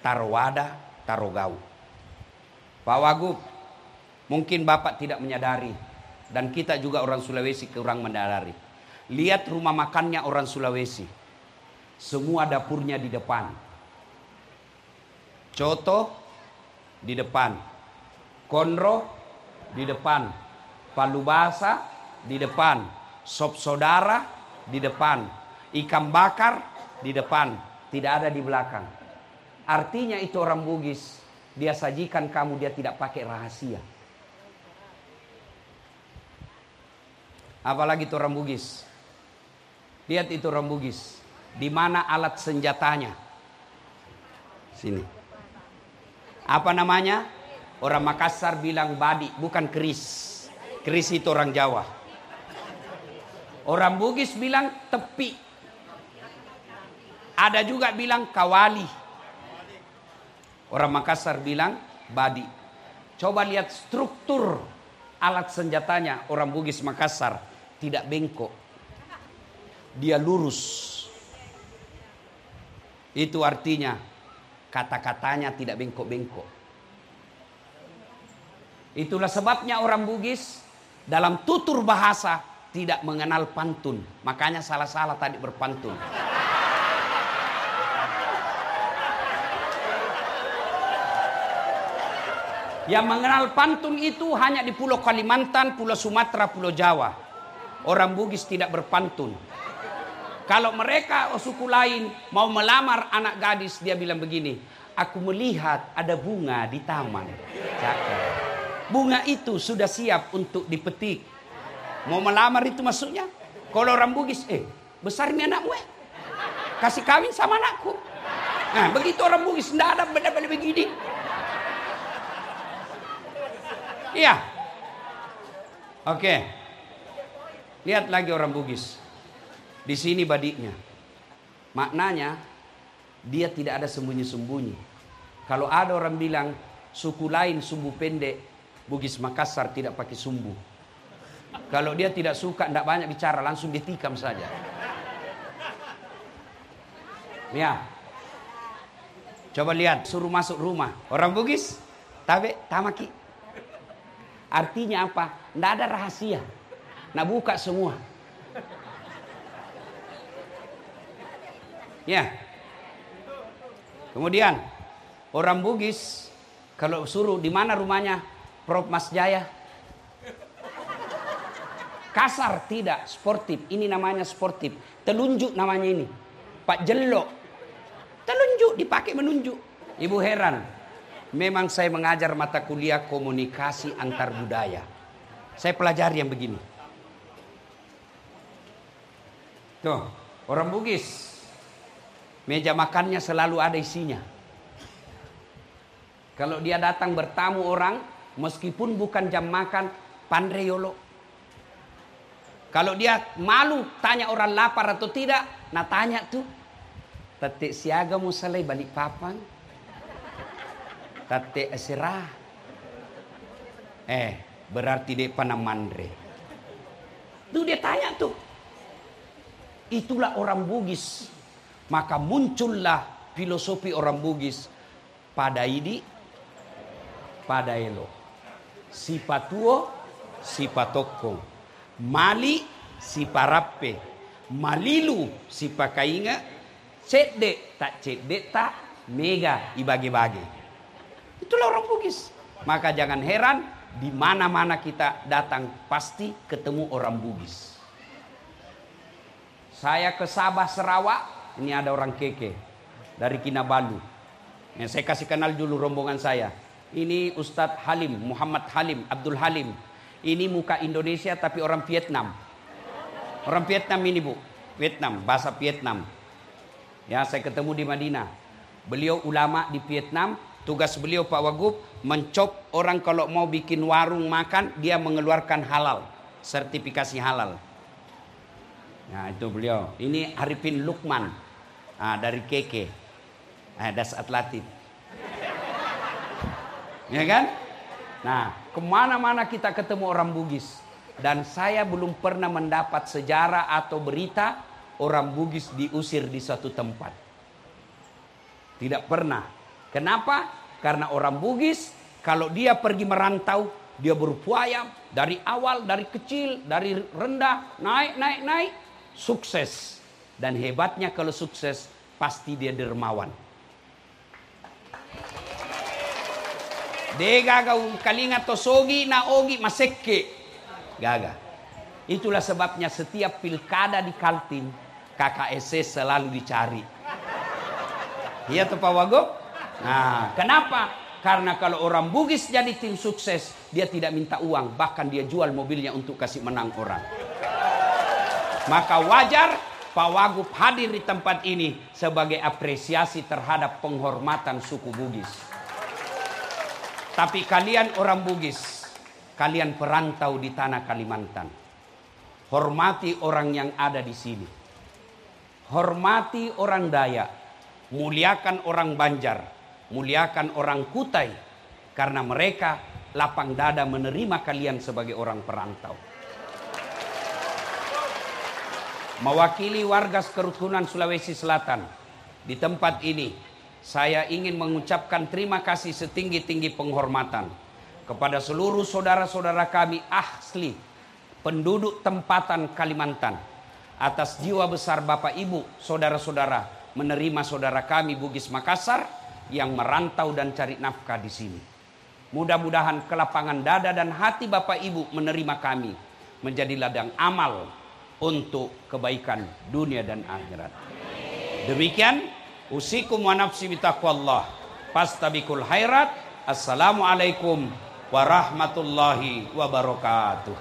tarwada tarogau. Pak Wagub, mungkin Bapak tidak menyadari dan kita juga orang Sulawesi kurang menyadari. Lihat rumah makannya orang Sulawesi. Semua dapurnya di depan. Coto di depan. Konro di depan. Palu basa di depan sop saudara di depan, ikan bakar di depan, tidak ada di belakang. Artinya itu orang Bugis, dia sajikan kamu dia tidak pakai rahasia. Apalagi itu orang Bugis. Lihat itu orang Bugis. Di mana alat senjatanya? Sini. Apa namanya? Orang Makassar bilang badi, bukan keris. Keris itu orang Jawa. Orang Bugis bilang tepi. Ada juga bilang kawali. Orang Makassar bilang badi. Coba lihat struktur alat senjatanya orang Bugis Makassar tidak bengkok. Dia lurus. Itu artinya kata-katanya tidak bengkok-bengkok. Itulah sebabnya orang Bugis dalam tutur bahasa tidak mengenal pantun. Makanya salah-salah tadi berpantun. Yang mengenal pantun itu hanya di Pulau Kalimantan, Pulau Sumatera, Pulau Jawa. Orang Bugis tidak berpantun. Kalau mereka oh, suku lain mau melamar anak gadis, dia bilang begini, aku melihat ada bunga di taman. Cakep. Bunga itu sudah siap untuk dipetik. Mau melamar itu maksudnya. Kalau orang Bugis, eh besar ini anakmu eh. Kasih kawin sama anakku. Nah begitu orang Bugis, tidak ada benda-benda begini. Iya. Oke. Lihat lagi orang Bugis. Di sini badiknya. Maknanya dia tidak ada sembunyi-sembunyi. Kalau ada orang bilang suku lain sumbu pendek, Bugis Makassar tidak pakai sumbu. Kalau dia tidak suka, tidak banyak bicara, langsung ditikam saja. Ya. Coba lihat, suruh masuk rumah. Orang Bugis, tabe, tamaki. Artinya apa? Tidak ada rahasia. Nah buka semua. Ya. Kemudian orang Bugis kalau suruh di mana rumahnya Prof Mas Jaya Kasar tidak, sportif. Ini namanya sportif. Telunjuk namanya ini. Pak Jelok. Telunjuk dipakai menunjuk. Ibu heran. Memang saya mengajar mata kuliah komunikasi antar budaya. Saya pelajari yang begini. Tuh, orang Bugis. Meja makannya selalu ada isinya. Kalau dia datang bertamu orang, meskipun bukan jam makan, pandreyolo kalau dia malu tanya orang lapar atau tidak, nah tanya tuh. Tete siaga mau selai balik papan. Tete serah. Eh, berarti dia panamandre. Tuh dia tanya tuh. Itulah orang Bugis. Maka muncullah filosofi orang Bugis pada ini pada elo. Si patuo, si patokong Mali si parape. Malilu si pakainga. Cedek tak cedek tak. Mega ibagi-bagi. Itulah orang Bugis. Maka jangan heran di mana-mana kita datang pasti ketemu orang Bugis. Saya ke Sabah Sarawak, ini ada orang keke dari Kinabalu. Ya, saya kasih kenal dulu rombongan saya. Ini Ustadz Halim, Muhammad Halim, Abdul Halim. Ini muka Indonesia tapi orang Vietnam. Orang Vietnam ini bu. Vietnam, bahasa Vietnam. Ya saya ketemu di Madinah. Beliau ulama di Vietnam. Tugas beliau Pak Wagub mencop orang kalau mau bikin warung makan dia mengeluarkan halal. Sertifikasi halal. Nah itu beliau. Ini Arifin Lukman. Nah, dari Keke. Nah, das Atlatif. Ya kan? Nah, ke mana-mana kita ketemu orang Bugis. Dan saya belum pernah mendapat sejarah atau berita orang Bugis diusir di suatu tempat. Tidak pernah. Kenapa? Karena orang Bugis kalau dia pergi merantau, dia berupaya dari awal, dari kecil, dari rendah, naik, naik, naik, sukses. Dan hebatnya kalau sukses, pasti dia dermawan. Dega kau kalinga tosogi na ogi masekke. Gaga. Itulah sebabnya setiap pilkada di Kaltim, KKSS selalu dicari. Iya tuh Pak Wagub? Nah, kenapa? Karena kalau orang Bugis jadi tim sukses, dia tidak minta uang, bahkan dia jual mobilnya untuk kasih menang orang. Maka wajar Pak Wagub hadir di tempat ini sebagai apresiasi terhadap penghormatan suku Bugis. Tapi kalian orang Bugis, kalian perantau di tanah Kalimantan. Hormati orang yang ada di sini. Hormati orang Dayak, muliakan orang Banjar, muliakan orang Kutai karena mereka lapang dada menerima kalian sebagai orang perantau. Mewakili warga kerukunan Sulawesi Selatan di tempat ini saya ingin mengucapkan terima kasih setinggi-tinggi penghormatan kepada seluruh saudara-saudara kami asli penduduk tempatan Kalimantan atas jiwa besar Bapak Ibu, saudara-saudara menerima saudara kami Bugis Makassar yang merantau dan cari nafkah di sini. Mudah-mudahan kelapangan dada dan hati Bapak Ibu menerima kami menjadi ladang amal untuk kebaikan dunia dan akhirat. Demikian Usikum wa nafsi bitaqwallah. Pastabikul khairat. Assalamualaikum warahmatullahi wabarakatuh.